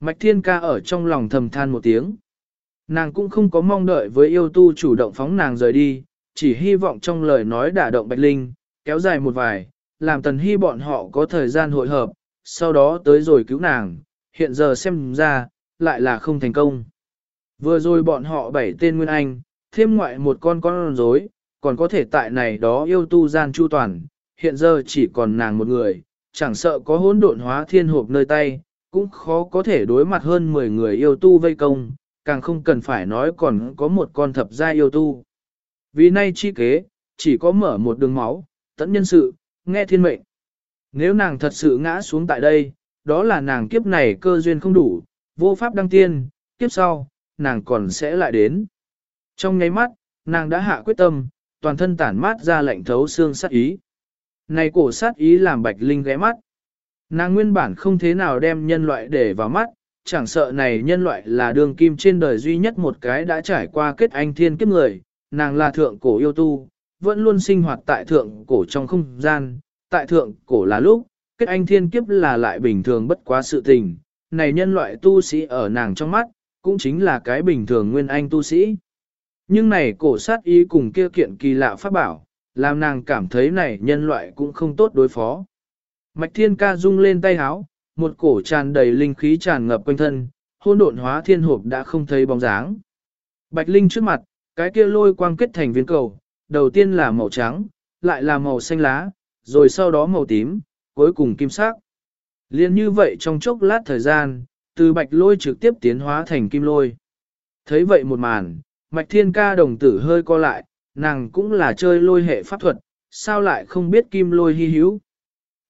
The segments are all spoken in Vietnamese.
Mạch Thiên Ca ở trong lòng thầm than một tiếng. Nàng cũng không có mong đợi với yêu tu chủ động phóng nàng rời đi, chỉ hy vọng trong lời nói đả động Bạch Linh, kéo dài một vài, làm tần hy bọn họ có thời gian hội hợp, sau đó tới rồi cứu nàng, hiện giờ xem ra, lại là không thành công. Vừa rồi bọn họ bảy tên Nguyên Anh, thêm ngoại một con con rối, còn có thể tại này đó yêu tu gian chu toàn, hiện giờ chỉ còn nàng một người, chẳng sợ có hỗn độn hóa thiên hộp nơi tay, cũng khó có thể đối mặt hơn 10 người yêu tu vây công, càng không cần phải nói còn có một con thập gia yêu tu. Vì nay chi kế, chỉ có mở một đường máu, tận nhân sự, nghe thiên mệnh. Nếu nàng thật sự ngã xuống tại đây, đó là nàng kiếp này cơ duyên không đủ, vô pháp đăng tiên, kiếp sau, nàng còn sẽ lại đến. Trong nháy mắt, nàng đã hạ quyết tâm, toàn thân tản mát ra lệnh thấu xương sát ý. Này cổ sát ý làm Bạch Linh ghé mắt. Nàng nguyên bản không thế nào đem nhân loại để vào mắt, chẳng sợ này nhân loại là đường kim trên đời duy nhất một cái đã trải qua kết anh thiên kiếp người, nàng là thượng cổ yêu tu, vẫn luôn sinh hoạt tại thượng cổ trong không gian, tại thượng cổ là lúc, kết anh thiên kiếp là lại bình thường bất quá sự tình, này nhân loại tu sĩ ở nàng trong mắt, cũng chính là cái bình thường nguyên anh tu sĩ. Nhưng này cổ sát ý cùng kia kiện kỳ lạ pháp bảo, làm nàng cảm thấy này nhân loại cũng không tốt đối phó. Mạch thiên ca rung lên tay háo, một cổ tràn đầy linh khí tràn ngập quanh thân, hôn độn hóa thiên hộp đã không thấy bóng dáng. Bạch linh trước mặt, cái kia lôi quang kết thành viên cầu, đầu tiên là màu trắng, lại là màu xanh lá, rồi sau đó màu tím, cuối cùng kim sắc. Liên như vậy trong chốc lát thời gian, từ bạch lôi trực tiếp tiến hóa thành kim lôi. Thấy vậy một màn, mạch thiên ca đồng tử hơi co lại, nàng cũng là chơi lôi hệ pháp thuật, sao lại không biết kim lôi hy hữu.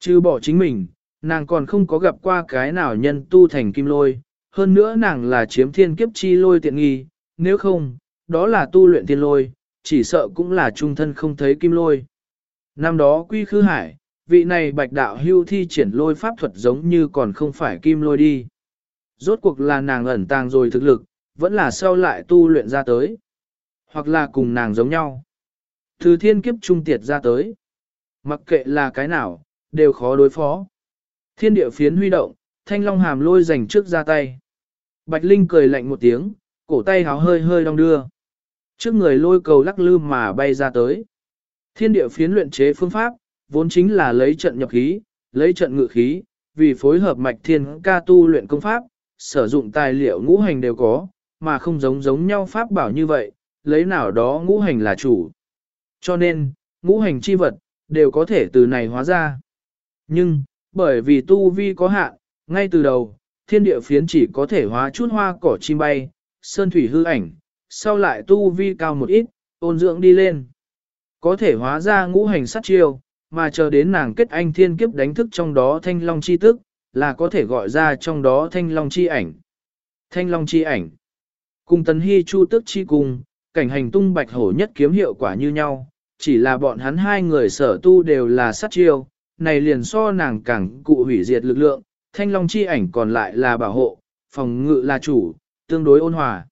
Chứ bỏ chính mình, nàng còn không có gặp qua cái nào nhân tu thành kim lôi, hơn nữa nàng là chiếm thiên kiếp chi lôi tiện nghi, nếu không, đó là tu luyện thiên lôi, chỉ sợ cũng là trung thân không thấy kim lôi. Năm đó quy khư hải, vị này bạch đạo hưu thi triển lôi pháp thuật giống như còn không phải kim lôi đi. Rốt cuộc là nàng ẩn tàng rồi thực lực, vẫn là sau lại tu luyện ra tới. Hoặc là cùng nàng giống nhau. Từ thiên kiếp trung tiệt ra tới. Mặc kệ là cái nào, đều khó đối phó. Thiên địa phiến huy động, thanh long hàm lôi dành trước ra tay. Bạch Linh cười lạnh một tiếng, cổ tay háo hơi hơi đong đưa. Trước người lôi cầu lắc lư mà bay ra tới. Thiên địa phiến luyện chế phương pháp, vốn chính là lấy trận nhập khí, lấy trận ngự khí, vì phối hợp mạch thiên ca tu luyện công pháp, sử dụng tài liệu ngũ hành đều có, mà không giống giống nhau pháp bảo như vậy, lấy nào đó ngũ hành là chủ. Cho nên, ngũ hành chi vật, đều có thể từ này hóa ra. Nhưng, bởi vì tu vi có hạn, ngay từ đầu, thiên địa phiến chỉ có thể hóa chút hoa cỏ chim bay, sơn thủy hư ảnh, sau lại tu vi cao một ít, ôn dưỡng đi lên. Có thể hóa ra ngũ hành sát chiêu, mà chờ đến nàng kết anh thiên kiếp đánh thức trong đó thanh long chi tức, là có thể gọi ra trong đó thanh long chi ảnh. Thanh long chi ảnh. Cùng tấn hy chu tức chi cùng, cảnh hành tung bạch hổ nhất kiếm hiệu quả như nhau, chỉ là bọn hắn hai người sở tu đều là sát chiêu, này liền so nàng càng cụ hủy diệt lực lượng, thanh long chi ảnh còn lại là bảo hộ, phòng ngự là chủ, tương đối ôn hòa.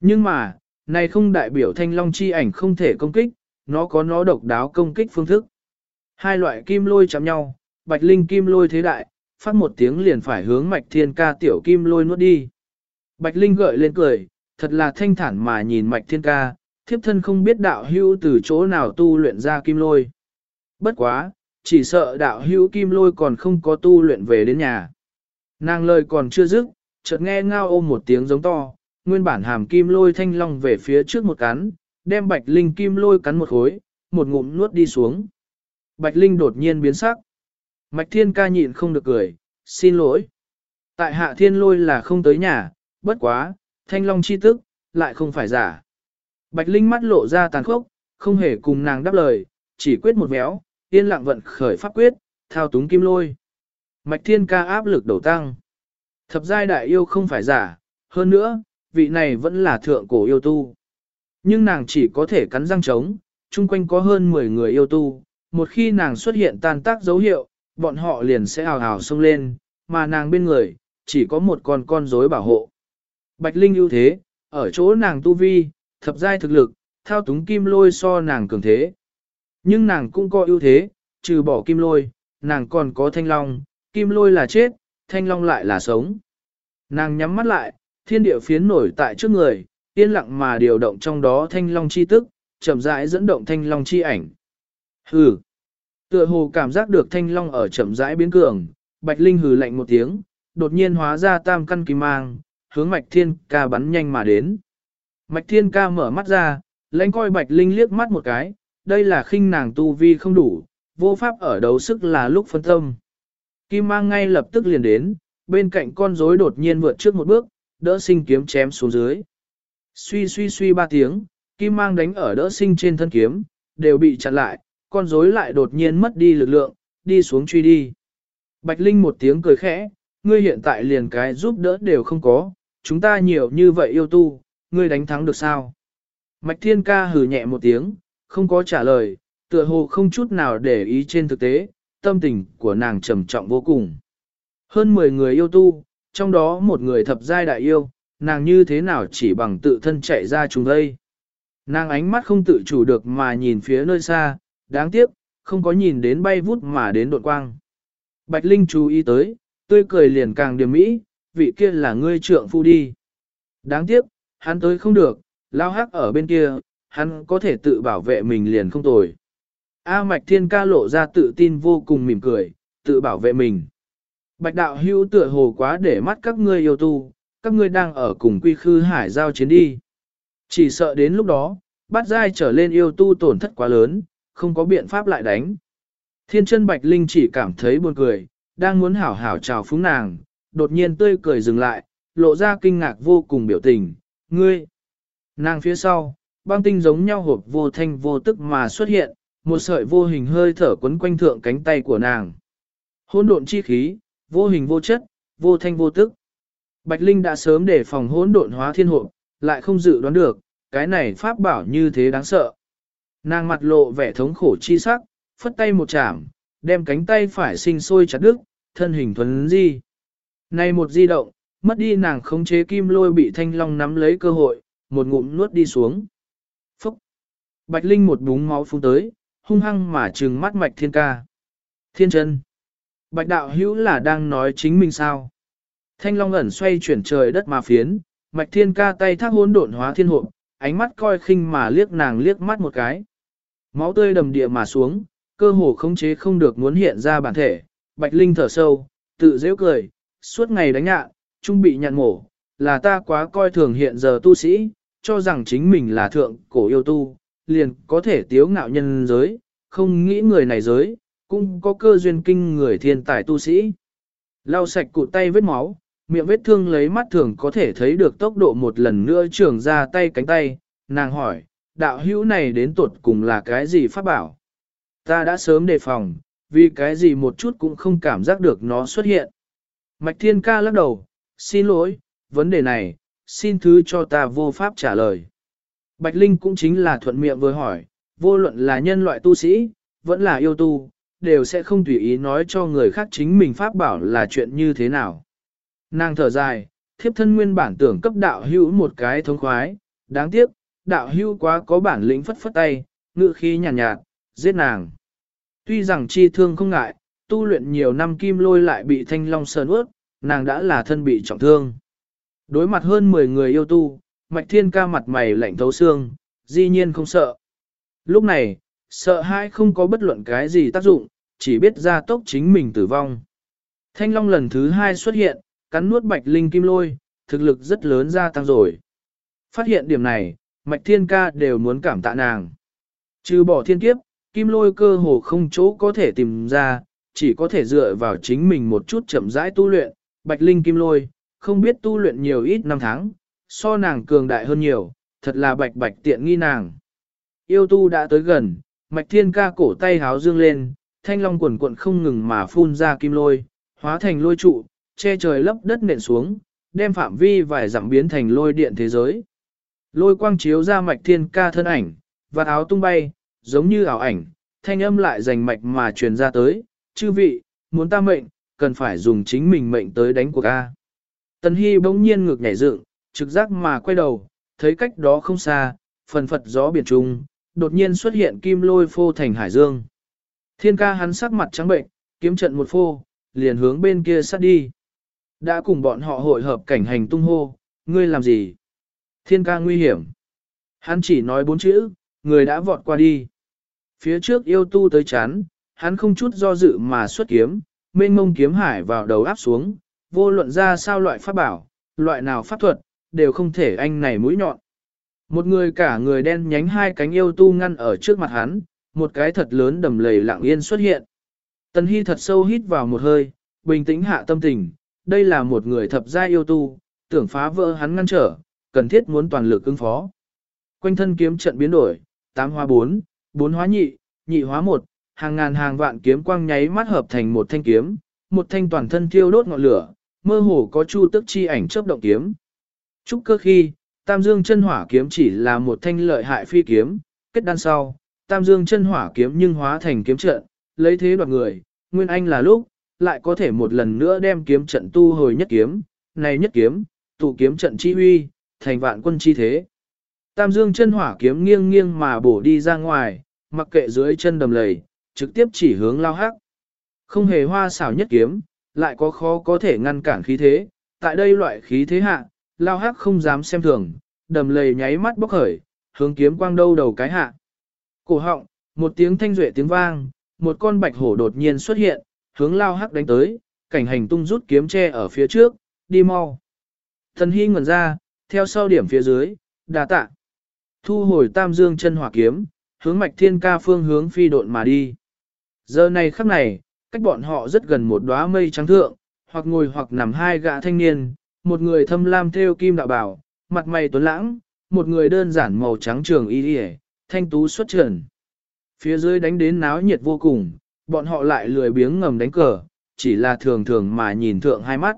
Nhưng mà, này không đại biểu thanh long chi ảnh không thể công kích, nó có nó độc đáo công kích phương thức. Hai loại kim lôi chạm nhau, bạch linh kim lôi thế đại, phát một tiếng liền phải hướng mạch thiên ca tiểu kim lôi nuốt đi. Bạch linh gợi lên cười, thật là thanh thản mà nhìn mạch thiên ca, thiếp thân không biết đạo hưu từ chỗ nào tu luyện ra kim lôi. Bất quá, chỉ sợ đạo hữu kim lôi còn không có tu luyện về đến nhà. Nàng lời còn chưa dứt, chợt nghe ngao ôm một tiếng giống to, nguyên bản hàm kim lôi thanh long về phía trước một cắn, đem bạch linh kim lôi cắn một khối, một ngụm nuốt đi xuống. Bạch linh đột nhiên biến sắc. Mạch thiên ca nhịn không được cười, xin lỗi. Tại hạ thiên lôi là không tới nhà, bất quá, thanh long chi tức, lại không phải giả. Bạch linh mắt lộ ra tàn khốc, không hề cùng nàng đáp lời, chỉ quyết một véo, yên lặng vận khởi pháp quyết, thao túng kim lôi. Mạch thiên ca áp lực đầu tăng. Thập giai đại yêu không phải giả, hơn nữa, vị này vẫn là thượng cổ yêu tu. Nhưng nàng chỉ có thể cắn răng trống, chung quanh có hơn 10 người yêu tu, một khi nàng xuất hiện tan tác dấu hiệu, bọn họ liền sẽ hào hào xông lên, mà nàng bên người, chỉ có một con con rối bảo hộ. Bạch Linh ưu thế, ở chỗ nàng tu vi, thập giai thực lực, thao túng kim lôi so nàng cường thế. Nhưng nàng cũng có ưu thế, trừ bỏ kim lôi, nàng còn có thanh long, kim lôi là chết, thanh long lại là sống. Nàng nhắm mắt lại, thiên địa phiến nổi tại trước người, yên lặng mà điều động trong đó thanh long chi tức, chậm rãi dẫn động thanh long chi ảnh. Hừ. Tựa hồ cảm giác được thanh long ở chậm rãi biến cường, Bạch Linh hừ lạnh một tiếng, đột nhiên hóa ra tam căn kim mang, hướng Mạch Thiên ca bắn nhanh mà đến. Mạch Thiên ca mở mắt ra, lãnh coi Bạch Linh liếc mắt một cái, đây là khinh nàng tu vi không đủ, vô pháp ở đấu sức là lúc phân tâm. Kim mang ngay lập tức liền đến, bên cạnh con rối đột nhiên vượt trước một bước, đỡ sinh kiếm chém xuống dưới. Suy suy suy ba tiếng, kim mang đánh ở đỡ sinh trên thân kiếm, đều bị chặn lại, con rối lại đột nhiên mất đi lực lượng, đi xuống truy đi. Bạch Linh một tiếng cười khẽ, ngươi hiện tại liền cái giúp đỡ đều không có, chúng ta nhiều như vậy yêu tu, ngươi đánh thắng được sao? Mạch Thiên ca hừ nhẹ một tiếng, không có trả lời, tựa hồ không chút nào để ý trên thực tế, tâm tình của nàng trầm trọng vô cùng. Hơn 10 người yêu tu, trong đó một người thập giai đại yêu, nàng như thế nào chỉ bằng tự thân chạy ra chúng đây. Nàng ánh mắt không tự chủ được mà nhìn phía nơi xa, đáng tiếc, không có nhìn đến bay vút mà đến đột quang. Bạch Linh chú ý tới, tươi cười liền càng điểm mỹ, vị kia là ngươi trượng phu đi. Đáng tiếc, hắn tới không được, lao hắc ở bên kia, hắn có thể tự bảo vệ mình liền không tồi. A Mạch Thiên ca lộ ra tự tin vô cùng mỉm cười, tự bảo vệ mình. Bạch đạo hưu tựa hồ quá để mắt các ngươi yêu tu, các ngươi đang ở cùng quy khư hải giao chiến đi. Chỉ sợ đến lúc đó, bắt dai trở lên yêu tu tổn thất quá lớn, không có biện pháp lại đánh. Thiên chân Bạch Linh chỉ cảm thấy buồn cười, đang muốn hảo hảo chào phúng nàng, đột nhiên tươi cười dừng lại, lộ ra kinh ngạc vô cùng biểu tình, ngươi. Nàng phía sau, băng tinh giống nhau hộp vô thanh vô tức mà xuất hiện, một sợi vô hình hơi thở quấn quanh thượng cánh tay của nàng. Hỗn độn chi khí, vô hình vô chất, vô thanh vô tức. Bạch Linh đã sớm để phòng hỗn độn hóa thiên hộp, lại không dự đoán được, cái này pháp bảo như thế đáng sợ. Nàng mặt lộ vẻ thống khổ chi sắc, phất tay một chạm, đem cánh tay phải sinh sôi chặt đứt, thân hình thuần di. Này một di động, mất đi nàng khống chế kim lôi bị thanh long nắm lấy cơ hội, một ngụm nuốt đi xuống. Bạch Linh một búng máu phun tới, hung hăng mà trừng mắt mạch thiên ca. Thiên chân! Bạch đạo hữu là đang nói chính mình sao? Thanh long ẩn xoay chuyển trời đất mà phiến, mạch thiên ca tay thác hỗn độn hóa thiên hộ, ánh mắt coi khinh mà liếc nàng liếc mắt một cái. Máu tươi đầm địa mà xuống, cơ hồ khống chế không được muốn hiện ra bản thể. Bạch Linh thở sâu, tự dễ cười, suốt ngày đánh nhạn, trung bị nhạn mổ, là ta quá coi thường hiện giờ tu sĩ, cho rằng chính mình là thượng cổ yêu tu, liền có thể tiếu ngạo nhân giới, không nghĩ người này giới, cũng có cơ duyên kinh người thiên tài tu sĩ. Lau sạch cụt tay vết máu, miệng vết thương lấy mắt thường có thể thấy được tốc độ một lần nữa trường ra tay cánh tay, nàng hỏi, đạo hữu này đến tuột cùng là cái gì pháp bảo? Ta đã sớm đề phòng, vì cái gì một chút cũng không cảm giác được nó xuất hiện. Mạch Thiên Ca lắc đầu, xin lỗi, vấn đề này, xin thứ cho ta vô pháp trả lời. Bạch Linh cũng chính là thuận miệng vừa hỏi, vô luận là nhân loại tu sĩ, vẫn là yêu tu, đều sẽ không tùy ý nói cho người khác chính mình pháp bảo là chuyện như thế nào. Nàng thở dài, thiếp thân nguyên bản tưởng cấp đạo hữu một cái thống khoái, đáng tiếc, đạo hữu quá có bản lĩnh phất phất tay, ngự khí nhàn nhạt, nhạt, giết nàng. Tuy rằng chi thương không ngại, tu luyện nhiều năm kim lôi lại bị thanh long sờn ướt, nàng đã là thân bị trọng thương. Đối mặt hơn 10 người yêu tu, mạch thiên ca mặt mày lạnh thấu xương, di nhiên không sợ. Lúc này, sợ hãi không có bất luận cái gì tác dụng, chỉ biết ra tốc chính mình tử vong. Thanh long lần thứ hai xuất hiện, cắn nuốt bạch linh kim lôi, thực lực rất lớn gia tăng rồi. Phát hiện điểm này, mạch thiên ca đều muốn cảm tạ nàng. Trừ bỏ thiên kiếp, kim lôi cơ hồ không chỗ có thể tìm ra, chỉ có thể dựa vào chính mình một chút chậm rãi tu luyện, bạch linh kim lôi, không biết tu luyện nhiều ít năm tháng, so nàng cường đại hơn nhiều, thật là bạch bạch tiện nghi nàng. Yêu tu đã tới gần, mạch thiên ca cổ tay háo dương lên, thanh long quần quận không ngừng mà phun ra kim lôi, hóa thành lôi trụ, che trời lấp đất nện xuống, đem phạm vi vài dặm biến thành lôi điện thế giới. Lôi quang chiếu ra mạch thiên ca thân ảnh, và áo tung bay, giống như ảo ảnh, thanh âm lại rành mạch mà truyền ra tới, chư vị, muốn ta mệnh, cần phải dùng chính mình mệnh tới đánh cuộc A. Tần Hy bỗng nhiên ngược nhảy dựng, trực giác mà quay đầu, thấy cách đó không xa, phần phật gió biển trung, đột nhiên xuất hiện kim lôi phô thành hải dương. Thiên ca hắn sắc mặt trắng bệnh, kiếm trận một phô, liền hướng bên kia sát đi. Đã cùng bọn họ hội hợp cảnh hành tung hô, ngươi làm gì? Thiên ca nguy hiểm. Hắn chỉ nói bốn chữ, người đã vọt qua đi. Phía trước yêu tu tới chán, hắn không chút do dự mà xuất kiếm, mênh mông kiếm hải vào đầu áp xuống, vô luận ra sao loại pháp bảo, loại nào pháp thuật, đều không thể anh này mũi nhọn. Một người cả người đen nhánh hai cánh yêu tu ngăn ở trước mặt hắn, một cái thật lớn đầm lầy lặng yên xuất hiện. Tần Hy thật sâu hít vào một hơi, bình tĩnh hạ tâm tình, đây là một người thập gia yêu tu, tưởng phá vỡ hắn ngăn trở, cần thiết muốn toàn lực ứng phó. Quanh thân kiếm trận biến đổi, tám hóa bốn, bốn hóa nhị, nhị hóa một, hàng ngàn hàng vạn kiếm quang nháy mắt hợp thành một thanh kiếm, một thanh toàn thân thiêu đốt ngọn lửa, mơ hồ có chu tức chi ảnh chớp động kiếm. Trúc cơ khi, Tam Dương chân hỏa kiếm chỉ là một thanh lợi hại phi kiếm, kết đan sau, Tam Dương chân hỏa kiếm nhưng hóa thành kiếm trận, lấy thế đoạt người, nguyên anh là lúc, lại có thể một lần nữa đem kiếm trận tu hồi nhất kiếm, này nhất kiếm, tụ kiếm trận chi huy, thành vạn quân chi thế. Tam Dương chân hỏa kiếm nghiêng nghiêng mà bổ đi ra ngoài, mặc kệ dưới chân đầm lầy, trực tiếp chỉ hướng lao hắc. Không hề hoa xảo nhất kiếm, lại có khó có thể ngăn cản khí thế, tại đây loại khí thế hạ, lao hắc không dám xem thường, đầm lầy nháy mắt bốc khởi, hướng kiếm quang đâu đầu cái hạ. Cổ họng, một tiếng thanh duệ tiếng vang, một con bạch hổ đột nhiên xuất hiện, hướng lao hắc đánh tới, cảnh hành tung rút kiếm che ở phía trước, đi mau. Thần hy ngẩn ra, theo sau điểm phía dưới, đà tạ. Thu hồi tam dương chân hỏa kiếm, hướng mạch thiên ca phương hướng phi độn mà đi. Giờ này khắc này, cách bọn họ rất gần một đóa mây trắng thượng, hoặc ngồi hoặc nằm hai gã thanh niên, một người thâm lam theo kim đạo bảo, mặt mày tuấn lãng, một người đơn giản màu trắng trường y y, thanh tú xuất trần. Phía dưới đánh đến náo nhiệt vô cùng, bọn họ lại lười biếng ngầm đánh cờ, chỉ là thường thường mà nhìn thượng hai mắt.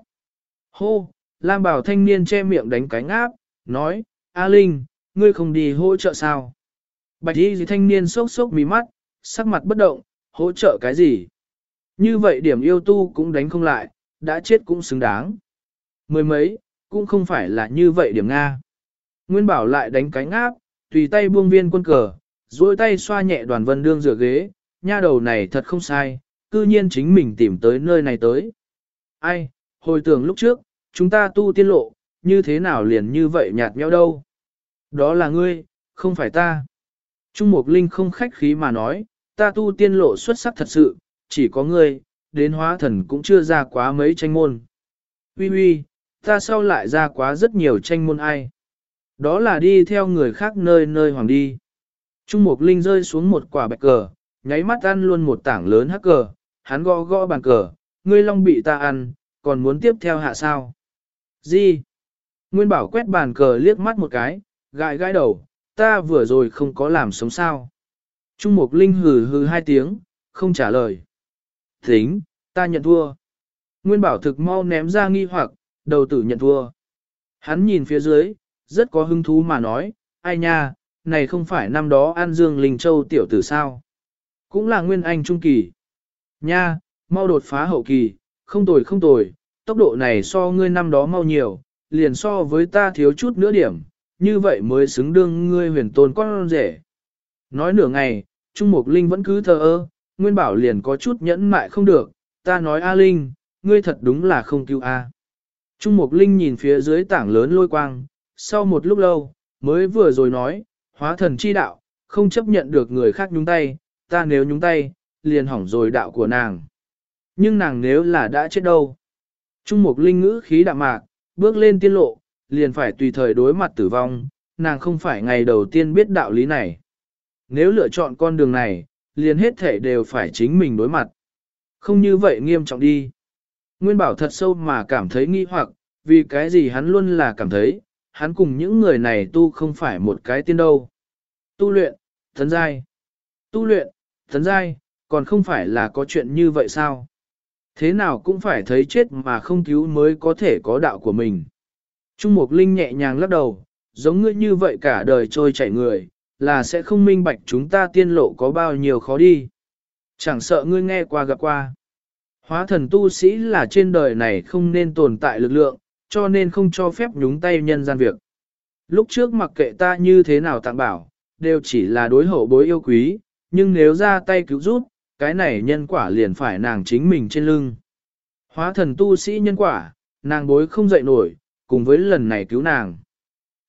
Hô, Lam bảo thanh niên che miệng đánh cánh áp, nói, A Linh, ngươi không đi hỗ trợ sao? Bạch y thanh niên sốc sốc mí mắt, sắc mặt bất động, hỗ trợ cái gì? Như vậy điểm yêu tu cũng đánh không lại, đã chết cũng xứng đáng. Mười mấy, cũng không phải là như vậy điểm Nga. Nguyên bảo lại đánh cánh áp, tùy tay buông viên quân cờ, duỗi tay xoa nhẹ đoàn vân đương rửa ghế, nha đầu này thật không sai, cư nhiên chính mình tìm tới nơi này tới. Ai, hồi tưởng lúc trước, chúng ta tu tiên lộ, như thế nào liền như vậy nhạt nhẽo đâu. Đó là ngươi, không phải ta. Trung Mục Linh không khách khí mà nói, ta tu tiên lộ xuất sắc thật sự, chỉ có ngươi, đến hóa thần cũng chưa ra quá mấy tranh môn. Ui ui, ta sau lại ra quá rất nhiều tranh môn ai. Đó là đi theo người khác nơi nơi hoàng đi. Trung Mục Linh rơi xuống một quả bạch cờ, nháy mắt ăn luôn một tảng lớn hắc cờ, hắn gõ gõ bàn cờ, ngươi long bị ta ăn, còn muốn tiếp theo hạ sao? Gì? Nguyên bảo quét bàn cờ liếc mắt một cái, gãi gãi đầu, ta vừa rồi không có làm sống sao. Trung Mục Linh hừ hừ hai tiếng, không trả lời. Tính, ta nhận thua. Nguyên bảo thực mau ném ra nghi hoặc, đầu tử nhận thua. Hắn nhìn phía dưới, rất có hứng thú mà nói, ai nha, này không phải năm đó An Dương Linh Châu tiểu tử sao. Cũng là nguyên anh trung kỳ. Nha, mau đột phá hậu kỳ, không tồi không tồi, tốc độ này so ngươi năm đó mau nhiều, liền so với ta thiếu chút nữa điểm, như vậy mới xứng đương ngươi huyền tôn con rể. Nói nửa ngày, Trung Mục Linh vẫn cứ thờ ơ, Nguyên Bảo liền có chút nhẫn mại không được, ta nói A Linh, ngươi thật đúng là không cứu A. Trung Mục Linh nhìn phía dưới tảng lớn lôi quang, sau một lúc lâu, mới vừa rồi nói, hóa thần chi đạo, không chấp nhận được người khác nhúng tay, ta nếu nhúng tay, liền hỏng rồi đạo của nàng. Nhưng nàng nếu là đã chết đâu? Trung Mục Linh ngữ khí đạm mạc, bước lên tiên lộ, liền phải tùy thời đối mặt tử vong, nàng không phải ngày đầu tiên biết đạo lý này. Nếu lựa chọn con đường này, liền hết thể đều phải chính mình đối mặt. Không như vậy nghiêm trọng đi. Nguyên bảo thật sâu mà cảm thấy nghi hoặc, vì cái gì hắn luôn là cảm thấy, hắn cùng những người này tu không phải một cái tiên đâu. Tu luyện, thần giai. Tu luyện, thần giai, còn không phải là có chuyện như vậy sao? Thế nào cũng phải thấy chết mà không cứu mới có thể có đạo của mình. Trung Mục Linh nhẹ nhàng lắc đầu, giống ngươi như vậy cả đời trôi chảy người, là sẽ không minh bạch chúng ta tiên lộ có bao nhiêu khó đi. Chẳng sợ ngươi nghe qua gặp qua. Hóa thần tu sĩ là trên đời này không nên tồn tại lực lượng, cho nên không cho phép nhúng tay nhân gian việc. Lúc trước mặc kệ ta như thế nào tặng bảo, đều chỉ là đối hậu bối yêu quý, nhưng nếu ra tay cứu giúp, cái này nhân quả liền phải nàng chính mình trên lưng. Hóa thần tu sĩ nhân quả, nàng bối không dậy nổi, cùng với lần này cứu nàng.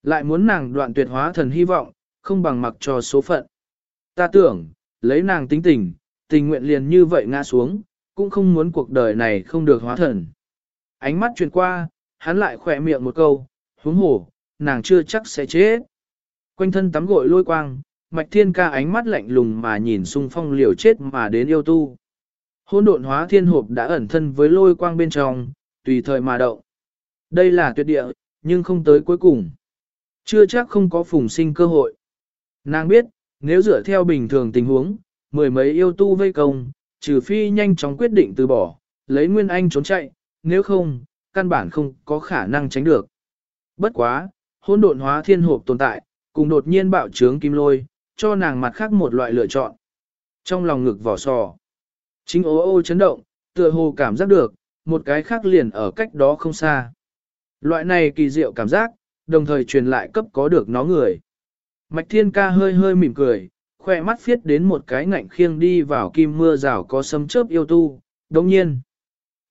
Lại muốn nàng đoạn tuyệt hóa thần hy vọng, không bằng mặc cho số phận. Ta tưởng, lấy nàng tính tình, tình nguyện liền như vậy ngã xuống, cũng không muốn cuộc đời này không được hóa thần. Ánh mắt truyền qua, hắn lại khỏe miệng một câu, huống hổ, nàng chưa chắc sẽ chết. Quanh thân tắm gội lôi quang, mạch thiên ca ánh mắt lạnh lùng mà nhìn xung phong liều chết mà đến yêu tu. Hôn độn hóa thiên hộp đã ẩn thân với lôi quang bên trong, tùy thời mà động. Đây là tuyệt địa, nhưng không tới cuối cùng. Chưa chắc không có phùng sinh cơ hội. Nàng biết, nếu dựa theo bình thường tình huống, mười mấy yêu tu vây công, trừ phi nhanh chóng quyết định từ bỏ, lấy Nguyên Anh trốn chạy, nếu không, căn bản không có khả năng tránh được. Bất quá, hỗn độn hóa thiên hộp tồn tại, cùng đột nhiên bạo trướng kim lôi, cho nàng mặt khác một loại lựa chọn. Trong lòng ngực vỏ sò, chính ô ô chấn động, tựa hồ cảm giác được, một cái khác liền ở cách đó không xa. Loại này kỳ diệu cảm giác, đồng thời truyền lại cấp có được nó người. Mạch thiên ca hơi hơi mỉm cười, khoe mắt phiết đến một cái ngạnh khiêng đi vào kim mưa rào có sấm chớp yêu tu, đồng nhiên.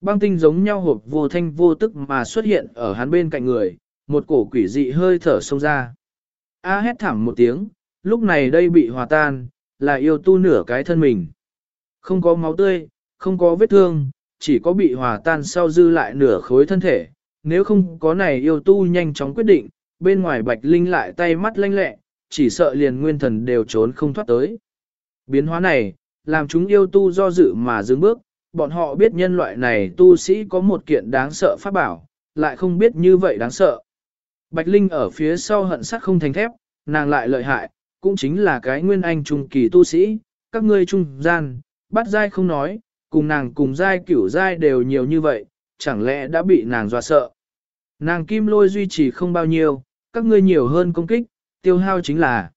Băng tinh giống nhau hộp vô thanh vô tức mà xuất hiện ở hắn bên cạnh người, một cổ quỷ dị hơi thở xông ra. A hét thảm một tiếng, lúc này đây bị hòa tan, là yêu tu nửa cái thân mình. Không có máu tươi, không có vết thương, chỉ có bị hòa tan sau dư lại nửa khối thân thể. Nếu không có này yêu tu nhanh chóng quyết định, bên ngoài bạch linh lại tay mắt lanh lẹ, chỉ sợ liền nguyên thần đều trốn không thoát tới. Biến hóa này, làm chúng yêu tu do dự mà dừng bước, bọn họ biết nhân loại này tu sĩ có một kiện đáng sợ pháp bảo, lại không biết như vậy đáng sợ. Bạch Linh ở phía sau hận sắc không thành thép, nàng lại lợi hại, cũng chính là cái nguyên anh trung kỳ tu sĩ, các ngươi trung gian, bắt dai không nói, cùng nàng cùng dai cửu dai đều nhiều như vậy, chẳng lẽ đã bị nàng dọa sợ. Nàng kim lôi duy trì không bao nhiêu, các ngươi nhiều hơn công kích, tiêu hao chính là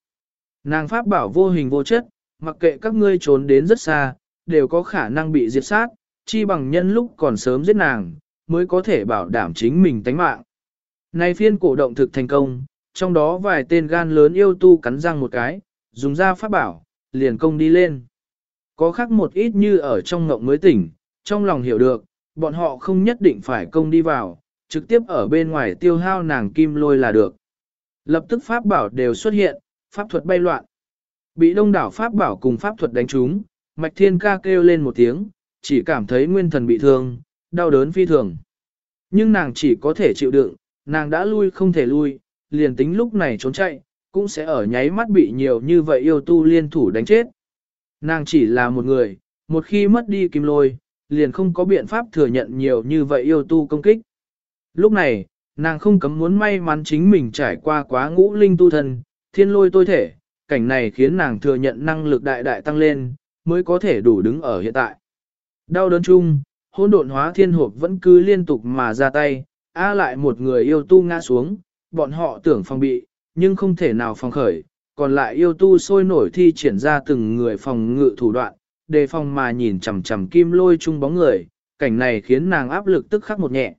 nàng pháp bảo vô hình vô chất, mặc kệ các ngươi trốn đến rất xa, đều có khả năng bị diệt sát, chi bằng nhân lúc còn sớm giết nàng, mới có thể bảo đảm chính mình tánh mạng. Này phiên cổ động thực thành công, trong đó vài tên gan lớn yêu tu cắn răng một cái, dùng ra pháp bảo, liền công đi lên. Có khác một ít như ở trong ngộng mới tỉnh, trong lòng hiểu được, bọn họ không nhất định phải công đi vào, trực tiếp ở bên ngoài tiêu hao nàng kim lôi là được. Lập tức pháp bảo đều xuất hiện, pháp thuật bay loạn. Bị đông đảo pháp bảo cùng pháp thuật đánh trúng, mạch thiên ca kêu lên một tiếng, chỉ cảm thấy nguyên thần bị thương, đau đớn phi thường. Nhưng nàng chỉ có thể chịu đựng, nàng đã lui không thể lui, liền tính lúc này trốn chạy, cũng sẽ ở nháy mắt bị nhiều như vậy yêu tu liên thủ đánh chết. Nàng chỉ là một người, một khi mất đi kim lôi, liền không có biện pháp thừa nhận nhiều như vậy yêu tu công kích. Lúc này, nàng không cấm muốn may mắn chính mình trải qua quá ngũ linh tu thân, thiên lôi tôi thể, cảnh này khiến nàng thừa nhận năng lực đại đại tăng lên, mới có thể đủ đứng ở hiện tại. Đau đớn chung, hỗn độn hóa thiên hộp vẫn cứ liên tục mà ra tay, A lại một người yêu tu ngã xuống, bọn họ tưởng phòng bị, nhưng không thể nào phòng khởi, còn lại yêu tu sôi nổi thi triển ra từng người phòng ngự thủ đoạn, đề phòng mà nhìn chằm chằm kim lôi chung bóng người, cảnh này khiến nàng áp lực tức khắc một nhẹ.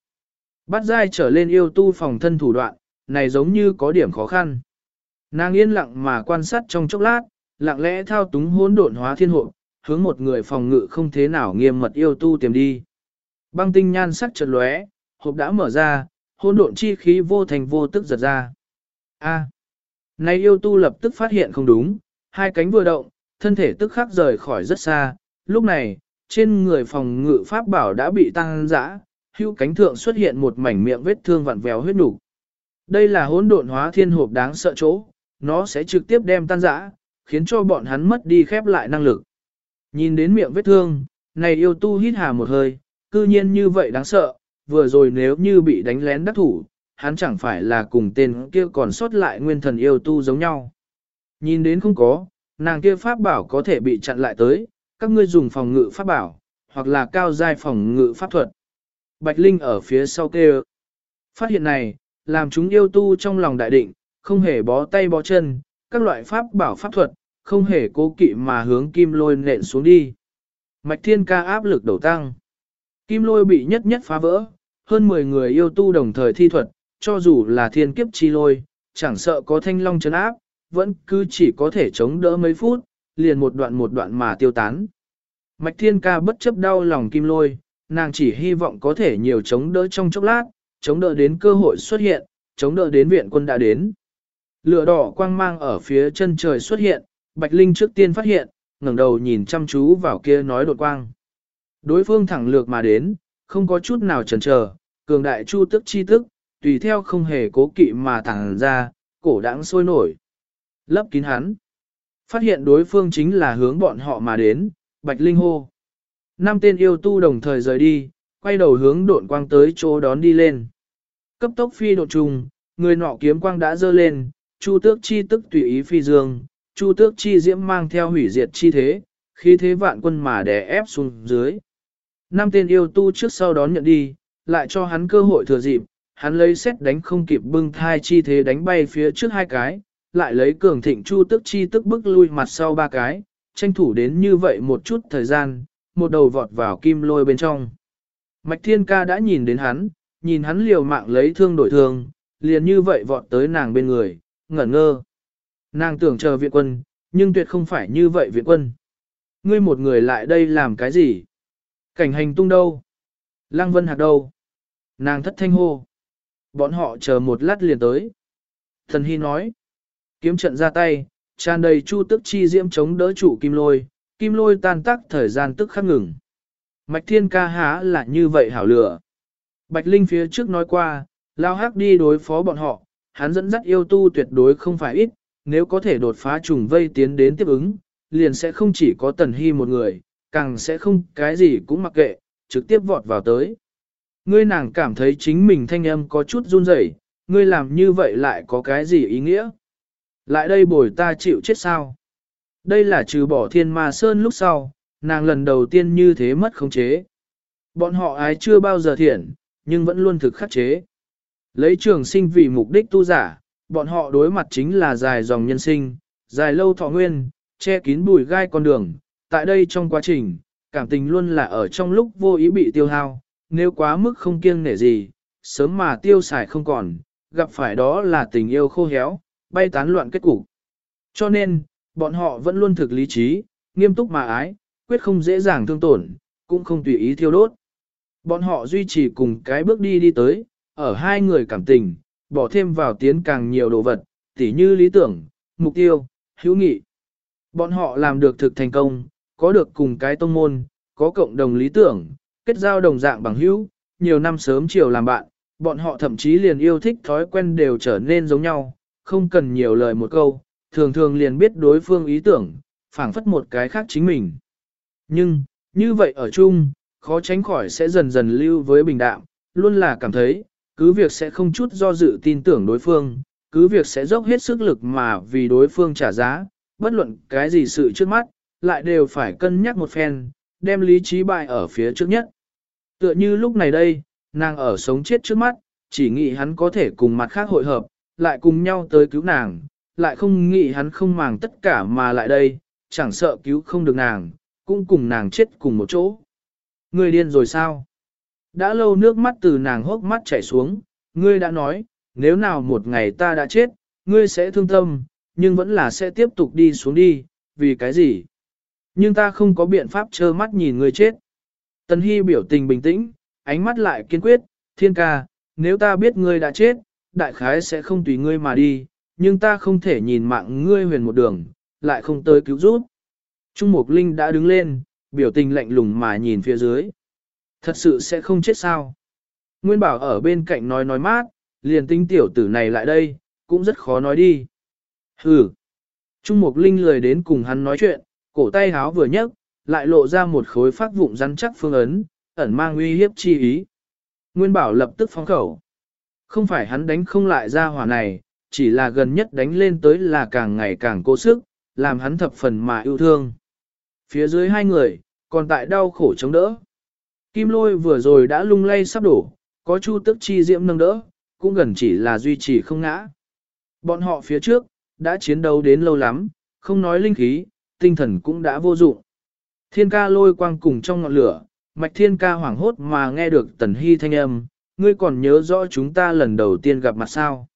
Bắt dai trở lên yêu tu phòng thân thủ đoạn, này giống như có điểm khó khăn. Nàng yên lặng mà quan sát trong chốc lát, lặng lẽ thao túng hỗn độn hóa thiên hộ, hướng một người phòng ngự không thế nào nghiêm mật yêu tu tìm đi. Băng tinh nhan sắc chợt lóe, hộp đã mở ra, hỗn độn chi khí vô thành vô tức giật ra. A. Này yêu tu lập tức phát hiện không đúng, hai cánh vừa động, thân thể tức khắc rời khỏi rất xa, lúc này, trên người phòng ngự pháp bảo đã bị tăng dã, hưu cánh thượng xuất hiện một mảnh miệng vết thương vặn vẹo huyết nhục. Đây là hỗn độn hóa thiên hộp đáng sợ chỗ, nó sẽ trực tiếp đem tan rã, khiến cho bọn hắn mất đi khép lại năng lực. Nhìn đến miệng vết thương, này yêu tu hít hà một hơi, cư nhiên như vậy đáng sợ, vừa rồi nếu như bị đánh lén đắc thủ, hắn chẳng phải là cùng tên kia còn sót lại nguyên thần yêu tu giống nhau. Nhìn đến không có, nàng kia pháp bảo có thể bị chặn lại tới, các ngươi dùng phòng ngự pháp bảo, hoặc là cao giai phòng ngự pháp thuật. Bạch Linh ở phía sau kêu. Phát hiện này, làm chúng yêu tu trong lòng đại định, không hề bó tay bó chân, các loại pháp bảo pháp thuật, không hề cố kỵ mà hướng kim lôi nện xuống đi. Mạch thiên ca áp lực đầu tăng. Kim lôi bị nhất nhất phá vỡ, hơn 10 người yêu tu đồng thời thi thuật, cho dù là thiên kiếp chi lôi, chẳng sợ có thanh long chấn áp, vẫn cứ chỉ có thể chống đỡ mấy phút, liền một đoạn một đoạn mà tiêu tán. Mạch thiên ca bất chấp đau lòng kim lôi, nàng chỉ hy vọng có thể nhiều chống đỡ trong chốc lát, chống đỡ đến cơ hội xuất hiện, chống đỡ đến viện quân đã đến. Lửa đỏ quang mang ở phía chân trời xuất hiện, Bạch Linh trước tiên phát hiện, ngẩng đầu nhìn chăm chú vào kia nói đột quang. Đối phương thẳng lược mà đến, không có chút nào chần chờ, cường đại chu tức chi tức, tùy theo không hề cố kỵ mà thẳng ra, cổ đãng sôi nổi. Lấp kín hắn. Phát hiện đối phương chính là hướng bọn họ mà đến, Bạch Linh hô. Năm tên yêu tu đồng thời rời đi, quay đầu hướng độn quang tới chỗ đón đi lên. Cấp tốc phi độn trùng, người nọ kiếm quang đã dơ lên, chu tước chi tức tùy ý phi dương, chu tước chi diễm mang theo hủy diệt chi thế, khi thế vạn quân mà đè ép xuống dưới. Năm tên yêu tu trước sau đón nhận đi, lại cho hắn cơ hội thừa dịp, hắn lấy xét đánh không kịp bưng thai chi thế đánh bay phía trước hai cái, lại lấy cường thịnh chu tức chi tức bức lui mặt sau ba cái, tranh thủ đến như vậy một chút thời gian, một đầu vọt vào kim lôi bên trong. Mạch thiên ca đã nhìn đến hắn, nhìn hắn liều mạng lấy thương đổi thương, liền như vậy vọt tới nàng bên người, ngẩn ngơ. Nàng tưởng chờ viện quân, nhưng tuyệt không phải như vậy viện quân. Ngươi một người lại đây làm cái gì? Cảnh hành tung đâu? Lăng vân hạc đâu? Nàng thất thanh hô. Bọn họ chờ một lát liền tới. Thần Hy nói. Kiếm trận ra tay, tràn đầy chu tức chi diễm chống đỡ chủ kim lôi, kim lôi tan tác thời gian tức khắc ngừng. Mạch thiên ca há là như vậy hảo lửa. Bạch Linh phía trước nói qua, lao hắc đi đối phó bọn họ, hắn dẫn dắt yêu tu tuyệt đối không phải ít, nếu có thể đột phá trùng vây tiến đến tiếp ứng, liền sẽ không chỉ có tần hy một người, càng sẽ không cái gì cũng mặc kệ, trực tiếp vọt vào tới. Ngươi nàng cảm thấy chính mình thanh âm có chút run rẩy, ngươi làm như vậy lại có cái gì ý nghĩa? Lại đây bồi ta chịu chết sao? Đây là trừ bỏ thiên ma sơn lúc sau, nàng lần đầu tiên như thế mất khống chế. Bọn họ ái chưa bao giờ thiện, nhưng vẫn luôn thực khắc chế. Lấy trường sinh vì mục đích tu giả, bọn họ đối mặt chính là dài dòng nhân sinh, dài lâu thọ nguyên, che kín bùi gai con đường. Tại đây trong quá trình, cảm tình luôn là ở trong lúc vô ý bị tiêu hao, nếu quá mức không kiêng nể gì, sớm mà tiêu xài không còn, gặp phải đó là tình yêu khô héo, bay tán loạn kết cục. Cho nên, bọn họ vẫn luôn thực lý trí, nghiêm túc mà ái, quyết không dễ dàng thương tổn, cũng không tùy ý thiêu đốt. Bọn họ duy trì cùng cái bước đi đi tới, ở hai người cảm tình, bỏ thêm vào tiến càng nhiều đồ vật, tỉ như lý tưởng, mục tiêu, hữu nghị. Bọn họ làm được thực thành công, có được cùng cái tông môn, có cộng đồng lý tưởng, kết giao đồng dạng bằng hữu, nhiều năm sớm chiều làm bạn, bọn họ thậm chí liền yêu thích thói quen đều trở nên giống nhau, không cần nhiều lời một câu, thường thường liền biết đối phương ý tưởng, phảng phất một cái khác chính mình. Nhưng, như vậy ở chung, khó tránh khỏi sẽ dần dần lưu với bình đạm, luôn là cảm thấy, cứ việc sẽ không chút do dự tin tưởng đối phương, cứ việc sẽ dốc hết sức lực mà vì đối phương trả giá, bất luận cái gì sự trước mắt, lại đều phải cân nhắc một phen, đem lý trí bại ở phía trước nhất. Tựa như lúc này đây, nàng ở sống chết trước mắt, chỉ nghĩ hắn có thể cùng mặt khác hội hợp, lại cùng nhau tới cứu nàng, lại không nghĩ hắn không màng tất cả mà lại đây, chẳng sợ cứu không được nàng, cũng cùng nàng chết cùng một chỗ. Người điên rồi sao? Đã lâu nước mắt từ nàng hốc mắt chảy xuống, ngươi đã nói, nếu nào một ngày ta đã chết, ngươi sẽ thương tâm, nhưng vẫn là sẽ tiếp tục đi xuống đi, vì cái gì? Nhưng ta không có biện pháp trơ mắt nhìn ngươi chết. Tần Hy biểu tình bình tĩnh, ánh mắt lại kiên quyết, thiên ca, nếu ta biết ngươi đã chết, đại khái sẽ không tùy ngươi mà đi, nhưng ta không thể nhìn mạng ngươi huyền một đường, lại không tới cứu giúp. Trung Mục Linh đã đứng lên, biểu tình lạnh lùng mà nhìn phía dưới. Thật sự sẽ không chết sao. Nguyên bảo ở bên cạnh nói nói mát, liền tinh tiểu tử này lại đây, cũng rất khó nói đi. Hừ. Trung Mục Linh lười đến cùng hắn nói chuyện, cổ tay háo vừa nhấc, lại lộ ra một khối phát vụn rắn chắc phương ấn, ẩn mang uy hiếp chi ý. Nguyên bảo lập tức phóng khẩu. Không phải hắn đánh không lại ra hỏa này, chỉ là gần nhất đánh lên tới là càng ngày càng cố sức, làm hắn thập phần mà yêu thương. Phía dưới hai người, còn tại đau khổ chống đỡ. Kim lôi vừa rồi đã lung lay sắp đổ, có chu tức chi diễm nâng đỡ, cũng gần chỉ là duy trì không ngã. Bọn họ phía trước, đã chiến đấu đến lâu lắm, không nói linh khí, tinh thần cũng đã vô dụng. Thiên ca lôi quang cùng trong ngọn lửa, mạch thiên ca hoảng hốt mà nghe được tần hy thanh âm, ngươi còn nhớ rõ chúng ta lần đầu tiên gặp mặt sao.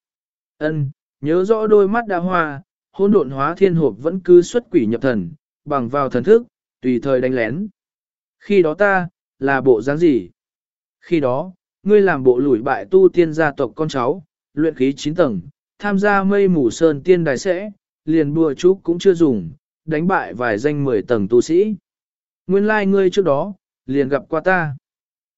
Ân, nhớ rõ đôi mắt đã hoa, hỗn độn hóa thiên hộp vẫn cứ xuất quỷ nhập thần, bằng vào thần thức, tùy thời đánh lén. Khi đó ta, là bộ dáng gì? Khi đó, ngươi làm bộ lủi bại tu tiên gia tộc con cháu, luyện khí 9 tầng, tham gia mây mù sơn tiên đài sẽ, liền bùa chú cũng chưa dùng, đánh bại vài danh 10 tầng tu sĩ. Nguyên lai like ngươi trước đó, liền gặp qua ta.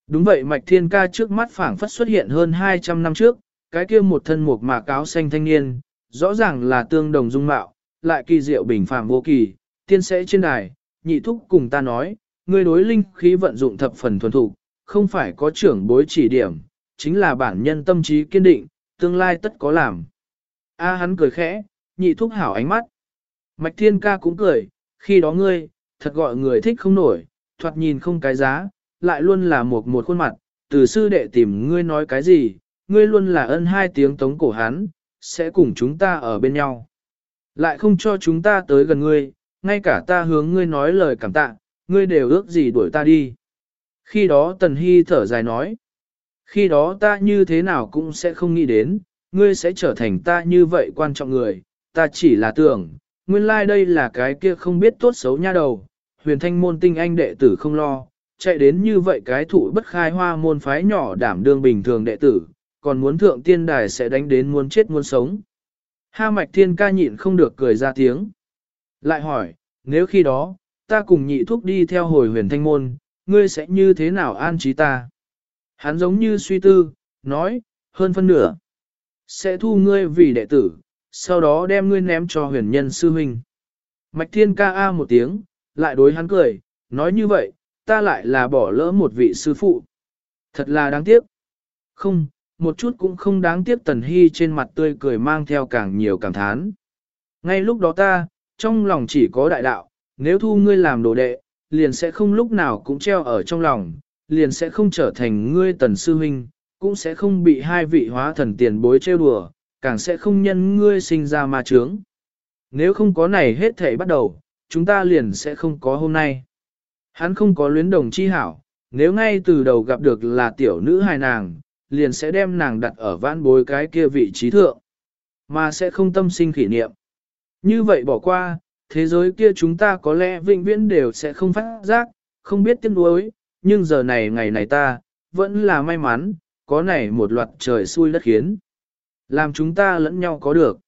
Đúng vậy Mạch Thiên Ca trước mắt phảng phất xuất hiện hơn 200 năm trước, cái kia một thân mộc mạc áo xanh thanh niên, rõ ràng là tương đồng dung mạo, lại kỳ diệu bình phàm vô kỳ, tiên sẽ trên đài, nhị thúc cùng ta nói, ngươi đối linh khí vận dụng thập phần thuần thục, không phải có trưởng bối chỉ điểm, chính là bản nhân tâm trí kiên định, tương lai tất có làm. A hắn cười khẽ, nhị thúc hảo ánh mắt. Mạch Thiên Ca cũng cười, khi đó ngươi, thật gọi người thích không nổi, thoạt nhìn không cái giá, lại luôn là một một khuôn mặt, từ sư đệ tìm ngươi nói cái gì, ngươi luôn là ân hai tiếng tống cổ hắn, sẽ cùng chúng ta ở bên nhau. Lại không cho chúng ta tới gần ngươi, ngay cả ta hướng ngươi nói lời cảm tạ, ngươi đều ước gì đuổi ta đi. Khi đó Tần Hy thở dài nói, khi đó ta như thế nào cũng sẽ không nghĩ đến, ngươi sẽ trở thành ta như vậy quan trọng người, ta chỉ là tưởng, nguyên lai like đây là cái kia không biết tốt xấu nha đầu, huyền thanh môn tinh anh đệ tử không lo, chạy đến như vậy cái thụ bất khai hoa môn phái nhỏ đảm đương bình thường đệ tử, còn muốn thượng tiên đài sẽ đánh đến muốn chết muốn sống. Ha mạch thiên ca nhịn không được cười ra tiếng. Lại hỏi, nếu khi đó, ta cùng nhị thúc đi theo hồi huyền thanh môn, ngươi sẽ như thế nào an trí ta? Hắn giống như suy tư, nói, hơn phân nửa. Sẽ thu ngươi vì đệ tử, sau đó đem ngươi ném cho huyền nhân sư huynh. Mạch thiên ca a một tiếng, lại đối hắn cười, nói như vậy, ta lại là bỏ lỡ một vị sư phụ. Thật là đáng tiếc. Không, một chút cũng không đáng tiếc Tần Hy trên mặt tươi cười mang theo càng nhiều cảm thán. Ngay lúc đó ta, trong lòng chỉ có đại đạo, nếu thu ngươi làm đồ đệ, liền sẽ không lúc nào cũng treo ở trong lòng, liền sẽ không trở thành ngươi tần sư huynh, cũng sẽ không bị hai vị hóa thần tiền bối trêu đùa, càng sẽ không nhân ngươi sinh ra ma trướng. Nếu không có này hết thảy bắt đầu, chúng ta liền sẽ không có hôm nay. Hắn không có luyến đồng chi hảo, nếu ngay từ đầu gặp được là tiểu nữ hài nàng, liền sẽ đem nàng đặt ở vãn bối cái kia vị trí thượng, mà sẽ không tâm sinh kỷ niệm. Như vậy bỏ qua, thế giới kia chúng ta có lẽ vĩnh viễn đều sẽ không phát giác, không biết tiếc nuối, nhưng giờ này ngày này ta, vẫn là may mắn, có này một loạt trời xui đất khiến. Làm chúng ta lẫn nhau có được.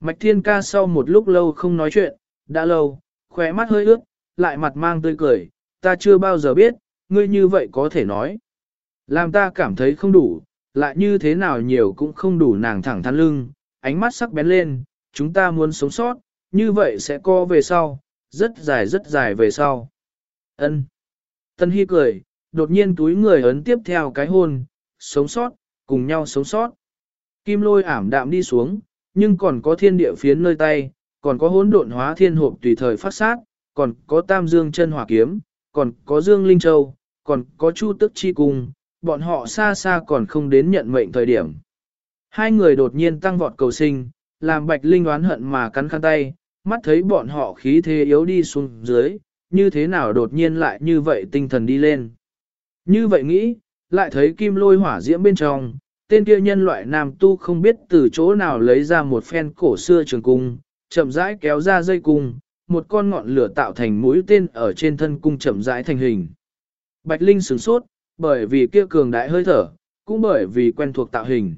Mạch Thiên Ca sau một lúc lâu không nói chuyện, đã lâu, khóe mắt hơi ướt, lại mặt mang tươi cười, ta chưa bao giờ biết, ngươi như vậy có thể nói. Làm ta cảm thấy không đủ, lại như thế nào nhiều cũng không đủ nàng thẳng thắn lưng, ánh mắt sắc bén lên, chúng ta muốn sống sót, như vậy sẽ co về sau, rất dài rất dài về sau. Ân. Tân Hy cười, đột nhiên túi người ấn tiếp theo cái hôn, sống sót, cùng nhau sống sót. Kim lôi ảm đạm đi xuống, nhưng còn có thiên địa phiến nơi tay, còn có hỗn độn hóa thiên hộp tùy thời phát sát, còn có tam dương chân hỏa kiếm, còn có dương linh châu, còn có chu tức chi cung, bọn họ xa xa còn không đến nhận mệnh thời điểm. Hai người đột nhiên tăng vọt cầu sinh, làm bạch linh oán hận mà cắn khăn tay, mắt thấy bọn họ khí thế yếu đi xuống dưới, như thế nào đột nhiên lại như vậy tinh thần đi lên. Như vậy nghĩ, lại thấy kim lôi hỏa diễm bên trong, tên kia nhân loại nam tu không biết từ chỗ nào lấy ra một phen cổ xưa trường cung, chậm rãi kéo ra dây cung, một con ngọn lửa tạo thành mũi tên ở trên thân cung chậm rãi thành hình. Bạch Linh sửng sốt, bởi vì kia cường đại hơi thở, cũng bởi vì quen thuộc tạo hình.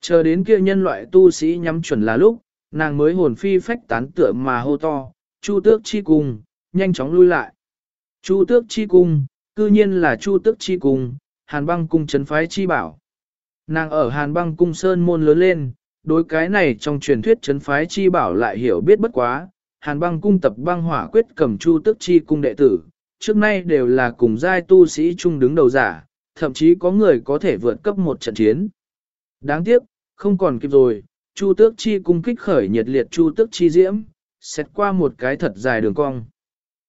Chờ đến kia nhân loại tu sĩ nhắm chuẩn là lúc, nàng mới hồn phi phách tán tựa mà hô to, chu tước chi cung, nhanh chóng lui lại. Chu tước chi cung, cư nhiên là chu tước chi cung, hàn băng cung chấn phái chi bảo. Nàng ở hàn băng cung sơn môn lớn lên, đối cái này trong truyền thuyết chấn phái chi bảo lại hiểu biết bất quá, hàn băng cung tập băng hỏa quyết cầm chu tước chi cung đệ tử, trước nay đều là cùng giai tu sĩ chung đứng đầu giả, thậm chí có người có thể vượt cấp một trận chiến. Đáng tiếc, không còn kịp rồi, Chu Tước Chi cung kích khởi nhiệt liệt Chu Tước Chi diễm, xét qua một cái thật dài đường cong.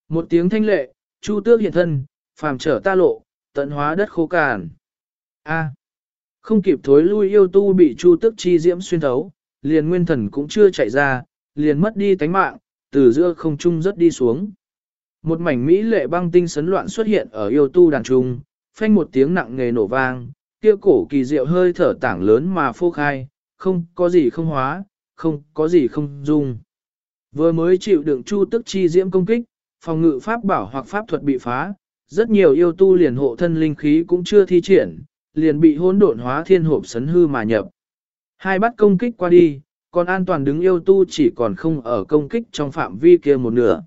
Một tiếng thanh lệ, Chu Tước hiện thân, phàm trở ta lộ, tận hóa đất khô càn. A. À, không kịp thối lui yêu tu bị Chu Tước Chi diễm xuyên thấu, liền nguyên thần cũng chưa chạy ra, liền mất đi tánh mạng, từ giữa không trung rất đi xuống. Một mảnh mỹ lệ băng tinh sấn loạn xuất hiện ở yêu tu đàn trung, phanh một tiếng nặng nghề nổ vang, kia cổ kỳ diệu hơi thở tảng lớn mà phô khai, không có gì không hóa, không có gì không dung. Vừa mới chịu đựng chu tức chi diễm công kích, phòng ngự pháp bảo hoặc pháp thuật bị phá, rất nhiều yêu tu liền hộ thân linh khí cũng chưa thi triển, liền bị hỗn độn hóa thiên hộp sấn hư mà nhập. Hai bắt công kích qua đi, còn an toàn đứng yêu tu chỉ còn không ở công kích trong phạm vi kia một nửa.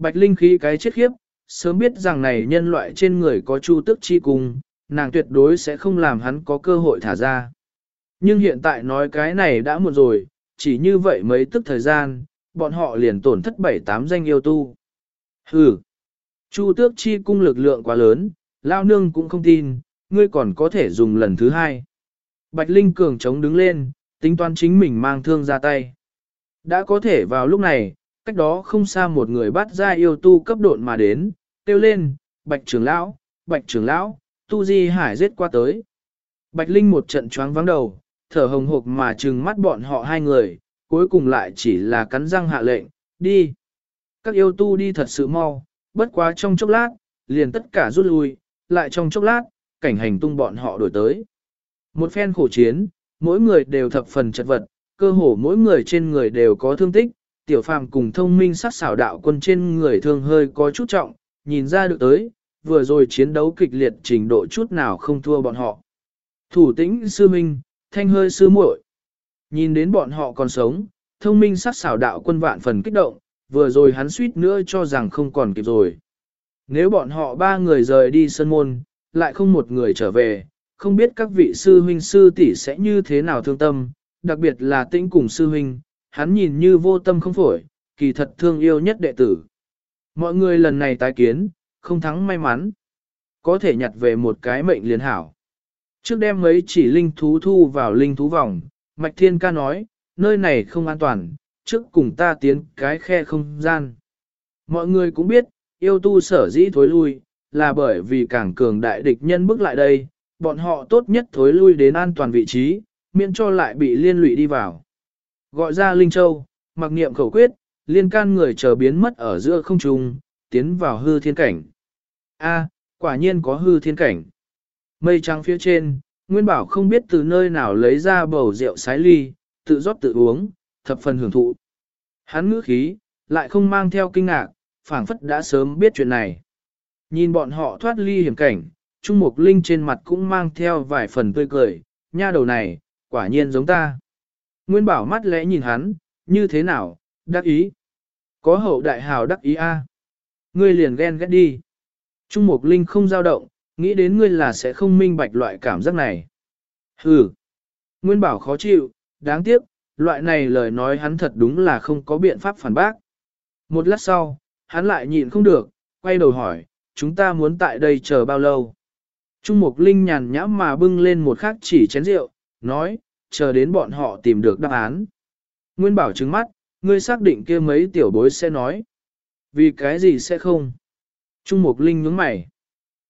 Bạch Linh khí cái chết khiếp, sớm biết rằng này nhân loại trên người có chu tức chi cung, nàng tuyệt đối sẽ không làm hắn có cơ hội thả ra. Nhưng hiện tại nói cái này đã muộn rồi, chỉ như vậy mấy tức thời gian, bọn họ liền tổn thất bảy tám danh yêu tu. Hừ, chu tước chi cung lực lượng quá lớn, lao nương cũng không tin, ngươi còn có thể dùng lần thứ hai. Bạch Linh cường chống đứng lên, tính toán chính mình mang thương ra tay. Đã có thể vào lúc này, cách đó không xa một người bắt ra yêu tu cấp độn mà đến, kêu lên, Bạch trưởng lão, Bạch trưởng lão, tu di hải giết qua tới. Bạch Linh một trận choáng vắng đầu, thở hồng hộc mà trừng mắt bọn họ hai người, cuối cùng lại chỉ là cắn răng hạ lệnh, đi. Các yêu tu đi thật sự mau, bất quá trong chốc lát, liền tất cả rút lui, lại trong chốc lát, cảnh hành tung bọn họ đổi tới. Một phen khổ chiến, mỗi người đều thập phần chật vật, cơ hồ mỗi người trên người đều có thương tích, tiểu phàm cùng thông minh sát xảo đạo quân trên người thương hơi có chút trọng, nhìn ra được tới, vừa rồi chiến đấu kịch liệt trình độ chút nào không thua bọn họ. Thủ tĩnh sư minh, thanh hơi sư muội, nhìn đến bọn họ còn sống, thông minh sát xảo đạo quân vạn phần kích động, vừa rồi hắn suýt nữa cho rằng không còn kịp rồi. Nếu bọn họ ba người rời đi sân môn, lại không một người trở về, không biết các vị sư huynh sư tỷ sẽ như thế nào thương tâm, đặc biệt là tĩnh cùng sư huynh, hắn nhìn như vô tâm không phổi, kỳ thật thương yêu nhất đệ tử. Mọi người lần này tái kiến, không thắng may mắn, có thể nhặt về một cái mệnh liền hảo. Trước đêm mấy chỉ linh thú thu vào linh thú vòng, Mạch Thiên ca nói, nơi này không an toàn, trước cùng ta tiến cái khe không gian. Mọi người cũng biết, yêu tu sở dĩ thối lui, là bởi vì càng cường đại địch nhân bước lại đây, bọn họ tốt nhất thối lui đến an toàn vị trí, miễn cho lại bị liên lụy đi vào. Gọi ra Linh Châu, mặc niệm khẩu quyết, liên can người chờ biến mất ở giữa không trung, tiến vào hư thiên cảnh. A, quả nhiên có hư thiên cảnh. Mây trắng phía trên, Nguyên Bảo không biết từ nơi nào lấy ra bầu rượu sái ly, tự rót tự uống, thập phần hưởng thụ. Hắn ngữ khí, lại không mang theo kinh ngạc, phảng phất đã sớm biết chuyện này. Nhìn bọn họ thoát ly hiểm cảnh, Trung Mục Linh trên mặt cũng mang theo vài phần tươi cười, nha đầu này, quả nhiên giống ta. Nguyên bảo mắt lẽ nhìn hắn, như thế nào, đắc ý. Có hậu đại hào đắc ý a Ngươi liền ghen ghét đi. Trung Mục Linh không dao động, nghĩ đến ngươi là sẽ không minh bạch loại cảm giác này. Hừ. Nguyên bảo khó chịu, đáng tiếc, loại này lời nói hắn thật đúng là không có biện pháp phản bác. Một lát sau, hắn lại nhịn không được, quay đầu hỏi, chúng ta muốn tại đây chờ bao lâu? Trung Mục Linh nhàn nhãm mà bưng lên một khắc chỉ chén rượu, nói, chờ đến bọn họ tìm được đáp án. Nguyên bảo trứng mắt, ngươi xác định kia mấy tiểu bối sẽ nói. Vì cái gì sẽ không? Trung Mục Linh nhướng mày.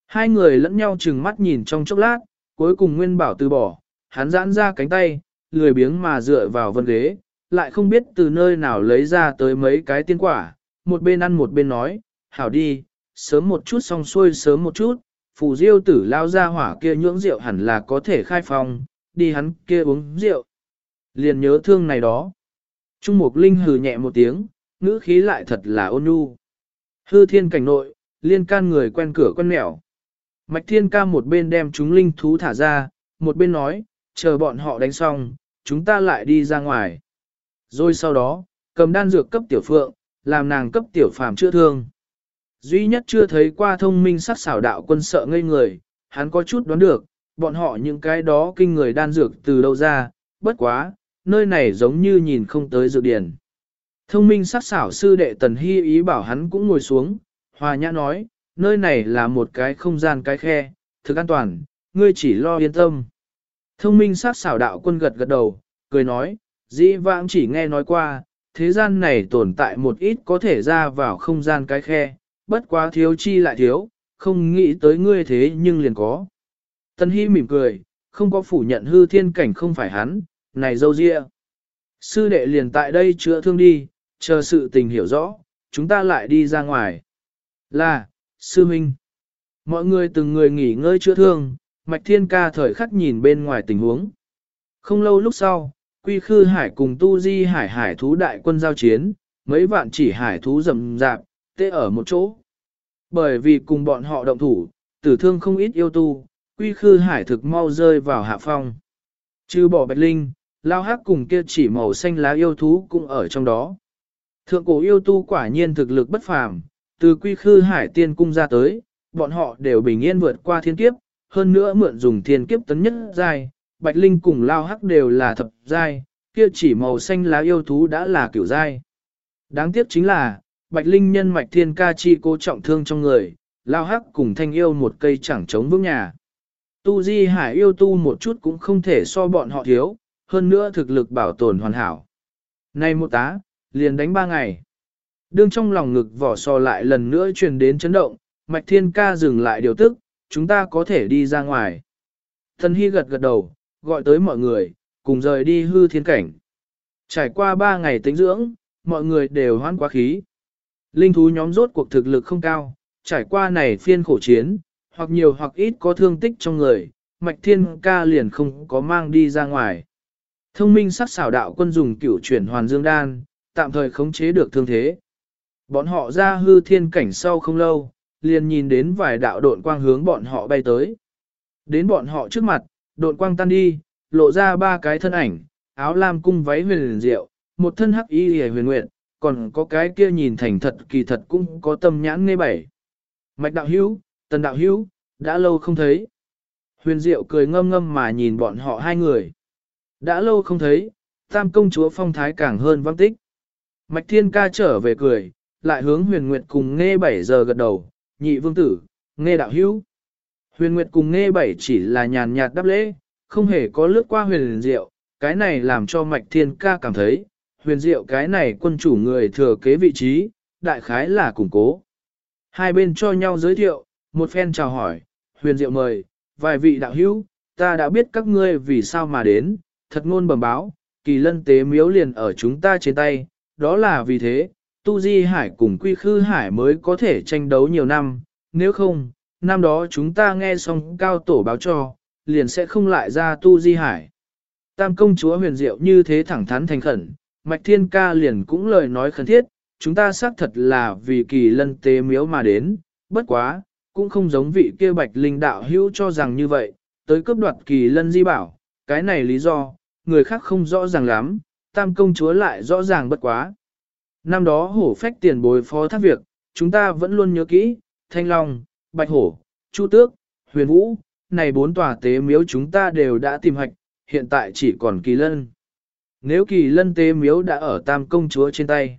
Hai người lẫn nhau trừng mắt nhìn trong chốc lát, cuối cùng Nguyên bảo từ bỏ, hắn giãn ra cánh tay, lười biếng mà dựa vào vân ghế, lại không biết từ nơi nào lấy ra tới mấy cái tiên quả, một bên ăn một bên nói, hảo đi, sớm một chút xong xuôi sớm một chút, phù diêu tử lao ra hỏa kia nhưỡng rượu hẳn là có thể khai phòng, đi hắn kia uống rượu. Liền nhớ thương này đó. Trung Mục Linh hừ nhẹ một tiếng, ngữ khí lại thật là ôn nhu. Hư thiên cảnh nội, liên can người quen cửa quen mẹo. Mạch thiên ca một bên đem chúng linh thú thả ra, một bên nói, chờ bọn họ đánh xong, chúng ta lại đi ra ngoài. Rồi sau đó, cầm đan dược cấp tiểu phượng, làm nàng cấp tiểu phàm chữa thương. Duy nhất chưa thấy qua thông minh sắc xảo đạo quân sợ ngây người, hắn có chút đoán được, bọn họ những cái đó kinh người đan dược từ đâu ra, bất quá, nơi này giống như nhìn không tới dược điển. Thông minh sắc xảo sư đệ tần hy ý bảo hắn cũng ngồi xuống, hòa nhã nói, nơi này là một cái không gian cái khe, thực an toàn, ngươi chỉ lo yên tâm. Thông minh sắc xảo đạo quân gật gật đầu, cười nói, dĩ vãng chỉ nghe nói qua, thế gian này tồn tại một ít có thể ra vào không gian cái khe, bất quá thiếu chi lại thiếu, không nghĩ tới ngươi thế nhưng liền có. Tân Hy mỉm cười, không có phủ nhận hư thiên cảnh không phải hắn, này dâu dịa. Sư đệ liền tại đây chữa thương đi, chờ sự tình hiểu rõ, chúng ta lại đi ra ngoài. Là, sư minh. Mọi người từng người nghỉ ngơi chữa thương, mạch thiên ca thời khắc nhìn bên ngoài tình huống. Không lâu lúc sau, quy khư hải cùng tu di hải hải thú đại quân giao chiến, mấy vạn chỉ hải thú rầm rạp, tê ở một chỗ. Bởi vì cùng bọn họ động thủ, tử thương không ít yêu tu, quy khư hải thực mau rơi vào hạ phong. Trừ bỏ bạch linh, lao hắc cùng kia chỉ màu xanh lá yêu thú cũng ở trong đó. Thượng cổ yêu tu quả nhiên thực lực bất phàm, từ quy khư hải tiên cung ra tới, bọn họ đều bình yên vượt qua thiên kiếp, hơn nữa mượn dùng thiên kiếp tấn nhất giai, bạch linh cùng lao hắc đều là thập giai, kia chỉ màu xanh lá yêu thú đã là kiểu giai. Đáng tiếc chính là, bạch linh nhân mạch thiên ca chi cố trọng thương trong người, lao hắc cùng thanh yêu một cây chẳng chống vững nhà. Tu di hải yêu tu một chút cũng không thể so bọn họ thiếu, hơn nữa thực lực bảo tồn hoàn hảo. Nay một tá, liền đánh ba ngày. Đương trong lòng ngực vỏ so lại lần nữa truyền đến chấn động, mạch thiên ca dừng lại điều tức, chúng ta có thể đi ra ngoài. Thần hy gật gật đầu, gọi tới mọi người, cùng rời đi hư thiên cảnh. Trải qua ba ngày tính dưỡng, mọi người đều hoan quá khí. Linh thú nhóm rốt cuộc thực lực không cao, trải qua này phiên khổ chiến, hoặc nhiều hoặc ít có thương tích trong người, mạch thiên ca liền không có mang đi ra ngoài. Thông minh sắc xảo đạo quân dùng cửu chuyển hoàn dương đan, tạm thời khống chế được thương thế. Bọn họ ra hư thiên cảnh sau không lâu, liền nhìn đến vài đạo độn quang hướng bọn họ bay tới. Đến bọn họ trước mặt, độn quang tan đi, lộ ra ba cái thân ảnh, áo lam cung váy huyền diệu, một thân hắc y hề huyền nguyện, còn có cái kia nhìn thành thật kỳ thật cũng có tâm nhãn nghe bảy. Mạch đạo hữu, tần đạo hữu, đã lâu không thấy. Huyền diệu cười ngâm ngâm mà nhìn bọn họ hai người. Đã lâu không thấy, tam công chúa phong thái càng hơn văng tích. Mạch thiên ca trở về cười, lại hướng huyền nguyệt cùng nghe bảy giờ gật đầu, nhị vương tử, nghe đạo hữu. Huyền nguyệt cùng nghe bảy chỉ là nhàn nhạt đáp lễ, không hề có lướt qua huyền diệu, cái này làm cho mạch thiên ca cảm thấy, huyền diệu cái này quân chủ người thừa kế vị trí, đại khái là củng cố. Hai bên cho nhau giới thiệu, một phen chào hỏi, huyền diệu mời, vài vị đạo hữu, ta đã biết các ngươi vì sao mà đến, thật ngôn bẩm báo, kỳ lân tế miếu liền ở chúng ta trên tay, đó là vì thế, Tu Di Hải cùng Quy Khư Hải mới có thể tranh đấu nhiều năm, nếu không, năm đó chúng ta nghe xong cao tổ báo cho, liền sẽ không lại ra Tu Di Hải. Tam công chúa huyền diệu như thế thẳng thắn thành khẩn, Mạch Thiên Ca liền cũng lời nói khẩn thiết, chúng ta xác thật là vì kỳ lân tế miếu mà đến, bất quá, cũng không giống vị kia bạch linh đạo hữu cho rằng như vậy, tới cướp đoạt kỳ lân di bảo, cái này lý do, người khác không rõ ràng lắm, tam công chúa lại rõ ràng bất quá. Năm đó hổ phách tiền bối phó thác việc, chúng ta vẫn luôn nhớ kỹ, thanh long, bạch hổ, chu tước, huyền vũ, này bốn tòa tế miếu chúng ta đều đã tìm hạch, hiện tại chỉ còn kỳ lân. Nếu kỳ lân tế miếu đã ở tam công chúa trên tay,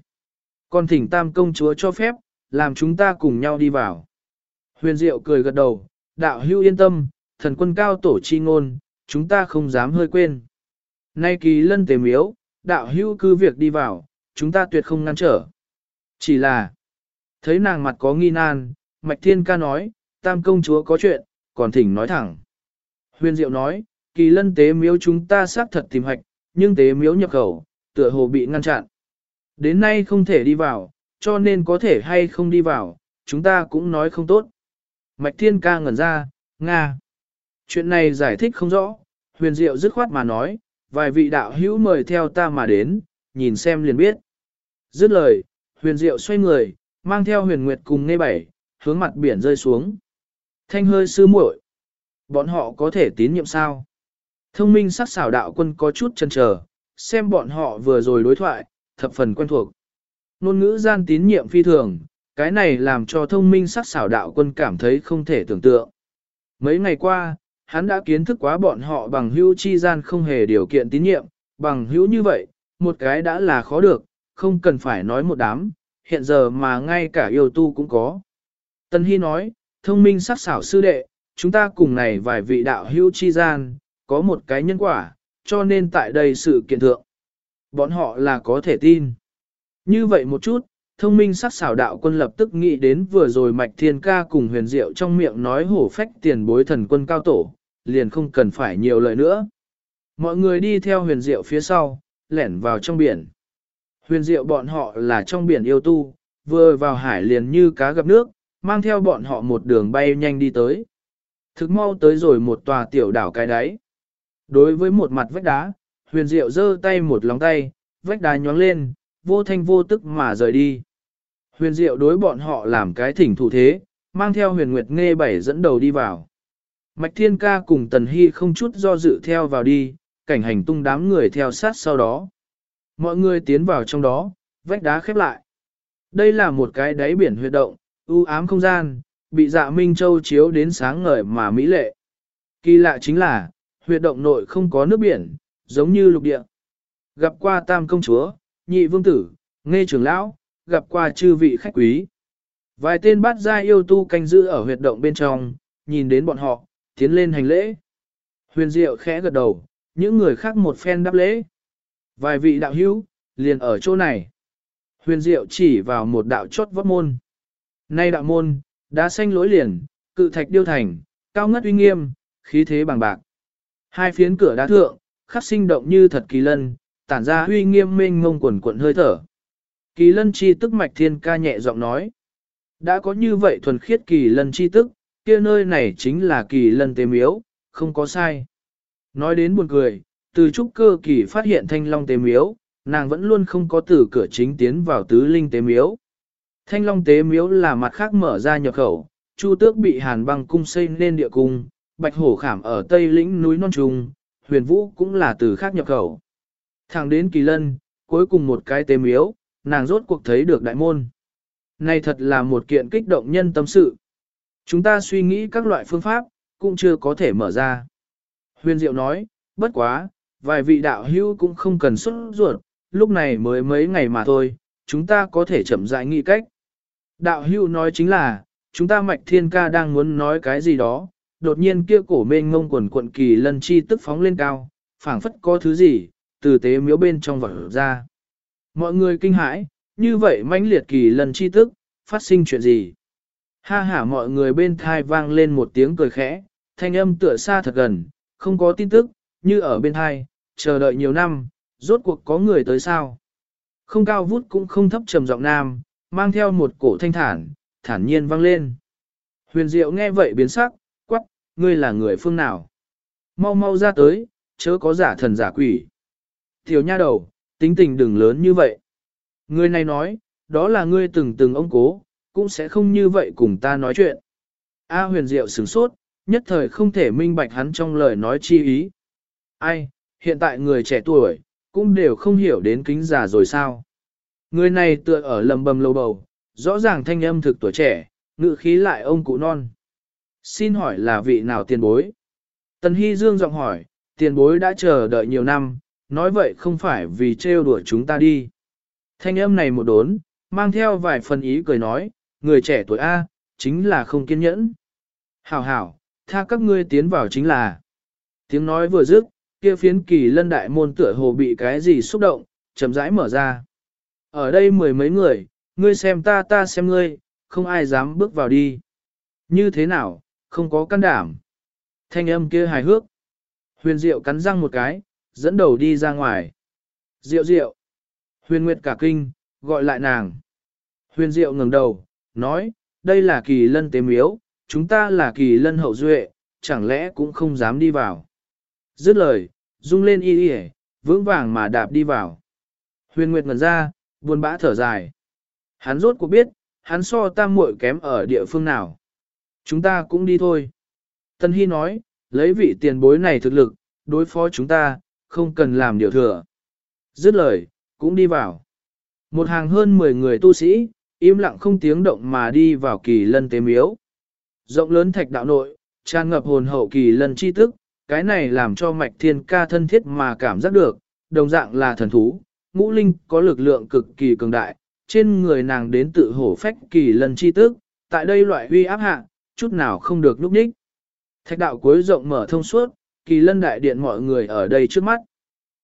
còn thỉnh tam công chúa cho phép, làm chúng ta cùng nhau đi vào. Huyền Diệu cười gật đầu, đạo hưu yên tâm, thần quân cao tổ chi ngôn, chúng ta không dám hơi quên. Nay kỳ lân tế miếu, đạo hưu cứ việc đi vào, chúng ta tuyệt không ngăn trở. Chỉ là, thấy nàng mặt có nghi nan, Mạch Thiên ca nói, tam công chúa có chuyện, còn thỉnh nói thẳng. Huyền Diệu nói, kỳ lân tế miếu chúng ta xác thật tìm hạch, nhưng tế miếu nhập khẩu, tựa hồ bị ngăn chặn. Đến nay không thể đi vào, cho nên có thể hay không đi vào, chúng ta cũng nói không tốt. Mạch Thiên ca ngẩn ra, Nga. Chuyện này giải thích không rõ, huyền diệu dứt khoát mà nói, vài vị đạo hữu mời theo ta mà đến, nhìn xem liền biết. Dứt lời, huyền diệu xoay người, mang theo huyền nguyệt cùng nghe bảy, hướng mặt biển rơi xuống. Thanh hơi sư muội, bọn họ có thể tín nhiệm sao? Thông minh sắc xảo đạo quân có chút chần chờ, xem bọn họ vừa rồi đối thoại, thập phần quen thuộc. Nôn ngữ gian tín nhiệm phi thường, cái này làm cho thông minh sắc xảo đạo quân cảm thấy không thể tưởng tượng. Mấy ngày qua, hắn đã kiến thức quá bọn họ bằng hữu chi gian không hề điều kiện tín nhiệm, bằng hữu như vậy, một cái đã là khó được, không cần phải nói một đám, hiện giờ mà ngay cả yêu tu cũng có. Tân Hy nói, thông minh sắc xảo sư đệ, chúng ta cùng này vài vị đạo hữu chi gian, có một cái nhân quả, cho nên tại đây sự kiện thượng. Bọn họ là có thể tin. Như vậy một chút, thông minh sắc xảo đạo quân lập tức nghĩ đến vừa rồi mạch thiên ca cùng huyền diệu trong miệng nói hổ phách tiền bối thần quân cao tổ, liền không cần phải nhiều lời nữa. Mọi người đi theo huyền diệu phía sau, lẻn vào trong biển. Huyền diệu bọn họ là trong biển yêu tu, vừa vào hải liền như cá gặp nước, mang theo bọn họ một đường bay nhanh đi tới. Thực mau tới rồi một tòa tiểu đảo cái đáy. Đối với một mặt vách đá, huyền diệu giơ tay một lòng tay, vách đá nhóng lên, vô thanh vô tức mà rời đi. Huyền diệu đối bọn họ làm cái thỉnh thủ thế, mang theo huyền nguyệt nghe bảy dẫn đầu đi vào. Mạch Thiên Ca cùng Tần Hy không chút do dự theo vào đi, cảnh hành tung đám người theo sát sau đó. Mọi người tiến vào trong đó, vách đá khép lại. Đây là một cái đáy biển huyệt động, u ám không gian, bị dạ Minh Châu chiếu đến sáng ngời mà mỹ lệ. Kỳ lạ chính là, huyệt động nội không có nước biển, giống như lục địa. Gặp qua tam công chúa, nhị vương tử, nghe trưởng lão, gặp qua chư vị khách quý. Vài tên bát gia yêu tu canh giữ ở huyệt động bên trong, nhìn đến bọn họ, tiến lên hành lễ. Huyền Diệu khẽ gật đầu, những người khác một phen đáp lễ. Vài vị đạo hữu, liền ở chỗ này. Huyền Diệu chỉ vào một đạo chốt vót môn. Nay đạo môn, đá xanh lối liền, cự thạch điêu thành, cao ngất uy nghiêm, khí thế bằng bạc. Hai phiến cửa đá thượng, khắc sinh động như thật kỳ lân, tản ra uy nghiêm mênh ngông quần quận hơi thở. Kỳ lân chi tức mạch thiên ca nhẹ giọng nói. Đã có như vậy thuần khiết kỳ lân chi tức, kia nơi này chính là kỳ lân tế miếu, không có sai. Nói đến buồn cười, từ trúc cơ kỳ phát hiện thanh long tế miếu, nàng vẫn luôn không có từ cửa chính tiến vào tứ linh tế miếu. Thanh long tế miếu là mặt khác mở ra nhập khẩu, chu tước bị hàn băng cung xây nên địa cung, bạch hổ khảm ở tây lĩnh núi non trùng, huyền vũ cũng là từ khác nhập khẩu. Thẳng đến kỳ lân, cuối cùng một cái tế miếu, nàng rốt cuộc thấy được đại môn. Này thật là một kiện kích động nhân tâm sự. Chúng ta suy nghĩ các loại phương pháp, cũng chưa có thể mở ra. Huyền Diệu nói, bất quá, vài vị đạo hữu cũng không cần xuất ruột, lúc này mới mấy ngày mà thôi, chúng ta có thể chậm rãi nghĩ cách. Đạo hữu nói chính là, chúng ta mạch thiên ca đang muốn nói cái gì đó, đột nhiên kia cổ mênh ngông quần quận kỳ lân chi tức phóng lên cao, phảng phất có thứ gì, từ tế miếu bên trong vỏ ra. Mọi người kinh hãi, như vậy mãnh liệt kỳ lần chi tức, phát sinh chuyện gì? Ha hả mọi người bên thai vang lên một tiếng cười khẽ, thanh âm tựa xa thật gần, không có tin tức, như ở bên thai, chờ đợi nhiều năm, rốt cuộc có người tới sao. Không cao vút cũng không thấp trầm giọng nam, mang theo một cổ thanh thản, thản nhiên vang lên. Huyền Diệu nghe vậy biến sắc, quắc, ngươi là người phương nào? Mau mau ra tới, chớ có giả thần giả quỷ. Tiểu nha đầu, tính tình đừng lớn như vậy. Người này nói, đó là ngươi từng từng ông cố, cũng sẽ không như vậy cùng ta nói chuyện. A huyền diệu sửng sốt, nhất thời không thể minh bạch hắn trong lời nói chi ý. Ai, hiện tại người trẻ tuổi, cũng đều không hiểu đến kính già rồi sao. Người này tựa ở lầm bầm lâu bầu, rõ ràng thanh âm thực tuổi trẻ, ngự khí lại ông cụ non. Xin hỏi là vị nào tiền bối? Tần Hy Dương giọng hỏi, tiền bối đã chờ đợi nhiều năm, nói vậy không phải vì trêu đùa chúng ta đi. Thanh âm này một đốn, mang theo vài phần ý cười nói, người trẻ tuổi A, chính là không kiên nhẫn. Hảo hảo, tha các ngươi tiến vào chính là. Tiếng nói vừa dứt, kia phiến kỳ lân đại môn tựa hồ bị cái gì xúc động, chậm rãi mở ra. Ở đây mười mấy người, ngươi xem ta ta xem ngươi, không ai dám bước vào đi. Như thế nào, không có can đảm. Thanh âm kia hài hước. Huyền Diệu cắn răng một cái, dẫn đầu đi ra ngoài. Diệu Diệu. Huyền Nguyệt cả kinh, gọi lại nàng. Huyền Diệu ngẩng đầu, nói, đây là kỳ lân tế miếu, chúng ta là kỳ lân hậu duệ, chẳng lẽ cũng không dám đi vào. Dứt lời, rung lên y y vững vàng mà đạp đi vào. Huyền Nguyệt ngẩn ra, buồn bã thở dài. Hắn rốt cuộc biết, hắn so tam muội kém ở địa phương nào. Chúng ta cũng đi thôi. Tân Hy nói, lấy vị tiền bối này thực lực, đối phó chúng ta, không cần làm điều thừa. Dứt lời, cũng đi vào. Một hàng hơn 10 người tu sĩ, im lặng không tiếng động mà đi vào kỳ lân tế miếu. Rộng lớn thạch đạo nội, tràn ngập hồn hậu kỳ lân chi tức, cái này làm cho mạch thiên ca thân thiết mà cảm giác được, đồng dạng là thần thú, ngũ linh có lực lượng cực kỳ cường đại, trên người nàng đến tự hổ phách kỳ lân chi tức, tại đây loại huy áp hạ, chút nào không được núp đích. Thạch đạo cuối rộng mở thông suốt, kỳ lân đại điện mọi người ở đây trước mắt.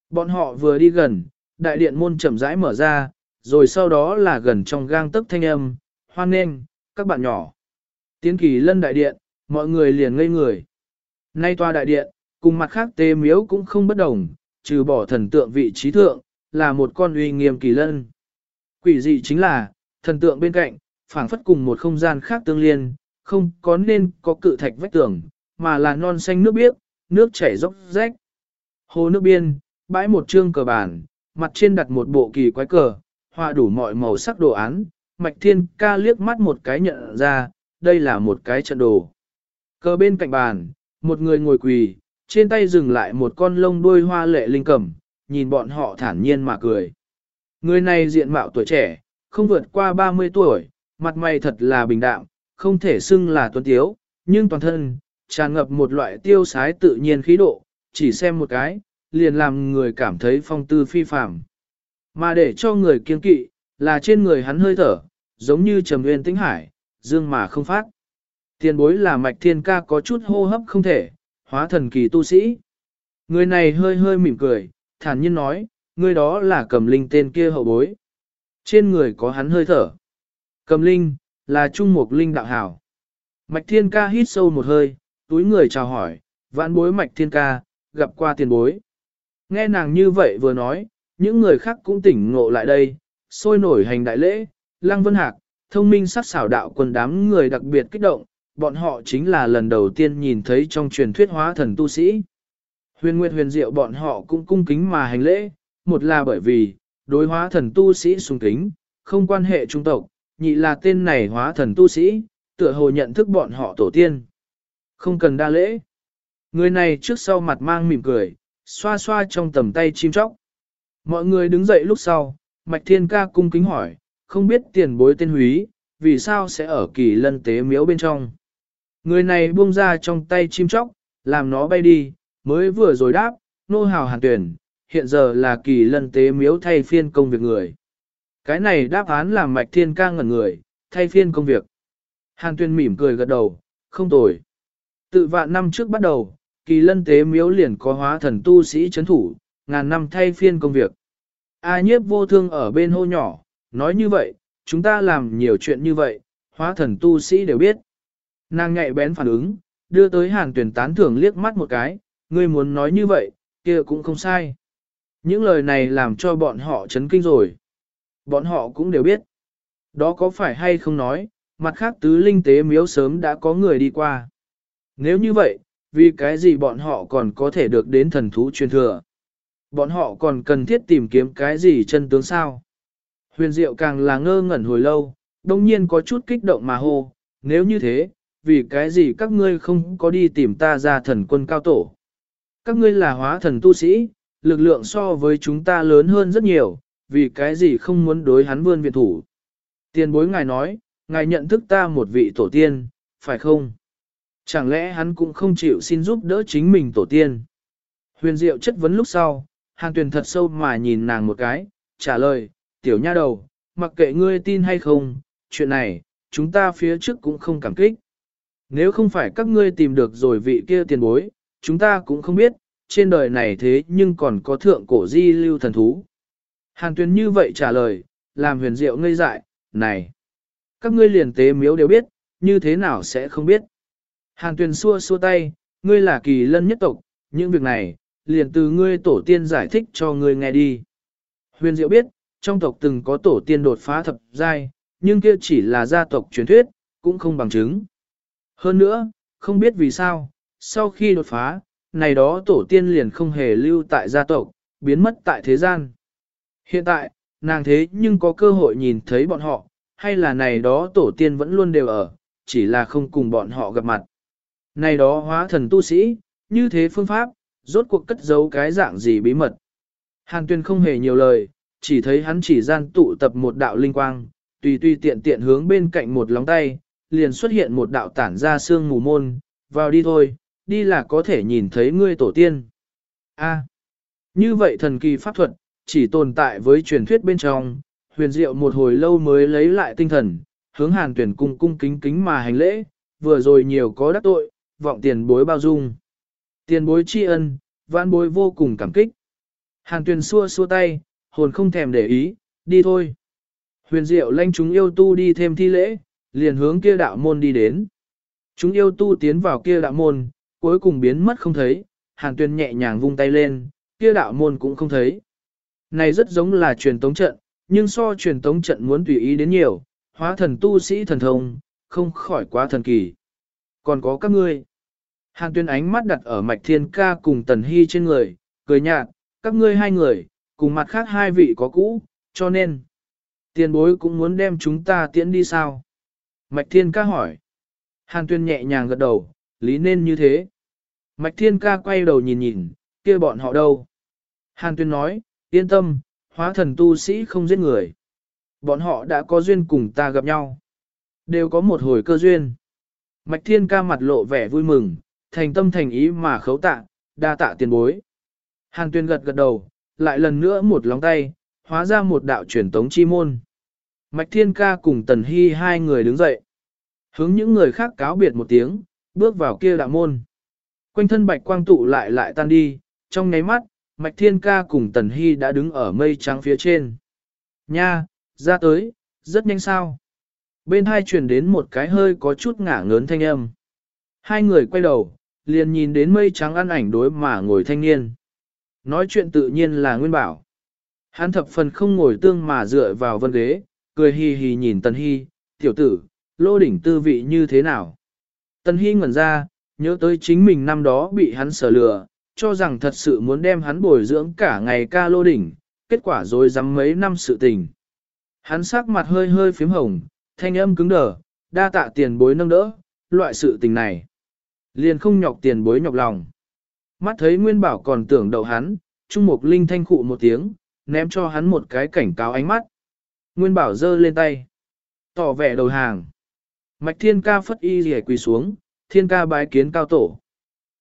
Bọn họ vừa đi gần, đại điện môn chậm rãi mở ra, rồi sau đó là gần trong gang tấc thanh âm, hoan nghênh, các bạn nhỏ. Tiến kỳ lân đại điện, mọi người liền ngây người. Nay toa đại điện, cùng mặt khác tê miếu cũng không bất đồng, trừ bỏ thần tượng vị trí thượng, là một con uy nghiêm kỳ lân. Quỷ dị chính là, thần tượng bên cạnh, phảng phất cùng một không gian khác tương liên, không có nên có cự thạch vách tường, mà là non xanh nước biếc, nước chảy dốc rách. Hồ nước biên, bãi một trương cờ bàn, mặt trên đặt một bộ kỳ quái cờ, họa đủ mọi màu sắc đồ án, Mạch Thiên ca liếc mắt một cái nhận ra, đây là một cái trận đồ. Cờ bên cạnh bàn, Một người ngồi quỳ, trên tay dừng lại một con lông đuôi hoa lệ linh cầm, nhìn bọn họ thản nhiên mà cười. Người này diện mạo tuổi trẻ, không vượt qua 30 tuổi, mặt mày thật là bình đạm, không thể xưng là tuấn tiếu, nhưng toàn thân, tràn ngập một loại tiêu sái tự nhiên khí độ, chỉ xem một cái, liền làm người cảm thấy phong tư phi phàm. Mà để cho người kiên kỵ, là trên người hắn hơi thở, giống như trầm nguyên tĩnh hải, dương mà không phát. Tiền bối là mạch thiên ca có chút hô hấp không thể, hóa thần kỳ tu sĩ. Người này hơi hơi mỉm cười, thản nhiên nói, người đó là cầm linh tên kia hậu bối. Trên người có hắn hơi thở. Cầm linh, là trung mục linh đạo hảo. Mạch thiên ca hít sâu một hơi, túi người chào hỏi, vãn bối mạch thiên ca, gặp qua tiền bối. Nghe nàng như vậy vừa nói, những người khác cũng tỉnh ngộ lại đây, sôi nổi hành đại lễ, lăng vân hạc, thông minh sắc xảo đạo quần đám người đặc biệt kích động, bọn họ chính là lần đầu tiên nhìn thấy trong truyền thuyết hóa thần tu sĩ. Huyền Nguyệt huyền diệu bọn họ cũng cung kính mà hành lễ, một là bởi vì, đối hóa thần tu sĩ sùng kính, không quan hệ trung tộc, nhị là tên này hóa thần tu sĩ, tựa hồ nhận thức bọn họ tổ tiên. Không cần đa lễ. Người này trước sau mặt mang mỉm cười, xoa xoa trong tầm tay chim chóc. Mọi người đứng dậy lúc sau, Mạch Thiên Ca cung kính hỏi, không biết tiền bối tên húy, vì sao sẽ ở kỳ lân tế miếu bên trong. Người này buông ra trong tay chim chóc, làm nó bay đi, mới vừa rồi đáp, nô hào hàn tuyển, hiện giờ là kỳ lân tế miếu thay phiên công việc người. Cái này đáp án làm mạch thiên ca ngẩn người, thay phiên công việc. Hàn tuyên mỉm cười gật đầu, không tồi. Tự vạn năm trước bắt đầu, kỳ lân tế miếu liền có hóa thần tu sĩ chấn thủ, ngàn năm thay phiên công việc. A nhiếp vô thương ở bên hô nhỏ, nói như vậy, chúng ta làm nhiều chuyện như vậy, hóa thần tu sĩ đều biết. Nàng nhạy bén phản ứng, đưa tới hàng tuyển tán thưởng liếc mắt một cái, ngươi muốn nói như vậy, kia cũng không sai. Những lời này làm cho bọn họ chấn kinh rồi. Bọn họ cũng đều biết. Đó có phải hay không nói, mặt khác tứ linh tế miếu sớm đã có người đi qua. Nếu như vậy, vì cái gì bọn họ còn có thể được đến thần thú truyền thừa? Bọn họ còn cần thiết tìm kiếm cái gì chân tướng sao? Huyền Diệu càng là ngơ ngẩn hồi lâu, đồng nhiên có chút kích động mà hô, nếu như thế, vì cái gì các ngươi không có đi tìm ta ra thần quân cao tổ? Các ngươi là hóa thần tu sĩ, lực lượng so với chúng ta lớn hơn rất nhiều, vì cái gì không muốn đối hắn vươn viện thủ. Tiền bối ngài nói, ngài nhận thức ta một vị tổ tiên, phải không? Chẳng lẽ hắn cũng không chịu xin giúp đỡ chính mình tổ tiên? Huyền Diệu chất vấn lúc sau, Hàn Tuyền thật sâu mà nhìn nàng một cái, trả lời, tiểu nha đầu, mặc kệ ngươi tin hay không, chuyện này, chúng ta phía trước cũng không cảm kích. Nếu không phải các ngươi tìm được rồi vị kia tiền bối, chúng ta cũng không biết, trên đời này thế nhưng còn có thượng cổ di lưu thần thú. Hàn Tuyền như vậy trả lời, làm huyền diệu ngây dại, này, các ngươi liền tế miếu đều biết, như thế nào sẽ không biết. Hàn Tuyền xua xua tay, ngươi là kỳ lân nhất tộc, những việc này, liền từ ngươi tổ tiên giải thích cho ngươi nghe đi. Huyền diệu biết, trong tộc từng có tổ tiên đột phá thập giai, nhưng kia chỉ là gia tộc truyền thuyết, cũng không bằng chứng. Hơn nữa, không biết vì sao, sau khi đột phá, này đó tổ tiên liền không hề lưu tại gia tộc, biến mất tại thế gian. Hiện tại, nàng thế nhưng có cơ hội nhìn thấy bọn họ, hay là này đó tổ tiên vẫn luôn đều ở, chỉ là không cùng bọn họ gặp mặt. Này đó hóa thần tu sĩ, như thế phương pháp, rốt cuộc cất giấu cái dạng gì bí mật. Hàn tuyên không hề nhiều lời, chỉ thấy hắn chỉ gian tụ tập một đạo linh quang, tùy tùy tiện tiện hướng bên cạnh một lóng tay, liền xuất hiện một đạo tản ra xương mù môn, vào đi thôi, đi là có thể nhìn thấy ngươi tổ tiên. A. như vậy thần kỳ pháp thuật, chỉ tồn tại với truyền thuyết bên trong, huyền diệu một hồi lâu mới lấy lại tinh thần, hướng hàn tuyển cung cung kính kính mà hành lễ, vừa rồi nhiều có đắc tội, vọng tiền bối bao dung. Tiền bối tri ân, vãn bối vô cùng cảm kích. Hàn tuyền xua xua tay, hồn không thèm để ý, đi thôi. Huyền diệu lanh chúng yêu tu đi thêm thi lễ, liền hướng kia đạo môn đi đến. Chúng yêu tu tiến vào kia đạo môn, cuối cùng biến mất không thấy, hàn tuyền nhẹ nhàng vung tay lên, kia đạo môn cũng không thấy. Này rất giống là truyền tống trận, nhưng so truyền tống trận muốn tùy ý đến nhiều, hóa thần tu sĩ thần thông, không khỏi quá thần kỳ. Còn có các ngươi. Hàn tuyên ánh mắt đặt ở mạch thiên ca cùng tần hy trên người, cười nhạt, các ngươi hai người, cùng mặt khác hai vị có cũ, cho nên, tiền bối cũng muốn đem chúng ta tiễn đi sao? Mạch thiên ca hỏi. Hàn tuyên nhẹ nhàng gật đầu, lý nên như thế. Mạch Thiên Ca quay đầu nhìn nhìn, kia bọn họ đâu? Hàn Tuyên nói, yên tâm, hóa thần tu sĩ không giết người. Bọn họ đã có duyên cùng ta gặp nhau. Đều có một hồi cơ duyên. Mạch Thiên Ca mặt lộ vẻ vui mừng, thành tâm thành ý mà khấu tạ, đa tạ tiền bối. Hàn Tuyên gật gật đầu, lại lần nữa một lóng tay, hóa ra một đạo truyền tống chi môn. Mạch Thiên Ca cùng Tần Hy hai người đứng dậy. Hướng những người khác cáo biệt một tiếng, bước vào kia đạo môn. Quanh thân bạch quang tụ lại lại tan đi, trong nháy mắt, Mạch Thiên Ca cùng Tần Hy đã đứng ở mây trắng phía trên. Nha, ra tới, rất nhanh sao. Bên hai truyền đến một cái hơi có chút ngả ngớn thanh âm. Hai người quay đầu, liền nhìn đến mây trắng ăn ảnh đối mà ngồi thanh niên. Nói chuyện tự nhiên là Nguyên Bảo. Hắn thập phần không ngồi tương mà dựa vào vân ghế, cười hì hì nhìn Tần Hy, tiểu tử, lô đỉnh tư vị như thế nào. Tần Hy ngẩn ra, nhớ tới chính mình năm đó bị hắn sở lừa, cho rằng thật sự muốn đem hắn bồi dưỡng cả ngày ca lô đỉnh, kết quả rồi dám mấy năm sự tình. Hắn sắc mặt hơi hơi phím hồng, thanh âm cứng đờ, đa tạ tiền bối nâng đỡ, loại sự tình này. Liền không nhọc tiền bối nhọc lòng. Mắt thấy Nguyên Bảo còn tưởng đậu hắn, Trung Mục Linh thanh khụ một tiếng, ném cho hắn một cái cảnh cáo ánh mắt. Nguyên Bảo giơ lên tay, tỏ vẻ đầu hàng. Mạch Thiên Ca phất y rỉa quỳ xuống, Thiên Ca bái kiến cao tổ.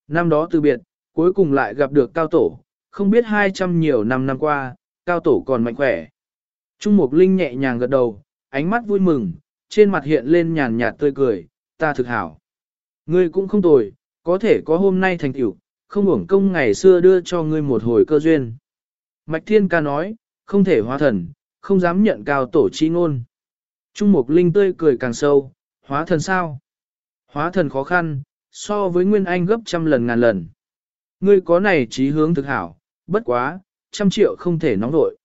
Năm đó từ biệt, cuối cùng lại gặp được cao tổ, không biết hai trăm nhiều năm năm qua, cao tổ còn mạnh khỏe. Trung Mục Linh nhẹ nhàng gật đầu, ánh mắt vui mừng, trên mặt hiện lên nhàn nhạt tươi cười, ta thực hảo. Ngươi cũng không tồi, có thể có hôm nay thành tựu, không uổng công ngày xưa đưa cho ngươi một hồi cơ duyên. Mạch Thiên ca nói, không thể hóa thần, không dám nhận cao tổ chi ngôn. Trung Mục Linh tươi cười càng sâu, hóa thần sao? Hóa thần khó khăn, so với Nguyên Anh gấp trăm lần ngàn lần. Ngươi có này trí hướng thực hảo, bất quá, trăm triệu không thể nóng nổi.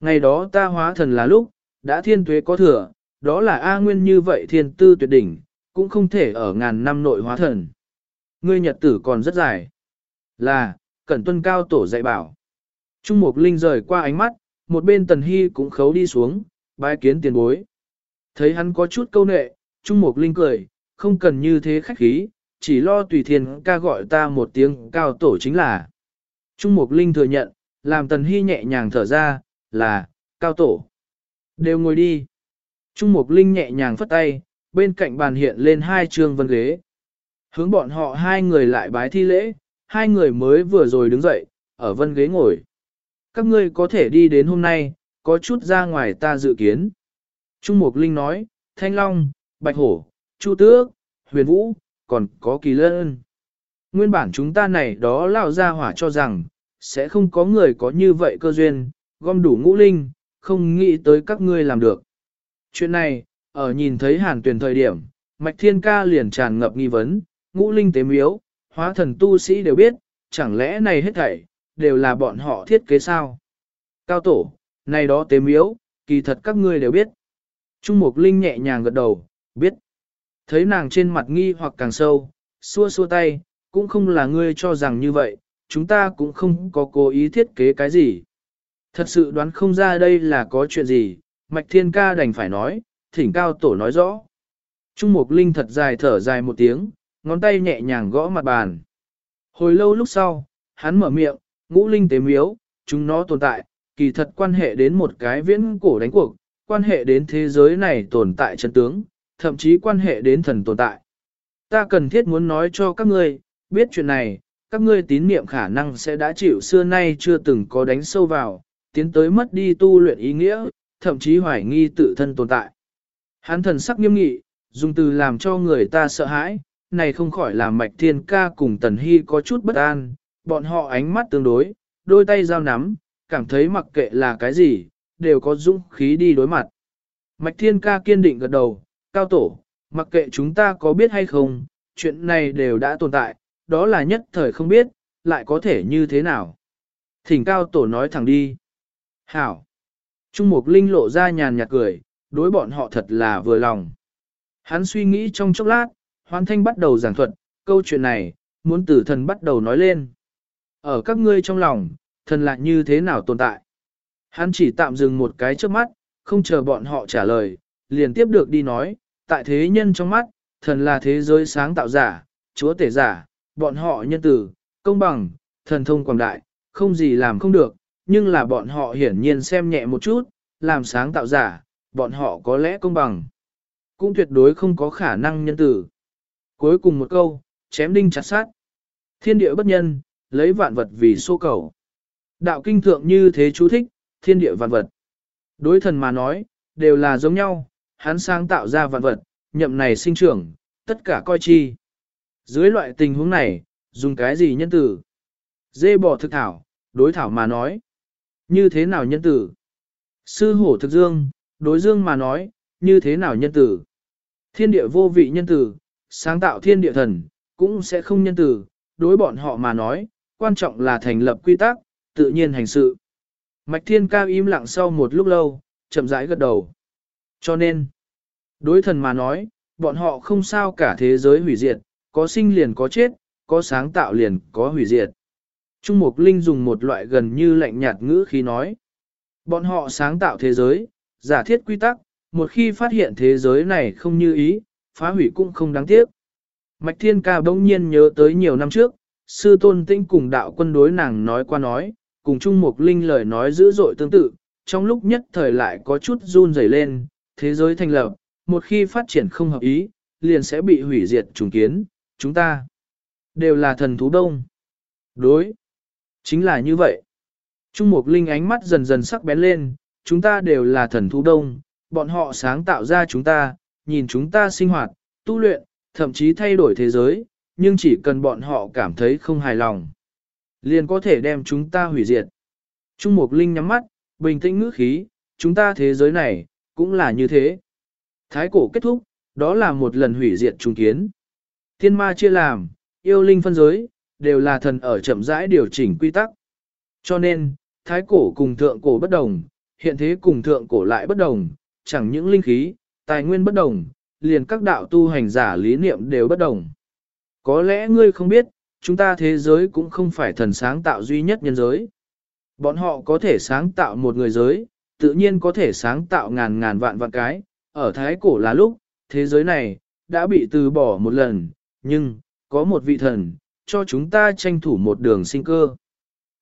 Ngày đó ta hóa thần là lúc, đã thiên tuế có thừa, đó là A Nguyên như vậy thiên tư tuyệt đỉnh, cũng không thể ở ngàn năm nội hóa thần. Ngươi nhật tử còn rất dài. Là, cẩn tuân cao tổ dạy bảo. Trung Mục Linh rời qua ánh mắt, một bên Tần Hy cũng khấu đi xuống, bái kiến tiền bối. Thấy hắn có chút câu nệ, Trung Mục Linh cười, không cần như thế khách khí, chỉ lo tùy thiên ca gọi ta một tiếng cao tổ chính là. Trung Mục Linh thừa nhận, làm Tần Hy nhẹ nhàng thở ra, là, cao tổ. Đều ngồi đi. Trung Mục Linh nhẹ nhàng phất tay, bên cạnh bàn hiện lên hai trường vân ghế. Hướng bọn họ hai người lại bái thi lễ, hai người mới vừa rồi đứng dậy, ở vân ghế ngồi. Các ngươi có thể đi đến hôm nay, có chút ra ngoài ta dự kiến. Trung Mục Linh nói, Thanh Long, Bạch Hổ, Chu Tước, Huyền Vũ, còn có Kỳ Lân. Nguyên bản chúng ta này đó lao ra hỏa cho rằng, sẽ không có người có như vậy cơ duyên, gom đủ ngũ linh, không nghĩ tới các ngươi làm được. Chuyện này, ở nhìn thấy hàn tuyển thời điểm, Mạch Thiên Ca liền tràn ngập nghi vấn, ngũ linh tế miếu, hóa thần tu sĩ đều biết, chẳng lẽ này hết thảy, đều là bọn họ thiết kế sao? Cao tổ, này đó tế miếu, kỳ thật các ngươi đều biết. Trung Mục Linh nhẹ nhàng gật đầu, biết. Thấy nàng trên mặt nghi hoặc càng sâu, xua xua tay, cũng không là ngươi cho rằng như vậy, chúng ta cũng không có cố ý thiết kế cái gì. Thật sự đoán không ra đây là có chuyện gì, Mạch Thiên Ca đành phải nói, thỉnh cao tổ nói rõ. Trung Mục Linh thật dài thở dài một tiếng, ngón tay nhẹ nhàng gõ mặt bàn. Hồi lâu lúc sau, hắn mở miệng, ngũ linh tế miếu, chúng nó tồn tại, kỳ thật quan hệ đến một cái viễn cổ đánh cuộc, quan hệ đến thế giới này tồn tại chân tướng, thậm chí quan hệ đến thần tồn tại. Ta cần thiết muốn nói cho các ngươi, biết chuyện này, các ngươi tín niệm khả năng sẽ đã chịu xưa nay chưa từng có đánh sâu vào, tiến tới mất đi tu luyện ý nghĩa, thậm chí hoài nghi tự thân tồn tại. Hắn thần sắc nghiêm nghị, dùng từ làm cho người ta sợ hãi, này không khỏi làm mạch thiên ca cùng tần hy có chút bất an, bọn họ ánh mắt tương đối, đôi tay giao nắm, cảm thấy mặc kệ là cái gì, đều có dũng khí đi đối mặt. Mạch thiên ca kiên định gật đầu, cao tổ, mặc kệ chúng ta có biết hay không, chuyện này đều đã tồn tại, đó là nhất thời không biết, lại có thể như thế nào. Thỉnh cao tổ nói thẳng đi. Hảo. Trung Mục Linh lộ ra nhàn nhạt cười, đối bọn họ thật là vừa lòng. Hắn suy nghĩ trong chốc lát, Hoan Thanh bắt đầu giảng thuật, câu chuyện này, muốn tử thần bắt đầu nói lên. Ở các ngươi trong lòng, thần lại như thế nào tồn tại? Hắn chỉ tạm dừng một cái trước mắt, không chờ bọn họ trả lời, liền tiếp được đi nói, tại thế nhân trong mắt, thần là thế giới sáng tạo giả, chúa tể giả, bọn họ nhân tử, công bằng, thần thông quảng đại, không gì làm không được, nhưng là bọn họ hiển nhiên xem nhẹ một chút, làm sáng tạo giả, bọn họ có lẽ công bằng. Cũng tuyệt đối không có khả năng nhân tử. Cuối cùng một câu, chém đinh chặt sát. Thiên địa bất nhân, lấy vạn vật vì số cầu. Đạo kinh thượng như thế chú thích, thiên địa vạn vật. Đối thần mà nói, đều là giống nhau, hắn sáng tạo ra vạn vật, nhậm này sinh trưởng, tất cả coi chi. Dưới loại tình huống này, dùng cái gì nhân tử? Dê bò thực thảo, đối thảo mà nói. Như thế nào nhân tử? Sư hổ thực dương, đối dương mà nói, như thế nào nhân tử? Thiên địa vô vị nhân tử, sáng tạo thiên địa thần, cũng sẽ không nhân tử, đối bọn họ mà nói, quan trọng là thành lập quy tắc, tự nhiên hành sự. Mạch thiên cao im lặng sau một lúc lâu, chậm rãi gật đầu. Cho nên, đối thần mà nói, bọn họ không sao cả thế giới hủy diệt, có sinh liền có chết, có sáng tạo liền có hủy diệt. Trung Mục Linh dùng một loại gần như lạnh nhạt ngữ khi nói. Bọn họ sáng tạo thế giới, giả thiết quy tắc, một khi phát hiện thế giới này không như ý, phá hủy cũng không đáng tiếc. Mạch Thiên Ca bỗng nhiên nhớ tới nhiều năm trước, sư tôn tinh cùng đạo quân đối nàng nói qua nói, cùng Trung Mục Linh lời nói dữ dội tương tự, trong lúc nhất thời lại có chút run rẩy lên, thế giới thành lập, một khi phát triển không hợp ý, liền sẽ bị hủy diệt trùng kiến, chúng ta đều là thần thú đông. Đối, chính là như vậy. Trung Mục Linh ánh mắt dần dần sắc bén lên, chúng ta đều là thần thú đông, bọn họ sáng tạo ra chúng ta, nhìn chúng ta sinh hoạt, tu luyện, thậm chí thay đổi thế giới, nhưng chỉ cần bọn họ cảm thấy không hài lòng, liền có thể đem chúng ta hủy diệt. Trung Mục Linh nhắm mắt, bình tĩnh ngữ khí, chúng ta thế giới này, cũng là như thế. Thái cổ kết thúc, đó là một lần hủy diệt trung kiến. Thiên ma chia làm, yêu linh phân giới, đều là thần ở chậm rãi điều chỉnh quy tắc. Cho nên, thái cổ cùng thượng cổ bất đồng, hiện thế cùng thượng cổ lại bất đồng, chẳng những linh khí, tài nguyên bất đồng, liền các đạo tu hành giả lý niệm đều bất đồng. Có lẽ ngươi không biết, chúng ta thế giới cũng không phải thần sáng tạo duy nhất nhân giới. Bọn họ có thể sáng tạo một người giới, tự nhiên có thể sáng tạo ngàn ngàn vạn vạn cái, ở thái cổ là lúc, thế giới này, đã bị từ bỏ một lần, nhưng, có một vị thần, cho chúng ta tranh thủ một đường sinh cơ.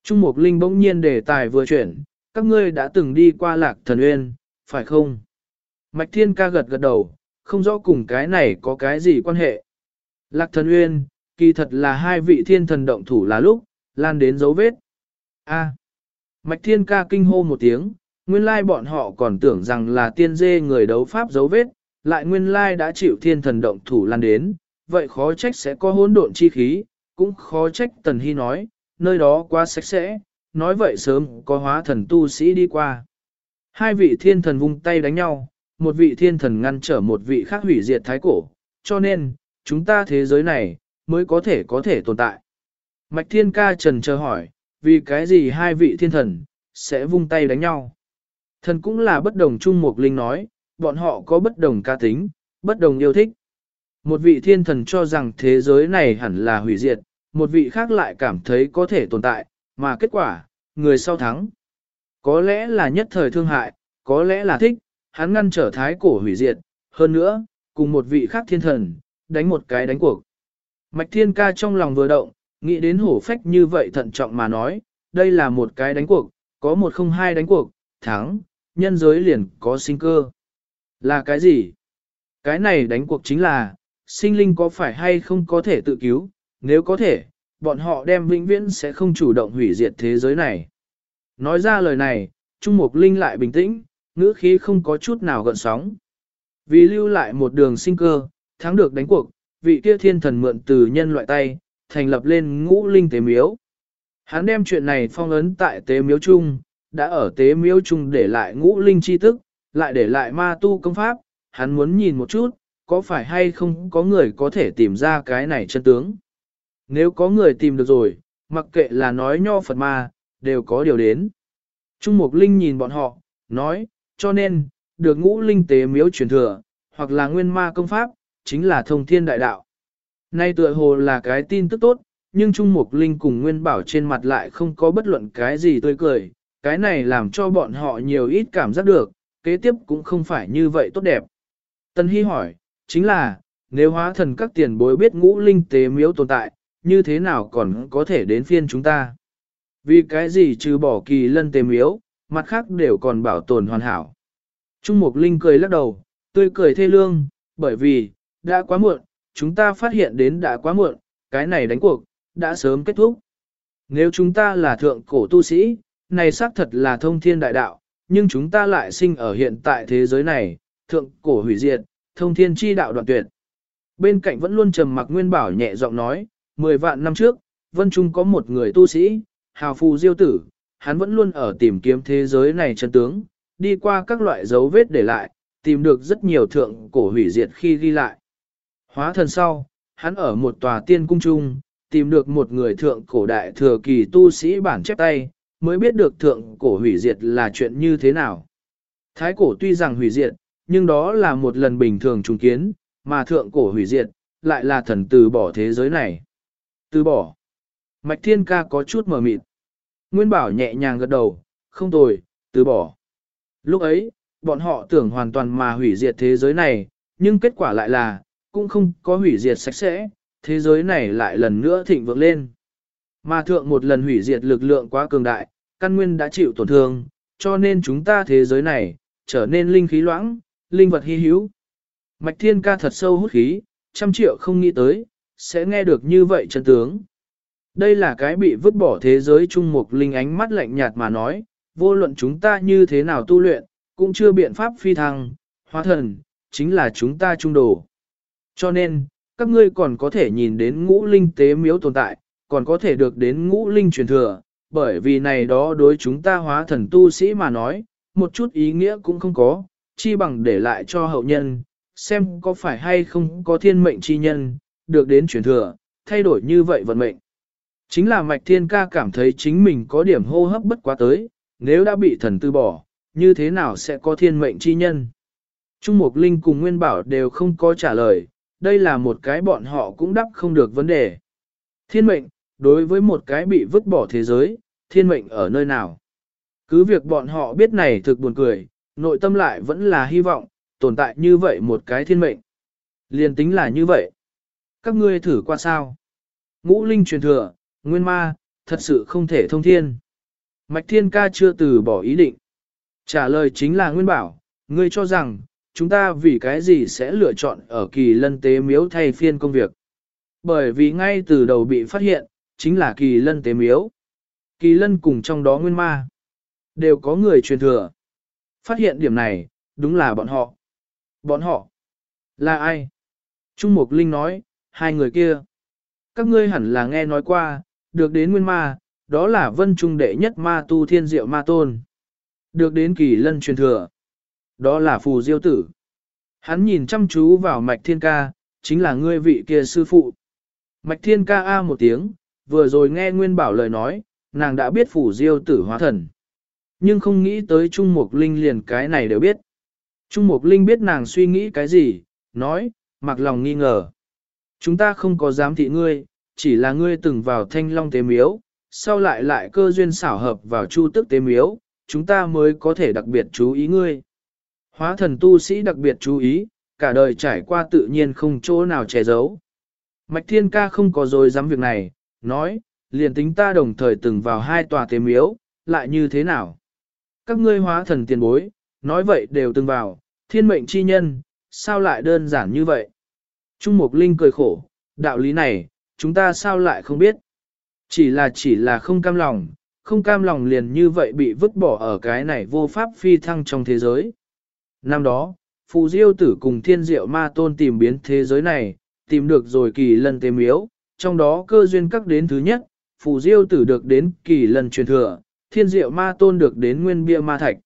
Trung Mục Linh bỗng nhiên đề tài vừa chuyển, các ngươi đã từng đi qua lạc thần uyên, phải không? Mạch Thiên ca gật gật đầu, không rõ cùng cái này có cái gì quan hệ. Lạc thần uyên, kỳ thật là hai vị thiên thần động thủ là lúc, lan đến dấu vết. A. Mạch Thiên ca kinh hô một tiếng, nguyên lai bọn họ còn tưởng rằng là tiên dê người đấu pháp dấu vết, lại nguyên lai đã chịu thiên thần động thủ lan đến, vậy khó trách sẽ có hỗn độn chi khí, cũng khó trách Tần Hy nói, nơi đó quá sạch sẽ, nói vậy sớm có hóa thần tu sĩ đi qua. Hai vị thiên thần vung tay đánh nhau, một vị thiên thần ngăn trở một vị khác hủy diệt thái cổ, cho nên, chúng ta thế giới này, mới có thể có thể tồn tại. Mạch thiên ca trần chờ hỏi, vì cái gì hai vị thiên thần, sẽ vung tay đánh nhau? Thần cũng là bất đồng chung một linh nói, bọn họ có bất đồng ca tính, bất đồng yêu thích. Một vị thiên thần cho rằng thế giới này hẳn là hủy diệt, một vị khác lại cảm thấy có thể tồn tại, mà kết quả, người sau thắng. Có lẽ là nhất thời thương hại, có lẽ là thích, hắn ngăn trở thái cổ hủy diệt, hơn nữa, cùng một vị khác thiên thần, đánh một cái đánh cuộc. Mạch thiên ca trong lòng vừa động, nghĩ đến hổ phách như vậy thận trọng mà nói, đây là một cái đánh cuộc, có một không hai đánh cuộc, thắng, nhân giới liền có sinh cơ. Là cái gì? Cái này đánh cuộc chính là, sinh linh có phải hay không có thể tự cứu, nếu có thể, bọn họ đem vĩnh viễn sẽ không chủ động hủy diệt thế giới này. Nói ra lời này, Trung Mục Linh lại bình tĩnh, ngữ khí không có chút nào gợn sóng. Vì lưu lại một đường sinh cơ, thắng được đánh cuộc, vị kia thiên thần mượn từ nhân loại tay, thành lập lên ngũ linh tế miếu. Hắn đem chuyện này phong ấn tại tế miếu chung, đã ở tế miếu chung để lại ngũ linh chi tức, lại để lại ma tu công pháp, hắn muốn nhìn một chút, có phải hay không có người có thể tìm ra cái này chân tướng. Nếu có người tìm được rồi, mặc kệ là nói nho Phật ma, đều có điều đến. Trung Mục Linh nhìn bọn họ, nói, cho nên, được ngũ linh tế miếu truyền thừa, hoặc là nguyên ma công pháp, chính là thông thiên đại đạo. Nay tựa hồ là cái tin tức tốt, nhưng Trung Mục Linh cùng Nguyên Bảo trên mặt lại không có bất luận cái gì tươi cười, cái này làm cho bọn họ nhiều ít cảm giác được, kế tiếp cũng không phải như vậy tốt đẹp. Tân Hy hỏi, chính là, nếu hóa thần các tiền bối biết ngũ linh tế miếu tồn tại, như thế nào còn có thể đến phiên chúng ta. Vì cái gì trừ bỏ kỳ lân tề miếu, mặt khác đều còn bảo tồn hoàn hảo. Trung Mục Linh cười lắc đầu, tươi cười thê lương, bởi vì, đã quá muộn, chúng ta phát hiện đến đã quá muộn, cái này đánh cuộc, đã sớm kết thúc. Nếu chúng ta là thượng cổ tu sĩ, này xác thật là thông thiên đại đạo, nhưng chúng ta lại sinh ở hiện tại thế giới này, thượng cổ hủy diệt, thông thiên chi đạo đoạn tuyệt. Bên cạnh vẫn luôn trầm mặc nguyên bảo nhẹ giọng nói, mười vạn năm trước, Vân Trung có một người tu sĩ, hào phù diêu tử, hắn vẫn luôn ở tìm kiếm thế giới này chân tướng, đi qua các loại dấu vết để lại, tìm được rất nhiều thượng cổ hủy diệt khi ghi lại. Hóa thần sau, hắn ở một tòa tiên cung trung, tìm được một người thượng cổ đại thừa kỳ tu sĩ bản chép tay, mới biết được thượng cổ hủy diệt là chuyện như thế nào. Thái cổ tuy rằng hủy diệt, nhưng đó là một lần bình thường trùng kiến, mà thượng cổ hủy diệt, lại là thần từ bỏ thế giới này. Từ bỏ. Mạch Thiên Ca có chút mờ mịt. Nguyên Bảo nhẹ nhàng gật đầu, không tồi, từ bỏ. Lúc ấy, bọn họ tưởng hoàn toàn mà hủy diệt thế giới này, nhưng kết quả lại là, cũng không có hủy diệt sạch sẽ, thế giới này lại lần nữa thịnh vượng lên. Mà thượng một lần hủy diệt lực lượng quá cường đại, căn nguyên đã chịu tổn thương, cho nên chúng ta thế giới này, trở nên linh khí loãng, linh vật hy hữu. Mạch thiên ca thật sâu hút khí, trăm triệu không nghĩ tới, sẽ nghe được như vậy chân tướng. Đây là cái bị vứt bỏ thế giới trung mục linh ánh mắt lạnh nhạt mà nói, vô luận chúng ta như thế nào tu luyện, cũng chưa biện pháp phi thăng, hóa thần, chính là chúng ta trung đồ. Cho nên, các ngươi còn có thể nhìn đến ngũ linh tế miếu tồn tại, còn có thể được đến ngũ linh truyền thừa, bởi vì này đó đối chúng ta hóa thần tu sĩ mà nói, một chút ý nghĩa cũng không có, chi bằng để lại cho hậu nhân, xem có phải hay không có thiên mệnh chi nhân, được đến truyền thừa, thay đổi như vậy vận mệnh. Chính là mạch thiên ca cảm thấy chính mình có điểm hô hấp bất quá tới, nếu đã bị thần tư bỏ, như thế nào sẽ có thiên mệnh chi nhân? Trung Mục Linh cùng Nguyên Bảo đều không có trả lời, đây là một cái bọn họ cũng đắp không được vấn đề. Thiên mệnh, đối với một cái bị vứt bỏ thế giới, thiên mệnh ở nơi nào? Cứ việc bọn họ biết này thực buồn cười, nội tâm lại vẫn là hy vọng, tồn tại như vậy một cái thiên mệnh. Liên tính là như vậy. Các ngươi thử qua sao? Ngũ linh truyền thừa, nguyên ma, thật sự không thể thông thiên. Mạch thiên ca chưa từ bỏ ý định. Trả lời chính là nguyên bảo, ngươi cho rằng, chúng ta vì cái gì sẽ lựa chọn ở kỳ lân tế miếu thay phiên công việc. Bởi vì ngay từ đầu bị phát hiện, chính là kỳ lân tế miếu. Kỳ lân cùng trong đó nguyên ma. Đều có người truyền thừa. Phát hiện điểm này, đúng là bọn họ. Bọn họ. Là ai? Trung Mục Linh nói, hai người kia. Các ngươi hẳn là nghe nói qua, được đến nguyên ma, đó là vân trung đệ nhất ma tu thiên diệu ma tôn. Được đến kỳ lân truyền thừa. Đó là phù diêu tử. Hắn nhìn chăm chú vào mạch thiên ca, chính là ngươi vị kia sư phụ. Mạch thiên ca a một tiếng, vừa rồi nghe nguyên bảo lời nói, nàng đã biết phù diêu tử hóa thần. Nhưng không nghĩ tới Trung Mục Linh liền cái này đều biết. Trung Mục Linh biết nàng suy nghĩ cái gì, nói, mặc lòng nghi ngờ. Chúng ta không có dám thị ngươi, chỉ là ngươi từng vào thanh long tế miếu, sau lại lại cơ duyên xảo hợp vào chu tức tế miếu, chúng ta mới có thể đặc biệt chú ý ngươi. Hóa thần tu sĩ đặc biệt chú ý, cả đời trải qua tự nhiên không chỗ nào che giấu. Mạch Thiên Ca không có dối dám việc này, nói, liền tính ta đồng thời từng vào hai tòa tế miếu, lại như thế nào? Các ngươi hóa thần tiền bối, nói vậy đều từng vào, thiên mệnh chi nhân, sao lại đơn giản như vậy? Trung Mục Linh cười khổ, đạo lý này, chúng ta sao lại không biết? Chỉ là chỉ là không cam lòng, không cam lòng liền như vậy bị vứt bỏ ở cái này vô pháp phi thăng trong thế giới. Năm đó, Phù Diêu tử cùng thiên diệu ma tôn tìm biến thế giới này, tìm được rồi kỳ lân tế miếu, trong đó cơ duyên các đến thứ nhất, Phù Diêu tử được đến kỳ lân truyền thừa, thiên diệu ma tôn được đến nguyên bia ma thạch.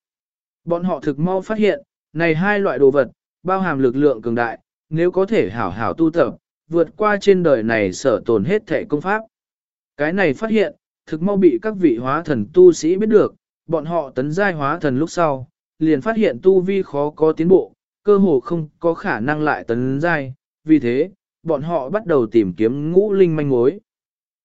Bọn họ thực mau phát hiện, này hai loại đồ vật, bao hàm lực lượng cường đại, nếu có thể hảo hảo tu tập, vượt qua trên đời này sở tồn hết thể công pháp. Cái này phát hiện, thực mau bị các vị hóa thần tu sĩ biết được, bọn họ tấn giai hóa thần lúc sau, liền phát hiện tu vi khó có tiến bộ, cơ hồ không có khả năng lại tấn giai, vì thế, bọn họ bắt đầu tìm kiếm ngũ linh manh mối.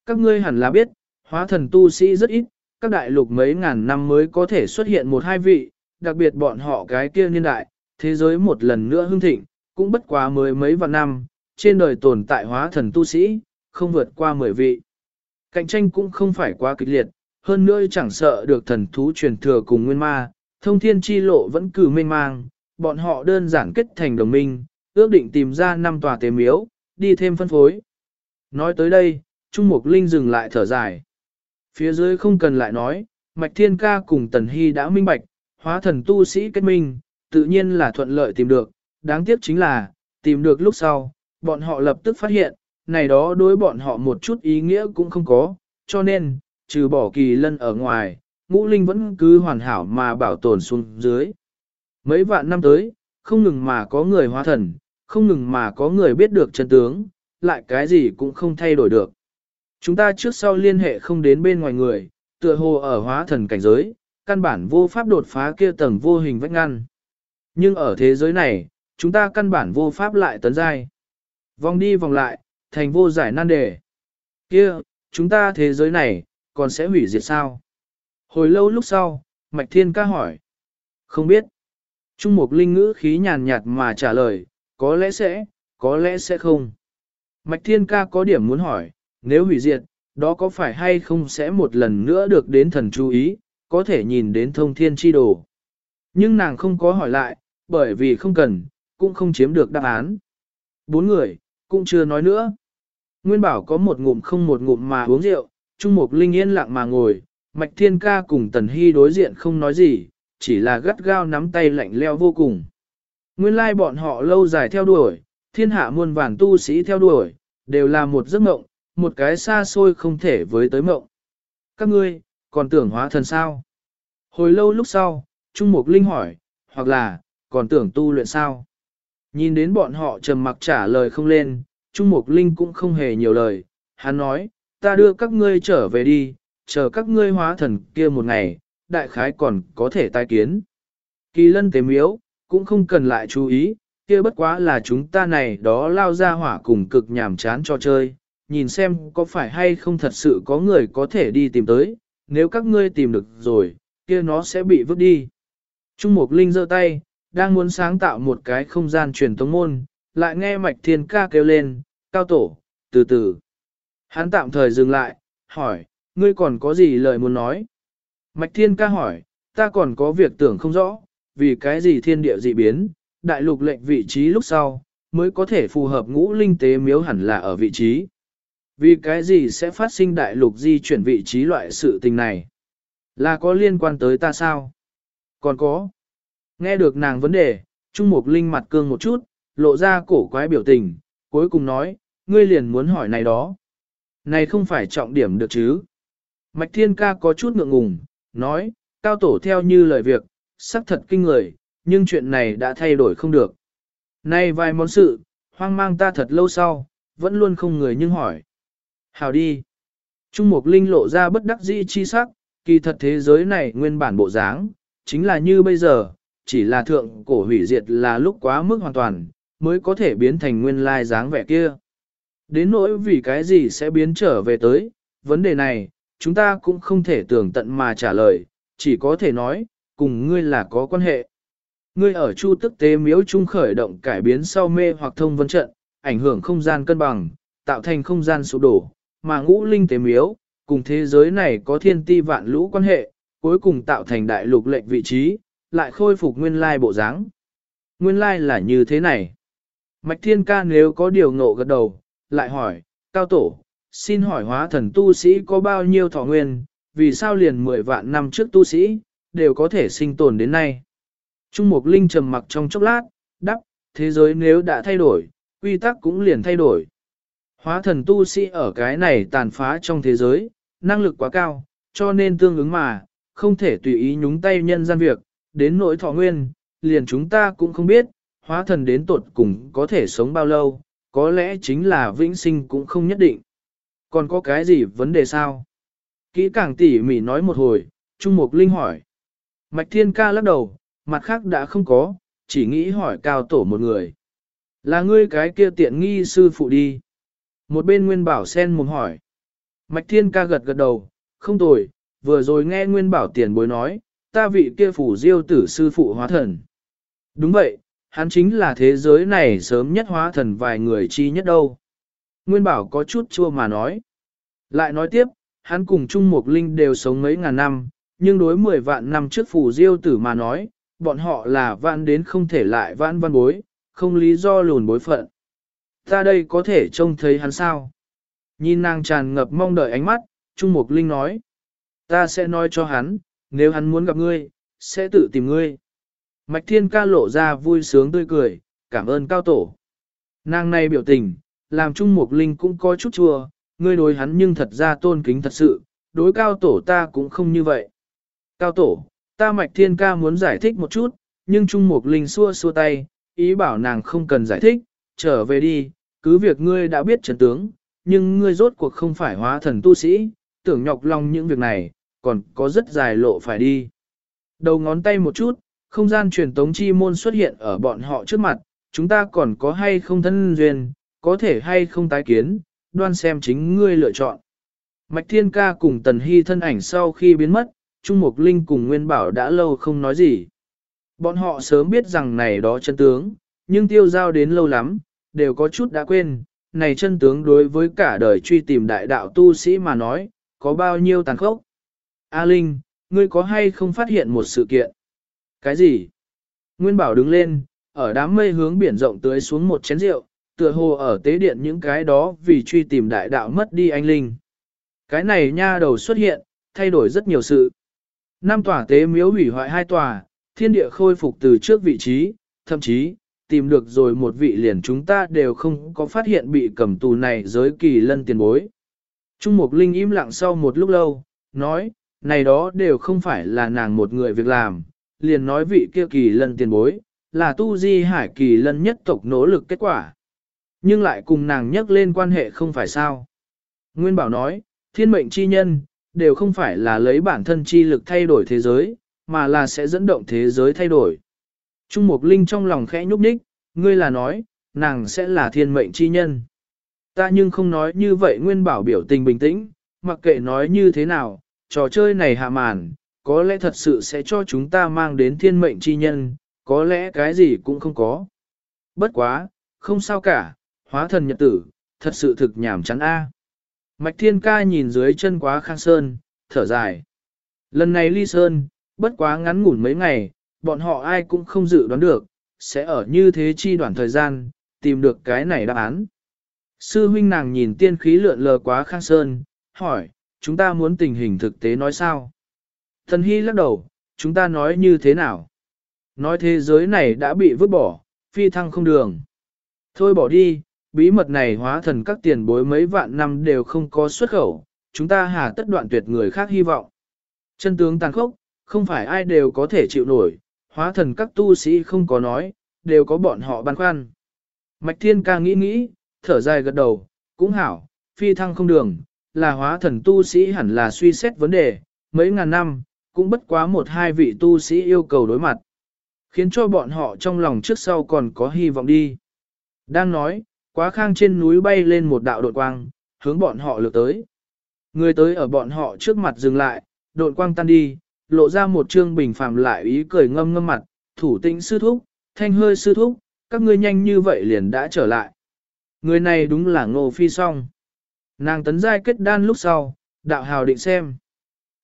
Các ngươi hẳn là biết, hóa thần tu sĩ rất ít, các đại lục mấy ngàn năm mới có thể xuất hiện một hai vị, đặc biệt bọn họ cái kia niên đại, thế giới một lần nữa hưng thịnh, cũng bất quá mới mấy vạn năm, trên đời tồn tại hóa thần tu sĩ, không vượt qua 10 vị. Cạnh tranh cũng không phải quá kịch liệt, hơn nữa chẳng sợ được thần thú truyền thừa cùng nguyên ma, thông thiên chi lộ vẫn cử mênh mang, bọn họ đơn giản kết thành đồng minh, ước định tìm ra năm tòa tế miếu, đi thêm phân phối. Nói tới đây, Trung Mục Linh dừng lại thở dài. Phía dưới không cần lại nói, Mạch Thiên Ca cùng Tần Hy đã minh bạch, hóa thần tu sĩ kết minh, tự nhiên là thuận lợi tìm được, đáng tiếc chính là, tìm được lúc sau, bọn họ lập tức phát hiện, này đó đối bọn họ một chút ý nghĩa cũng không có, cho nên, trừ bỏ kỳ lân ở ngoài, ngũ linh vẫn cứ hoàn hảo mà bảo tồn xuống dưới. Mấy vạn năm tới, không ngừng mà có người hóa thần, không ngừng mà có người biết được chân tướng, lại cái gì cũng không thay đổi được. Chúng ta trước sau liên hệ không đến bên ngoài người, tựa hồ ở hóa thần cảnh giới, căn bản vô pháp đột phá kia tầng vô hình vách ngăn. Nhưng ở thế giới này, chúng ta căn bản vô pháp lại tấn giai. Vòng đi vòng lại, thành vô giải nan đề. Kia, chúng ta thế giới này, còn sẽ hủy diệt sao? Hồi lâu lúc sau, Mạch Thiên ca hỏi. Không biết. Trung Mục Linh ngữ khí nhàn nhạt mà trả lời, có lẽ sẽ, có lẽ sẽ không. Mạch Thiên ca có điểm muốn hỏi, nếu hủy diệt, đó có phải hay không sẽ một lần nữa được đến thần chú ý, có thể nhìn đến thông thiên chi đồ. Nhưng nàng không có hỏi lại, bởi vì không cần, cũng không chiếm được đáp án. Bốn người, cũng chưa nói nữa. Nguyên bảo có một ngụm không một ngụm mà uống rượu, Trung Mục Linh yên lặng mà ngồi, Mạch Thiên Ca cùng Tần Hy đối diện không nói gì, chỉ là gắt gao nắm tay lạnh leo vô cùng. Nguyên lai bọn họ lâu dài theo đuổi, thiên hạ muôn vàn tu sĩ theo đuổi, đều là một giấc mộng, một cái xa xôi không thể với tới mộng. Các ngươi, còn tưởng hóa thần sao? Hồi lâu lúc sau, Trung Mục Linh hỏi, hoặc là, còn tưởng tu luyện sao? Nhìn đến bọn họ trầm mặc trả lời không lên, Trung Mục Linh cũng không hề nhiều lời, hắn nói, ta đưa các ngươi trở về đi, chờ các ngươi hóa thần kia một ngày, đại khái còn có thể tai kiến. Kỳ lân tế miếu, cũng không cần lại chú ý, kia bất quá là chúng ta này đó lao ra hỏa cùng cực nhàm chán cho chơi, nhìn xem có phải hay không thật sự có người có thể đi tìm tới, nếu các ngươi tìm được rồi, kia nó sẽ bị vứt đi. Trung Mục Linh giơ tay, đang muốn sáng tạo một cái không gian truyền tống môn, lại nghe Mạch Thiên ca kêu lên, cao tổ, từ từ. Hắn tạm thời dừng lại, hỏi, ngươi còn có gì lời muốn nói? Mạch Thiên ca hỏi, ta còn có việc tưởng không rõ, vì cái gì thiên địa dị biến, đại lục lệnh vị trí lúc sau, mới có thể phù hợp ngũ linh tế miếu hẳn là ở vị trí. Vì cái gì sẽ phát sinh đại lục di chuyển vị trí loại sự tình này? Là có liên quan tới ta sao? Còn có. Nghe được nàng vấn đề, Trung Mục Linh mặt cương một chút, lộ ra cổ quái biểu tình, cuối cùng nói, ngươi liền muốn hỏi này đó. Này không phải trọng điểm được chứ? Mạch Thiên Ca có chút ngượng ngùng, nói, cao tổ theo như lời việc, sắc thật kinh người, nhưng chuyện này đã thay đổi không được. Này vài món sự, hoang mang ta thật lâu sau, vẫn luôn không người nhưng hỏi. Hào đi. Trung Mục Linh lộ ra bất đắc dĩ chi sắc, kỳ thật thế giới này nguyên bản bộ dáng, chính là như bây giờ, chỉ là thượng cổ hủy diệt là lúc quá mức hoàn toàn, mới có thể biến thành nguyên lai dáng vẻ kia. Đến nỗi vì cái gì sẽ biến trở về tới, vấn đề này, chúng ta cũng không thể tưởng tận mà trả lời, chỉ có thể nói, cùng ngươi là có quan hệ. Ngươi ở chu tức tế miếu trung khởi động cải biến sau mê hoặc thông vân trận, ảnh hưởng không gian cân bằng, tạo thành không gian sụp đổ, mà ngũ linh tế miếu, cùng thế giới này có thiên ti vạn lũ quan hệ, cuối cùng tạo thành đại lục lệnh vị trí, lại khôi phục nguyên lai bộ dáng. Nguyên lai là như thế này. Mạch thiên ca nếu có điều ngộ gật đầu, lại hỏi, cao tổ, xin hỏi hóa thần tu sĩ có bao nhiêu thọ nguyên, vì sao liền 10 vạn năm trước tu sĩ, đều có thể sinh tồn đến nay. Trung Mục Linh trầm mặc trong chốc lát, đắp, thế giới nếu đã thay đổi, quy tắc cũng liền thay đổi. Hóa thần tu sĩ ở cái này tàn phá trong thế giới, năng lực quá cao, cho nên tương ứng mà, không thể tùy ý nhúng tay nhân gian việc, đến nỗi thọ nguyên, liền chúng ta cũng không biết, hóa thần đến tột cùng có thể sống bao lâu, có lẽ chính là vĩnh sinh cũng không nhất định. Còn có cái gì vấn đề sao? Kỹ càng tỉ mỉ nói một hồi, Trung Mục Linh hỏi. Mạch Thiên Ca lắc đầu, mặt khác đã không có, chỉ nghĩ hỏi cao tổ một người. Là ngươi cái kia tiện nghi sư phụ đi. Một bên Nguyên Bảo sen mồm hỏi. Mạch Thiên Ca gật gật đầu, không tồi, vừa rồi nghe Nguyên Bảo tiền bối nói, ta vị kia phủ diêu tử sư phụ hóa thần. Đúng vậy, hắn chính là thế giới này sớm nhất hóa thần vài người chi nhất đâu. Nguyên Bảo có chút chua mà nói. Lại nói tiếp, hắn cùng Trung Mục Linh đều sống mấy ngàn năm, nhưng đối 10 vạn năm trước phủ diêu tử mà nói, bọn họ là vạn đến không thể lại vãn văn bối, không lý do lùn bối phận. Ta đây có thể trông thấy hắn sao? Nhìn nàng tràn ngập mong đợi ánh mắt, Trung Mục Linh nói. Ta sẽ nói cho hắn, nếu hắn muốn gặp ngươi, sẽ tự tìm ngươi. Mạch Thiên ca lộ ra vui sướng tươi cười, cảm ơn cao tổ. Nàng này biểu tình, làm Trung Mục Linh cũng có chút chua, ngươi đối hắn nhưng thật ra tôn kính thật sự, đối cao tổ ta cũng không như vậy. Cao tổ, ta Mạch Thiên ca muốn giải thích một chút, nhưng Trung Mục Linh xua xua tay, ý bảo nàng không cần giải thích, trở về đi, cứ việc ngươi đã biết trận tướng, nhưng ngươi rốt cuộc không phải hóa thần tu sĩ, tưởng nhọc lòng những việc này, còn có rất dài lộ phải đi. Đầu ngón tay một chút, không gian truyền tống chi môn xuất hiện ở bọn họ trước mặt, chúng ta còn có hay không thân duyên, có thể hay không tái kiến, đoan xem chính ngươi lựa chọn. Mạch Thiên Ca cùng Tần Hy thân ảnh sau khi biến mất, Trung Mục Linh cùng Nguyên Bảo đã lâu không nói gì. Bọn họ sớm biết rằng này đó chân tướng, nhưng tiêu giao đến lâu lắm, đều có chút đã quên, này chân tướng đối với cả đời truy tìm đại đạo tu sĩ mà nói, có bao nhiêu tàn khốc. A Linh, ngươi có hay không phát hiện một sự kiện? Cái gì? Nguyên Bảo đứng lên, ở đám mây hướng biển rộng tưới xuống một chén rượu, tựa hồ ở tế điện những cái đó vì truy tìm đại đạo mất đi anh Linh. Cái này nha đầu xuất hiện, thay đổi rất nhiều sự. Năm tòa tế miếu hủy hoại hai tòa, thiên địa khôi phục từ trước vị trí, thậm chí, tìm được rồi một vị liền chúng ta đều không có phát hiện bị cầm tù này giới kỳ lân tiền bối. Trung Mục Linh im lặng sau một lúc lâu, nói, này đó đều không phải là nàng một người việc làm, liền nói vị kia kỳ lân tiền bối, là tu di hải kỳ lân nhất tộc nỗ lực kết quả. Nhưng lại cùng nàng nhắc lên quan hệ không phải sao. Nguyên Bảo nói, thiên mệnh chi nhân, đều không phải là lấy bản thân chi lực thay đổi thế giới, mà là sẽ dẫn động thế giới thay đổi. Trung Mục Linh trong lòng khẽ nhúc nhích, ngươi là nói, nàng sẽ là thiên mệnh chi nhân. Ta nhưng không nói như vậy Nguyên Bảo biểu tình bình tĩnh, mặc kệ nói như thế nào, trò chơi này hạ màn, có lẽ thật sự sẽ cho chúng ta mang đến thiên mệnh chi nhân, có lẽ cái gì cũng không có. Bất quá, không sao cả, hóa thần nhật tử, thật sự thực nhảm chán a. Mạch Thiên Ca nhìn dưới chân quá khang sơn, thở dài. Lần này ly sơn, bất quá ngắn ngủn mấy ngày, bọn họ ai cũng không dự đoán được, sẽ ở như thế chi đoạn thời gian, tìm được cái này đáp án. Sư huynh nàng nhìn tiên khí lượn lờ quá khang sơn, hỏi, chúng ta muốn tình hình thực tế nói sao? Thần Hy lắc đầu, chúng ta nói như thế nào? Nói thế giới này đã bị vứt bỏ, phi thăng không đường. Thôi bỏ đi, bí mật này hóa thần các tiền bối mấy vạn năm đều không có xuất khẩu, chúng ta hà tất đoạn tuyệt người khác hy vọng. Chân tướng tàn khốc, không phải ai đều có thể chịu nổi, hóa thần các tu sĩ không có nói, đều có bọn họ băn khoăn. Mạch Thiên ca nghĩ nghĩ, thở dài gật đầu, cũng hảo, phi thăng không đường, là hóa thần tu sĩ hẳn là suy xét vấn đề, mấy ngàn năm, cũng bất quá một hai vị tu sĩ yêu cầu đối mặt. Khiến cho bọn họ trong lòng trước sau còn có hy vọng đi. Đang nói, quá khang trên núi bay lên một đạo đột quang, hướng bọn họ lược tới. Người tới ở bọn họ trước mặt dừng lại, đột quang tan đi, lộ ra một trương bình phàm lại ý cười ngâm ngâm mặt, thủ tĩnh sư thúc, thanh hơi sư thúc, các ngươi nhanh như vậy liền đã trở lại. Người này đúng là ngô phi song. Nàng tấn giai kết đan lúc sau, đạo hào định xem.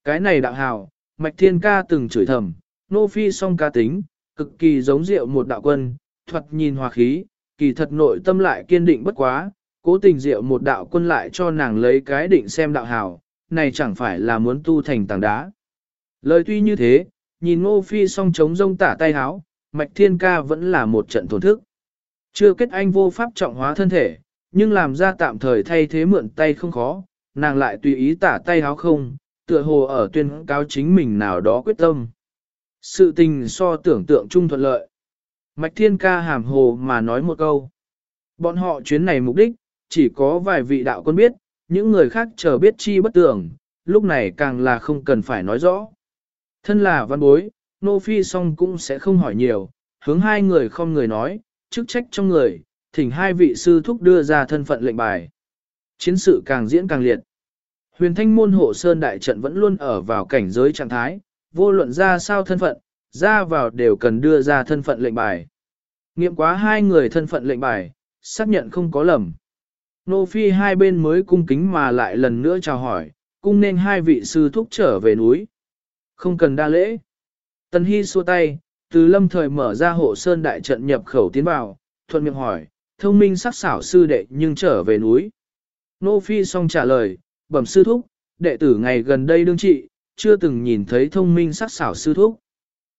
Cái này đạo hào, mạch thiên ca từng chửi thầm, nô phi song ca tính, cực kỳ giống rượu một đạo quân, thuật nhìn hòa khí, kỳ thật nội tâm lại kiên định bất quá, cố tình rượu một đạo quân lại cho nàng lấy cái định xem đạo hào, này chẳng phải là muốn tu thành tảng đá. Lời tuy như thế, nhìn ngô phi song chống rông tả tay háo, mạch thiên ca vẫn là một trận thổn thức. Chưa kết anh vô pháp trọng hóa thân thể, nhưng làm ra tạm thời thay thế mượn tay không khó, nàng lại tùy ý tả tay háo không, tựa hồ ở tuyên cáo chính mình nào đó quyết tâm. Sự tình so tưởng tượng chung thuận lợi. Mạch Thiên Ca hàm hồ mà nói một câu. Bọn họ chuyến này mục đích, chỉ có vài vị đạo quân biết, những người khác chờ biết chi bất tưởng, lúc này càng là không cần phải nói rõ. Thân là văn bối, Nô Phi song cũng sẽ không hỏi nhiều, hướng hai người không người nói, chức trách trong người, thỉnh hai vị sư thúc đưa ra thân phận lệnh bài. Chiến sự càng diễn càng liệt. Huyền thanh môn hộ sơn đại trận vẫn luôn ở vào cảnh giới trạng thái, vô luận ra sao thân phận, ra vào đều cần đưa ra thân phận lệnh bài. Nghiệm quá hai người thân phận lệnh bài, xác nhận không có lầm. Nô Phi hai bên mới cung kính mà lại lần nữa chào hỏi, cung nên hai vị sư thúc trở về núi. Không cần đa lễ. Tần Hy xua tay, từ lâm thời mở ra hộ sơn đại trận nhập khẩu tiến vào, thuận miệng hỏi, thông minh sắc xảo sư đệ nhưng trở về núi. Nô Phi xong trả lời, bẩm sư thúc, đệ tử ngày gần đây đương trị, chưa từng nhìn thấy thông minh sắc xảo sư thúc.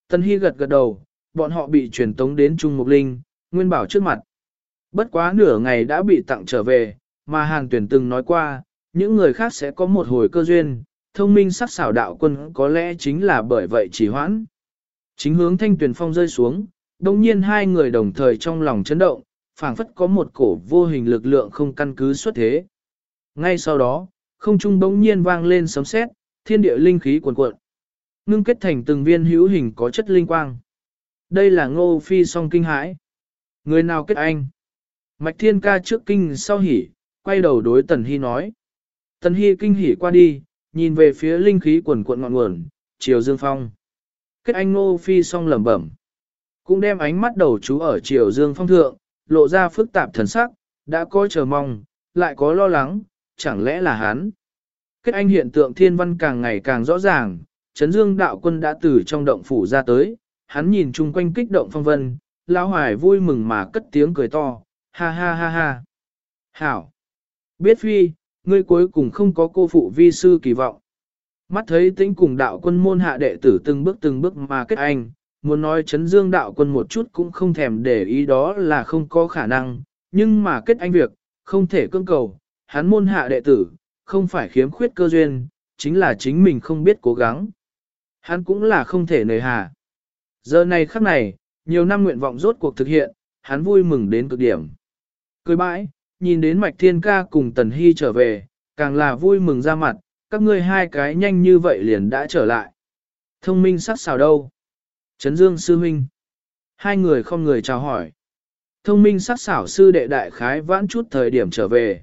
Tần Hy gật gật đầu, bọn họ bị truyền tống đến Trung Mục Linh, Nguyên Bảo trước mặt. Bất quá nửa ngày đã bị tặng trở về, mà hàng tuyển từng nói qua, những người khác sẽ có một hồi cơ duyên, thông minh sắc xảo đạo quân có lẽ chính là bởi vậy chỉ hoãn. Chính hướng thanh tuyển phong rơi xuống, đồng nhiên hai người đồng thời trong lòng chấn động, phảng phất có một cổ vô hình lực lượng không căn cứ xuất thế. Ngay sau đó, không trung bỗng nhiên vang lên sấm sét, thiên địa linh khí cuồn cuộn. Ngưng kết thành từng viên hữu hình có chất linh quang. Đây là ngô phi song kinh hãi. Người nào kết anh? Mạch thiên ca trước kinh sau hỉ, quay đầu đối tần hy nói. Tần hy kinh hỉ qua đi, nhìn về phía linh khí cuồn cuộn ngọn nguồn, chiều dương phong. Kết anh ngô phi song lẩm bẩm. Cũng đem ánh mắt đầu chú ở chiều dương phong thượng, lộ ra phức tạp thần sắc, đã có chờ mong, lại có lo lắng, chẳng lẽ là hắn. Kết anh hiện tượng thiên văn càng ngày càng rõ ràng, Trấn Dương đạo quân đã từ trong động phủ ra tới, hắn nhìn chung quanh kích động phong vân, lão hoài vui mừng mà cất tiếng cười to, ha ha ha ha. Hảo! Biết phi, ngươi cuối cùng không có cô phụ vi sư kỳ vọng. Mắt thấy tĩnh cùng đạo quân môn hạ đệ tử từng bước từng bước mà kết anh, muốn nói chấn dương đạo quân một chút cũng không thèm để ý đó là không có khả năng, nhưng mà kết anh việc, không thể cưỡng cầu, hắn môn hạ đệ tử, không phải khiếm khuyết cơ duyên, chính là chính mình không biết cố gắng. Hắn cũng là không thể nề hà. Giờ này khắc này, nhiều năm nguyện vọng rốt cuộc thực hiện, hắn vui mừng đến cực điểm. Cười bãi, nhìn đến Mạch Thiên Ca cùng Tần Hy trở về, càng là vui mừng ra mặt, các ngươi hai cái nhanh như vậy liền đã trở lại. Thông minh sắc xào đâu? Trấn Dương Sư Huynh. Hai người không người chào hỏi. Thông minh sắc xảo sư đệ đại khái vãn chút thời điểm trở về.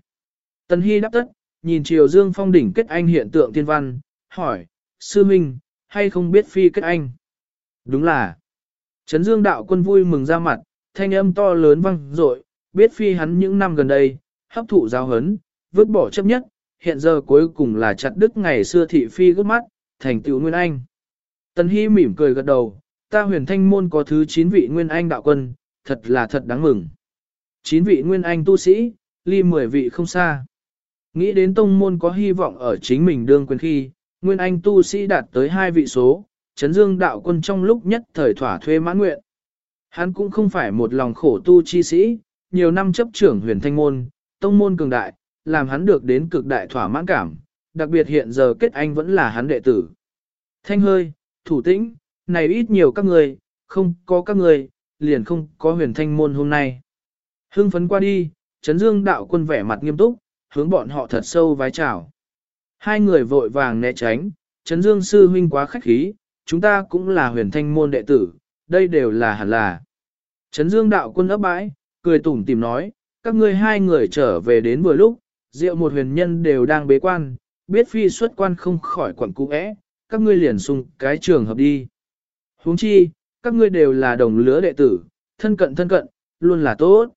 Tần Hy đáp tất, nhìn Triều Dương phong đỉnh kết anh hiện tượng tiên văn, hỏi, Sư Huynh, hay không biết phi kết anh? Đúng là. Trấn Dương đạo quân vui mừng ra mặt, thanh âm to lớn vang dội, biết phi hắn những năm gần đây, hấp thụ giáo hấn, vứt bỏ chấp nhất, hiện giờ cuối cùng là chặt đứt ngày xưa thị phi gấp mắt, thành tựu Nguyên Anh. Tần Hy mỉm cười gật đầu, ta huyền thanh môn có thứ 9 vị Nguyên Anh đạo quân, thật là thật đáng mừng. 9 vị Nguyên Anh tu sĩ, ly 10 vị không xa. Nghĩ đến tông môn có hy vọng ở chính mình đương quyền khi, Nguyên Anh tu sĩ đạt tới hai vị số, chấn dương đạo quân trong lúc nhất thời thỏa thuê mãn nguyện. Hắn cũng không phải một lòng khổ tu chi sĩ, nhiều năm chấp trưởng huyền thanh môn, tông môn cường đại, làm hắn được đến cực đại thỏa mãn cảm, đặc biệt hiện giờ kết anh vẫn là hắn đệ tử. Thanh hơi, thủ tĩnh, này ít nhiều các người, không có các người, liền không có huyền thanh môn hôm nay. Hưng phấn qua đi, Trấn dương đạo quân vẻ mặt nghiêm túc, hướng bọn họ thật sâu vái chào. Hai người vội vàng né tránh, Trấn dương sư huynh quá khách khí, chúng ta cũng là huyền thanh môn đệ tử, đây đều là hẳn là. Trấn Dương đạo quân ấp bãi, cười tủm tìm nói, các ngươi hai người trở về đến vừa lúc, diệu một huyền nhân đều đang bế quan, biết phi xuất quan không khỏi quẩn cũ ẽ, các ngươi liền sung cái trường hợp đi huống chi, các ngươi đều là đồng lứa đệ tử, thân cận thân cận, luôn là tốt.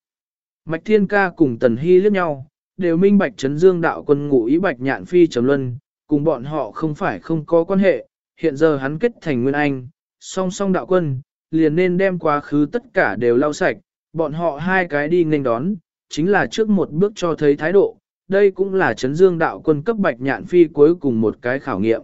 Mạch Thiên Ca cùng Tần Hy liếc nhau, đều minh bạch Trấn Dương đạo quân ngụ ý bạch nhạn phi trầm luân, cùng bọn họ không phải không có quan hệ, hiện giờ hắn kết thành nguyên anh, song song đạo quân, liền nên đem quá khứ tất cả đều lau sạch, bọn họ hai cái đi nghênh đón, chính là trước một bước cho thấy thái độ, đây cũng là chấn dương đạo quân cấp bạch nhạn phi cuối cùng một cái khảo nghiệm.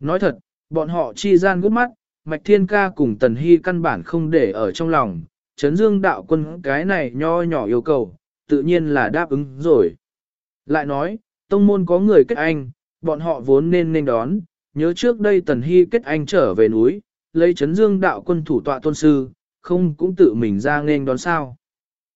Nói thật, bọn họ chi gian gút mắt, mạch thiên ca cùng tần hy căn bản không để ở trong lòng, chấn dương đạo quân cái này nho nhỏ yêu cầu, tự nhiên là đáp ứng rồi. Lại nói, tông môn có người kết anh, bọn họ vốn nên nên đón, nhớ trước đây Tần Hy kết anh trở về núi, lấy chấn dương đạo quân thủ tọa tôn sư, không cũng tự mình ra nên đón sao.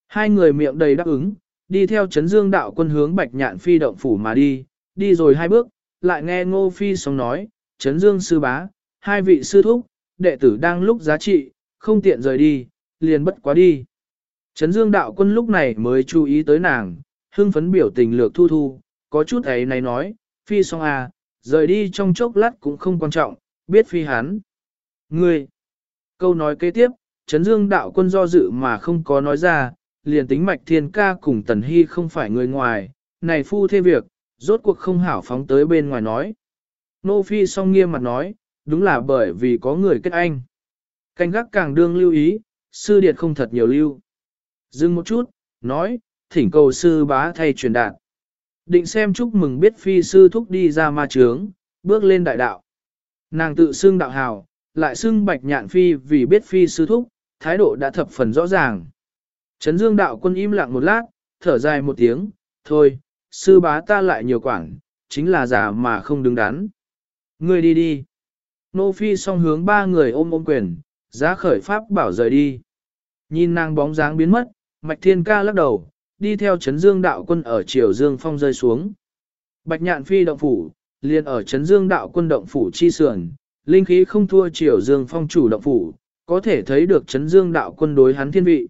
Hai người miệng đầy đáp ứng, đi theo chấn dương đạo quân hướng bạch nhạn phi động phủ mà đi, đi rồi hai bước, lại nghe ngô phi sống nói, chấn dương sư bá, hai vị sư thúc, đệ tử đang lúc giá trị, không tiện rời đi, liền bất quá đi. Trấn dương đạo quân lúc này mới chú ý tới nàng, hưng phấn biểu tình lược thu thu, có chút ấy này nói, phi song à, rời đi trong chốc lát cũng không quan trọng, biết phi hắn. Ngươi, câu nói kế tiếp, Trấn Dương đạo quân do dự mà không có nói ra, liền tính mạch thiên ca cùng tần hy không phải người ngoài, này phu thê việc, rốt cuộc không hảo phóng tới bên ngoài nói. Nô Phi song nghiêm mặt nói, đúng là bởi vì có người kết anh. Canh gác càng đương lưu ý, sư điệt không thật nhiều lưu. Dừng một chút, nói, thỉnh cầu sư bá thay truyền đạt. Định xem chúc mừng biết phi sư thúc đi ra ma trướng, bước lên đại đạo. Nàng tự xưng đạo hào, lại xưng bạch nhạn phi vì biết phi sư thúc, thái độ đã thập phần rõ ràng. Trấn dương đạo quân im lặng một lát, thở dài một tiếng, thôi, sư bá ta lại nhiều quản, chính là giả mà không đứng đắn. Ngươi đi đi. Nô phi song hướng ba người ôm ôm quyền, giá khởi pháp bảo rời đi. Nhìn nàng bóng dáng biến mất, mạch thiên ca lắc đầu, đi theo Trấn dương đạo quân ở triều dương phong rơi xuống. Bạch nhạn phi động phủ, liền ở Trấn dương đạo quân động phủ chi sườn, linh khí không thua triều dương phong chủ động phủ, có thể thấy được Trấn dương đạo quân đối hắn thiên vị.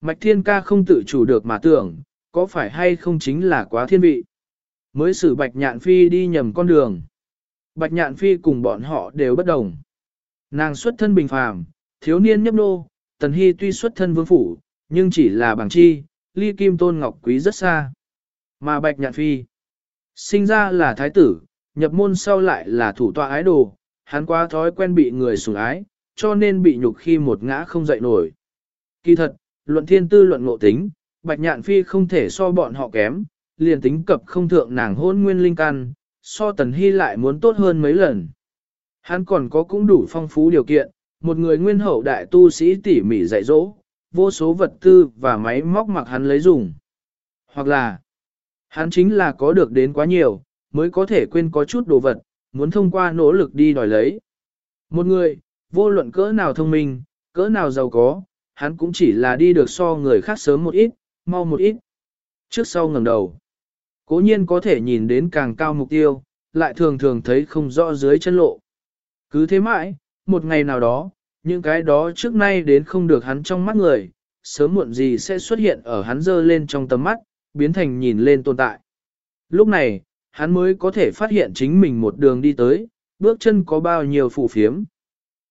Mạch thiên ca không tự chủ được mà tưởng, có phải hay không chính là quá thiên vị. Mới xử bạch nhạn phi đi nhầm con đường. Bạch nhạn phi cùng bọn họ đều bất đồng. Nàng xuất thân bình phàm, thiếu niên nhấp nô, tần hy tuy xuất thân vương phủ, nhưng chỉ là bằng chi, ly kim tôn ngọc quý rất xa. Mà bạch nhạn phi, sinh ra là thái tử, nhập môn sau lại là thủ tọa ái đồ, hắn quá thói quen bị người sủng ái, cho nên bị nhục khi một ngã không dậy nổi. Kỳ thật, luận thiên tư luận ngộ tính, bạch nhạn phi không thể so bọn họ kém, liền tính cập không thượng nàng hôn nguyên linh căn, so tần hy lại muốn tốt hơn mấy lần. Hắn còn có cũng đủ phong phú điều kiện, một người nguyên hậu đại tu sĩ tỉ mỉ dạy dỗ, vô số vật tư và máy móc mặc hắn lấy dùng. Hoặc là, hắn chính là có được đến quá nhiều, mới có thể quên có chút đồ vật, muốn thông qua nỗ lực đi đòi lấy. Một người, vô luận cỡ nào thông minh, cỡ nào giàu có, hắn cũng chỉ là đi được so người khác sớm một ít, mau một ít. Trước sau ngẩng đầu, cố nhiên có thể nhìn đến càng cao mục tiêu, lại thường thường thấy không rõ dưới chân lộ. Cứ thế mãi, một ngày nào đó, những cái đó trước nay đến không được hắn trong mắt người, sớm muộn gì sẽ xuất hiện ở hắn dơ lên trong tầm mắt, biến thành nhìn lên tồn tại. Lúc này, hắn mới có thể phát hiện chính mình một đường đi tới, bước chân có bao nhiêu phù phiếm.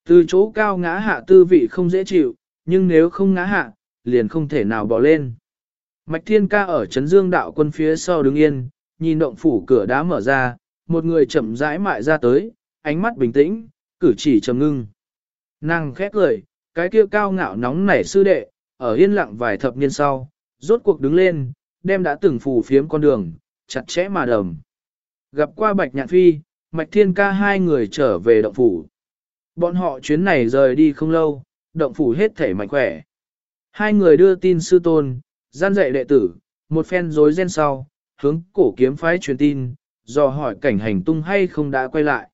Từ chỗ cao ngã hạ tư vị không dễ chịu, nhưng nếu không ngã hạ, liền không thể nào bỏ lên. Mạch Thiên Ca ở Trấn Dương đạo quân phía sau đứng yên, nhìn động phủ cửa đá mở ra, một người chậm rãi mại ra tới, ánh mắt bình tĩnh, cử chỉ trầm ngưng. Nàng khét cười, cái kia cao ngạo nóng nảy sư đệ, ở yên lặng vài thập niên sau, rốt cuộc đứng lên, đem đã từng phủ phiếm con đường, chặt chẽ mà đầm. Gặp qua Bạch Nhạn Phi, Mạch Thiên Ca hai người trở về động phủ. Bọn họ chuyến này rời đi không lâu, động phủ hết thể mạnh khỏe. Hai người đưa tin sư tôn, gian dạy đệ tử, một phen rối ren sau, hướng cổ kiếm phái truyền tin, do hỏi cảnh hành tung hay không đã quay lại.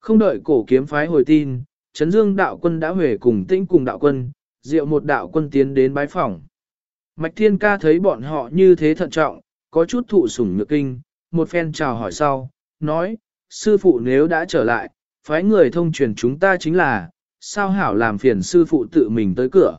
Không đợi cổ kiếm phái hồi tin, Trấn Dương đạo quân đã huề cùng tĩnh cùng đạo quân, diệu một đạo quân tiến đến bái phỏng. Mạch Thiên Ca thấy bọn họ như thế thận trọng, có chút thụ sủng nhược kinh, một phen chào hỏi sau, nói, sư phụ nếu đã trở lại, phái người thông truyền chúng ta chính là, sao hảo làm phiền sư phụ tự mình tới cửa.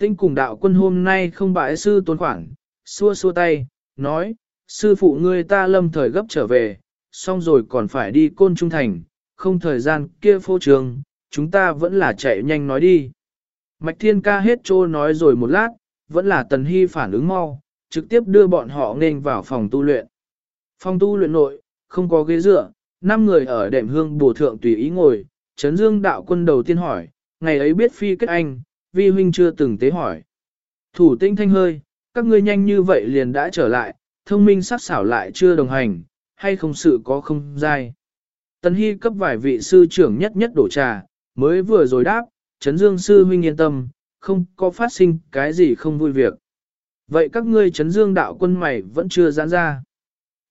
Tinh cùng đạo quân hôm nay không bãi sư tôn khoản, xua xua tay, nói, sư phụ ngươi ta lâm thời gấp trở về, xong rồi còn phải đi côn trung thành, không thời gian kia phô trường, chúng ta vẫn là chạy nhanh nói đi. Mạch thiên ca hết trô nói rồi một lát, vẫn là tần hy phản ứng mau, trực tiếp đưa bọn họ nên vào phòng tu luyện. Phòng tu luyện nội, không có ghế dựa, năm người ở đệm hương bổ thượng tùy ý ngồi, Trấn Dương đạo quân đầu tiên hỏi, ngày ấy biết phi kết anh, vi huynh chưa từng tế hỏi. Thủ tinh thanh hơi, các ngươi nhanh như vậy liền đã trở lại, thông minh sắc xảo lại chưa đồng hành, hay không sự có không dai. Tần Hy cấp vài vị sư trưởng nhất nhất đổ trà, mới vừa rồi đáp, Trấn Dương sư huynh yên tâm, không có phát sinh cái gì không vui việc. Vậy các ngươi Trấn Dương đạo quân mày vẫn chưa giãn ra.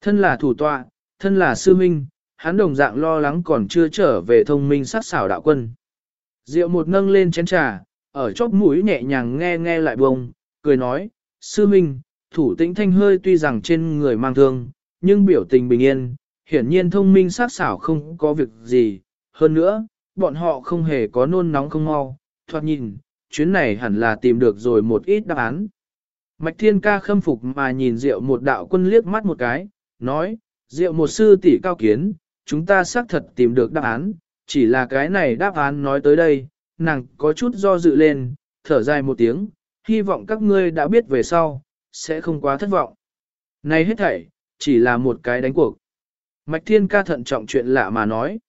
Thân là thủ tọa, thân là sư huynh, hắn đồng dạng lo lắng còn chưa trở về thông minh sát xảo đạo quân. Diệu một nâng lên chén trà, ở chóp mũi nhẹ nhàng nghe nghe lại bông, cười nói, sư huynh, thủ tĩnh thanh hơi tuy rằng trên người mang thương, nhưng biểu tình bình yên, hiển nhiên thông minh sát xảo không có việc gì. Hơn nữa, bọn họ không hề có nôn nóng không mau, thoạt nhìn, chuyến này hẳn là tìm được rồi một ít đáp án. Mạch thiên ca khâm phục mà nhìn Diệu một đạo quân liếc mắt một cái, nói, Diệu một sư tỷ cao kiến, chúng ta xác thật tìm được đáp án, chỉ là cái này đáp án nói tới đây, nàng có chút do dự lên, thở dài một tiếng, hy vọng các ngươi đã biết về sau, sẽ không quá thất vọng. Này hết thảy, chỉ là một cái đánh cuộc. Mạch Thiên ca thận trọng chuyện lạ mà nói.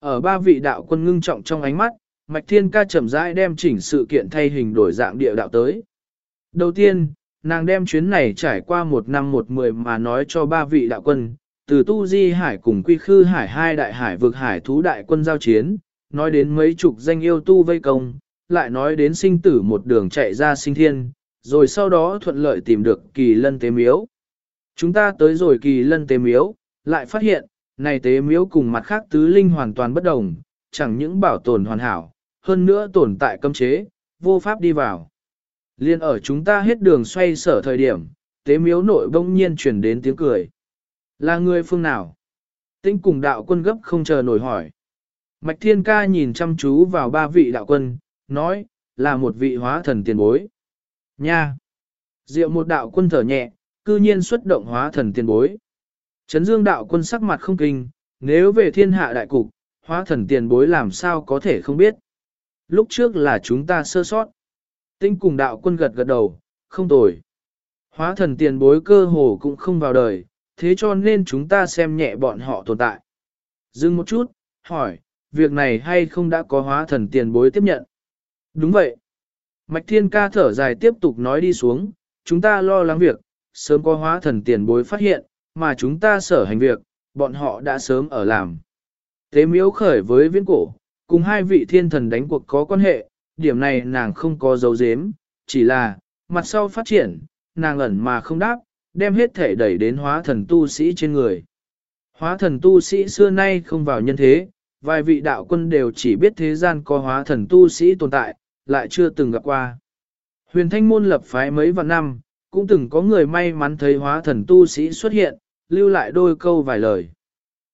Ở ba vị đạo quân ngưng trọng trong ánh mắt, Mạch Thiên ca chậm rãi đem chỉnh sự kiện thay hình đổi dạng địa đạo tới. Đầu tiên, nàng đem chuyến này trải qua một năm một mười mà nói cho ba vị đạo quân, từ Tu Di Hải cùng Quy Khư Hải hai đại hải vực hải thú đại quân giao chiến, nói đến mấy chục danh yêu tu vây công, lại nói đến sinh tử một đường chạy ra sinh thiên, rồi sau đó thuận lợi tìm được kỳ lân tế miếu. Chúng ta tới rồi kỳ lân tế miếu, lại phát hiện, này tế miếu cùng mặt khác tứ linh hoàn toàn bất đồng, chẳng những bảo tồn hoàn hảo, hơn nữa tồn tại cấm chế, vô pháp đi vào. Liên ở chúng ta hết đường xoay sở thời điểm, tế miếu nội bỗng nhiên chuyển đến tiếng cười. Là người phương nào? Tinh cùng đạo quân gấp không chờ nổi hỏi. Mạch Thiên Ca nhìn chăm chú vào ba vị đạo quân, nói, là một vị hóa thần tiền bối. Nha! Diệu một đạo quân thở nhẹ, cư nhiên xuất động hóa thần tiền bối. Trấn Dương đạo quân sắc mặt không kinh, nếu về thiên hạ đại cục, hóa thần tiền bối làm sao có thể không biết. Lúc trước là chúng ta sơ sót. Tinh cùng đạo quân gật gật đầu, không tồi. Hóa thần tiền bối cơ hồ cũng không vào đời, thế cho nên chúng ta xem nhẹ bọn họ tồn tại. Dừng một chút, hỏi, việc này hay không đã có hóa thần tiền bối tiếp nhận? Đúng vậy. Mạch Thiên ca thở dài tiếp tục nói đi xuống, chúng ta lo lắng việc, sớm có hóa thần tiền bối phát hiện, mà chúng ta sở hành việc, bọn họ đã sớm ở làm. Tế miếu khởi với viễn cổ, cùng hai vị thiên thần đánh cuộc có quan hệ, điểm này nàng không có dấu dếm, chỉ là, mặt sau phát triển, nàng ẩn mà không đáp, đem hết thể đẩy đến hóa thần tu sĩ trên người. Hóa thần tu sĩ xưa nay không vào nhân thế, vài vị đạo quân đều chỉ biết thế gian có hóa thần tu sĩ tồn tại, lại chưa từng gặp qua. Huyền thanh môn lập phái mấy vạn năm, cũng từng có người may mắn thấy hóa thần tu sĩ xuất hiện, lưu lại đôi câu vài lời.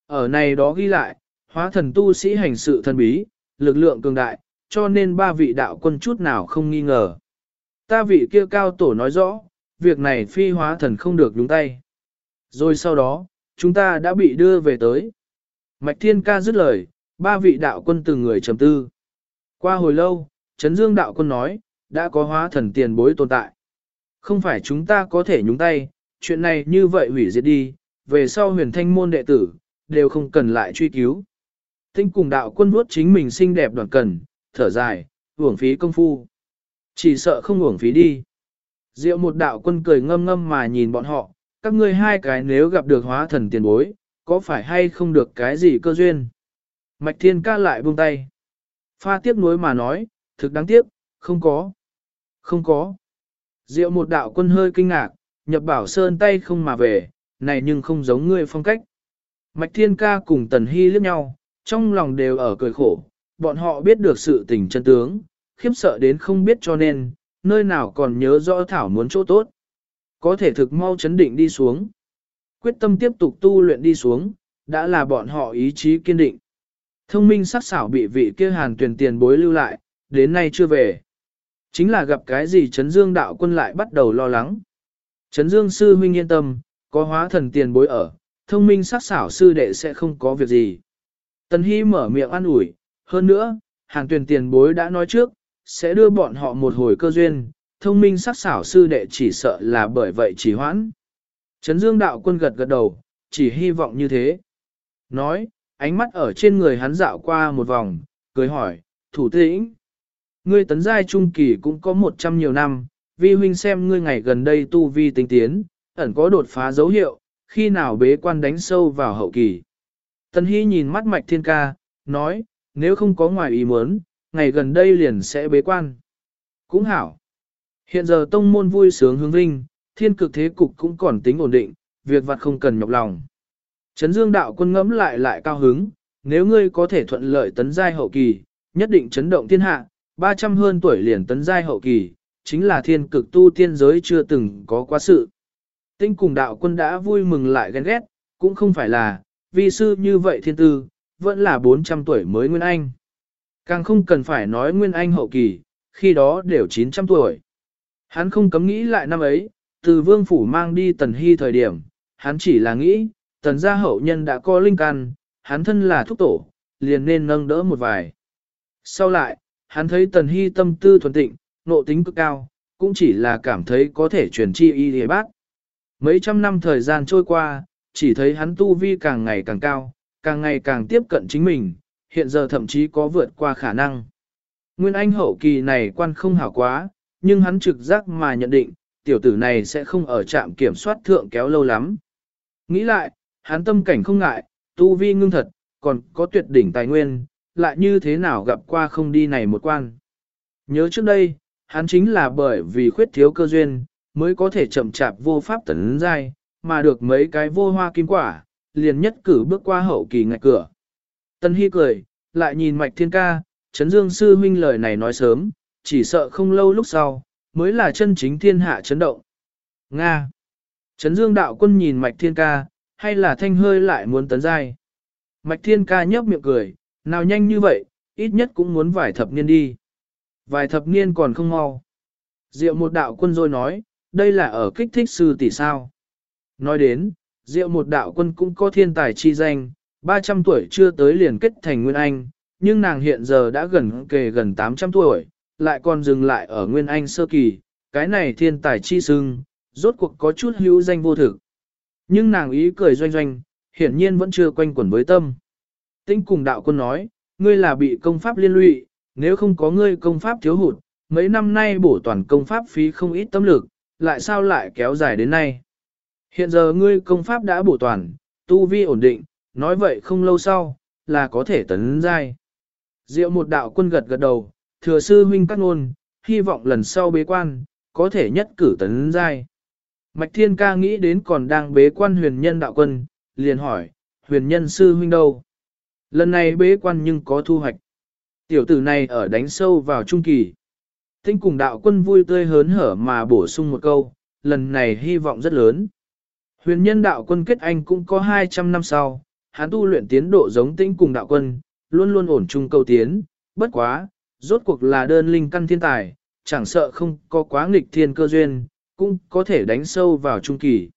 Ở này đó ghi lại, hóa thần tu sĩ hành sự thần bí, lực lượng cường đại, cho nên ba vị đạo quân chút nào không nghi ngờ. Ta vị kia cao tổ nói rõ, việc này phi hóa thần không được đúng tay. Rồi sau đó, chúng ta đã bị đưa về tới. Mạch Thiên Ca dứt lời, ba vị đạo quân từng người trầm tư. Qua hồi lâu, Trấn Dương đạo quân nói, đã có hóa thần tiền bối tồn tại. Không phải chúng ta có thể nhúng tay, chuyện này như vậy hủy diệt đi, về sau huyền thanh môn đệ tử, đều không cần lại truy cứu. Tinh cùng đạo quân vuốt chính mình xinh đẹp đoàn cần, thở dài, uổng phí công phu. Chỉ sợ không uổng phí đi. Diệu một đạo quân cười ngâm ngâm mà nhìn bọn họ, các ngươi hai cái nếu gặp được hóa thần tiền bối, có phải hay không được cái gì cơ duyên? Mạch thiên ca lại buông tay. Pha tiếc nuối mà nói, thực đáng tiếc, không có. Không có. Diệu một đạo quân hơi kinh ngạc, nhập bảo sơn tay không mà về, này nhưng không giống ngươi phong cách. Mạch thiên ca cùng tần hy liếc nhau, trong lòng đều ở cười khổ, bọn họ biết được sự tình chân tướng, khiếp sợ đến không biết cho nên, nơi nào còn nhớ rõ Thảo muốn chỗ tốt. Có thể thực mau chấn định đi xuống. Quyết tâm tiếp tục tu luyện đi xuống, đã là bọn họ ý chí kiên định. Thông minh sắc xảo bị vị kia hàn tuyển tiền bối lưu lại, đến nay chưa về. Chính là gặp cái gì Trấn Dương đạo quân lại bắt đầu lo lắng. Trấn Dương sư huynh yên tâm, có hóa thần tiền bối ở, thông minh sắc xảo sư đệ sẽ không có việc gì. Tần Hy mở miệng an ủi, hơn nữa, hàng tuyển tiền bối đã nói trước, sẽ đưa bọn họ một hồi cơ duyên, thông minh sắc xảo sư đệ chỉ sợ là bởi vậy chỉ hoãn. Trấn Dương đạo quân gật gật đầu, chỉ hy vọng như thế. Nói, ánh mắt ở trên người hắn dạo qua một vòng, cười hỏi, thủ tĩnh. Ngươi tấn giai trung kỳ cũng có một trăm nhiều năm, vi huynh xem ngươi ngày gần đây tu vi tinh tiến, ẩn có đột phá dấu hiệu, khi nào bế quan đánh sâu vào hậu kỳ. Tần Hy nhìn mắt mạch thiên ca, nói, nếu không có ngoài ý muốn, ngày gần đây liền sẽ bế quan. Cũng hảo. Hiện giờ tông môn vui sướng hướng vinh, thiên cực thế cục cũng còn tính ổn định, việc vặt không cần nhọc lòng. Trấn Dương đạo quân ngẫm lại lại cao hứng, nếu ngươi có thể thuận lợi tấn giai hậu kỳ, nhất định chấn động thiên hạ, 300 hơn tuổi liền tấn giai hậu kỳ, chính là thiên cực tu tiên giới chưa từng có quá sự. Tinh cùng đạo quân đã vui mừng lại ghen ghét, cũng không phải là, vi sư như vậy thiên tư, vẫn là 400 tuổi mới Nguyên Anh. Càng không cần phải nói Nguyên Anh hậu kỳ, khi đó đều 900 tuổi. Hắn không cấm nghĩ lại năm ấy, từ vương phủ mang đi tần hy thời điểm, hắn chỉ là nghĩ, tần gia hậu nhân đã có linh căn, hắn thân là thúc tổ, liền nên nâng đỡ một vài. Sau lại, hắn thấy tần hy tâm tư thuần tịnh, nộ tính cực cao, cũng chỉ là cảm thấy có thể truyền chi y hề bác. Mấy trăm năm thời gian trôi qua, chỉ thấy hắn tu vi càng ngày càng cao, càng ngày càng tiếp cận chính mình, hiện giờ thậm chí có vượt qua khả năng. Nguyên Anh hậu kỳ này quan không hảo quá, nhưng hắn trực giác mà nhận định, tiểu tử này sẽ không ở trạm kiểm soát thượng kéo lâu lắm. Nghĩ lại, hắn tâm cảnh không ngại, tu vi ngưng thật, còn có tuyệt đỉnh tài nguyên, lại như thế nào gặp qua không đi này một quan. Nhớ trước đây, hắn chính là bởi vì khuyết thiếu cơ duyên, mới có thể chậm chạp vô pháp tấn giai, mà được mấy cái vô hoa kim quả, liền nhất cử bước qua hậu kỳ ngạch cửa. Tân Hy cười, lại nhìn Mạch Thiên Ca, Trấn Dương Sư huynh lời này nói sớm, chỉ sợ không lâu lúc sau, mới là chân chính thiên hạ chấn động. Nga. Trấn Dương đạo quân nhìn Mạch Thiên Ca, hay là thanh hơi lại muốn tấn giai. Mạch Thiên Ca nhấp miệng cười, nào nhanh như vậy, ít nhất cũng muốn vài thập niên đi. Vài thập niên còn không mau. Diệu một đạo quân rồi nói, đây là ở kích thích sư tỷ sao. Nói đến, Diệu một đạo quân cũng có thiên tài chi danh, 300 tuổi chưa tới liền kết thành Nguyên Anh, nhưng nàng hiện giờ đã gần kề gần 800 tuổi, lại còn dừng lại ở Nguyên Anh sơ kỳ, cái này thiên tài chi sưng, rốt cuộc có chút hữu danh vô thực. Nhưng nàng ý cười doanh doanh, hiển nhiên vẫn chưa quanh quẩn với tâm. Tinh cùng đạo quân nói, ngươi là bị công pháp liên lụy, nếu không có ngươi công pháp thiếu hụt, mấy năm nay bổ toàn công pháp phí không ít tâm lực, lại sao lại kéo dài đến nay. Hiện giờ ngươi công pháp đã bổ toàn, tu vi ổn định, nói vậy không lâu sau, là có thể tấn giai. Diệu một đạo quân gật gật đầu, thừa sư huynh cắt ngôn, hy vọng lần sau bế quan, có thể nhất cử tấn giai. Mạch Thiên Ca nghĩ đến còn đang bế quan huyền nhân đạo quân, liền hỏi, huyền nhân sư huynh đâu? Lần này bế quan nhưng có thu hoạch. Tiểu tử này ở đánh sâu vào trung kỳ. Tinh cùng đạo quân vui tươi hớn hở mà bổ sung một câu, lần này hy vọng rất lớn. Huyền nhân đạo quân kết anh cũng có 200 năm sau, hắn tu luyện tiến độ giống tinh cùng đạo quân, luôn luôn ổn trung cầu tiến, bất quá, rốt cuộc là đơn linh căn thiên tài, chẳng sợ không có quá nghịch thiên cơ duyên, cũng có thể đánh sâu vào trung kỳ.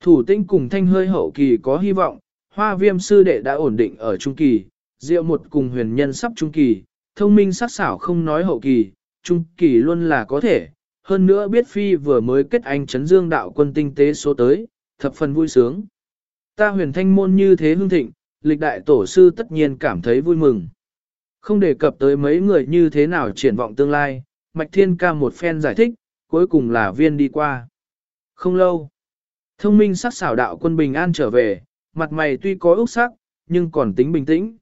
Thủ tinh cùng thanh hơi hậu kỳ có hy vọng, hoa viêm sư đệ đã ổn định ở trung kỳ, diệu một cùng huyền nhân sắp trung kỳ, thông minh sắc xảo không nói hậu kỳ, trung kỳ luôn là có thể. Hơn nữa biết phi vừa mới kết anh chấn dương đạo quân tinh tế số tới, thập phần vui sướng. Ta huyền thanh môn như thế hương thịnh, lịch đại tổ sư tất nhiên cảm thấy vui mừng. Không đề cập tới mấy người như thế nào triển vọng tương lai, Mạch Thiên ca một phen giải thích, cuối cùng là viên đi qua. Không lâu, thông minh sắc xảo đạo quân bình an trở về, mặt mày tuy có úc sắc, nhưng còn tính bình tĩnh.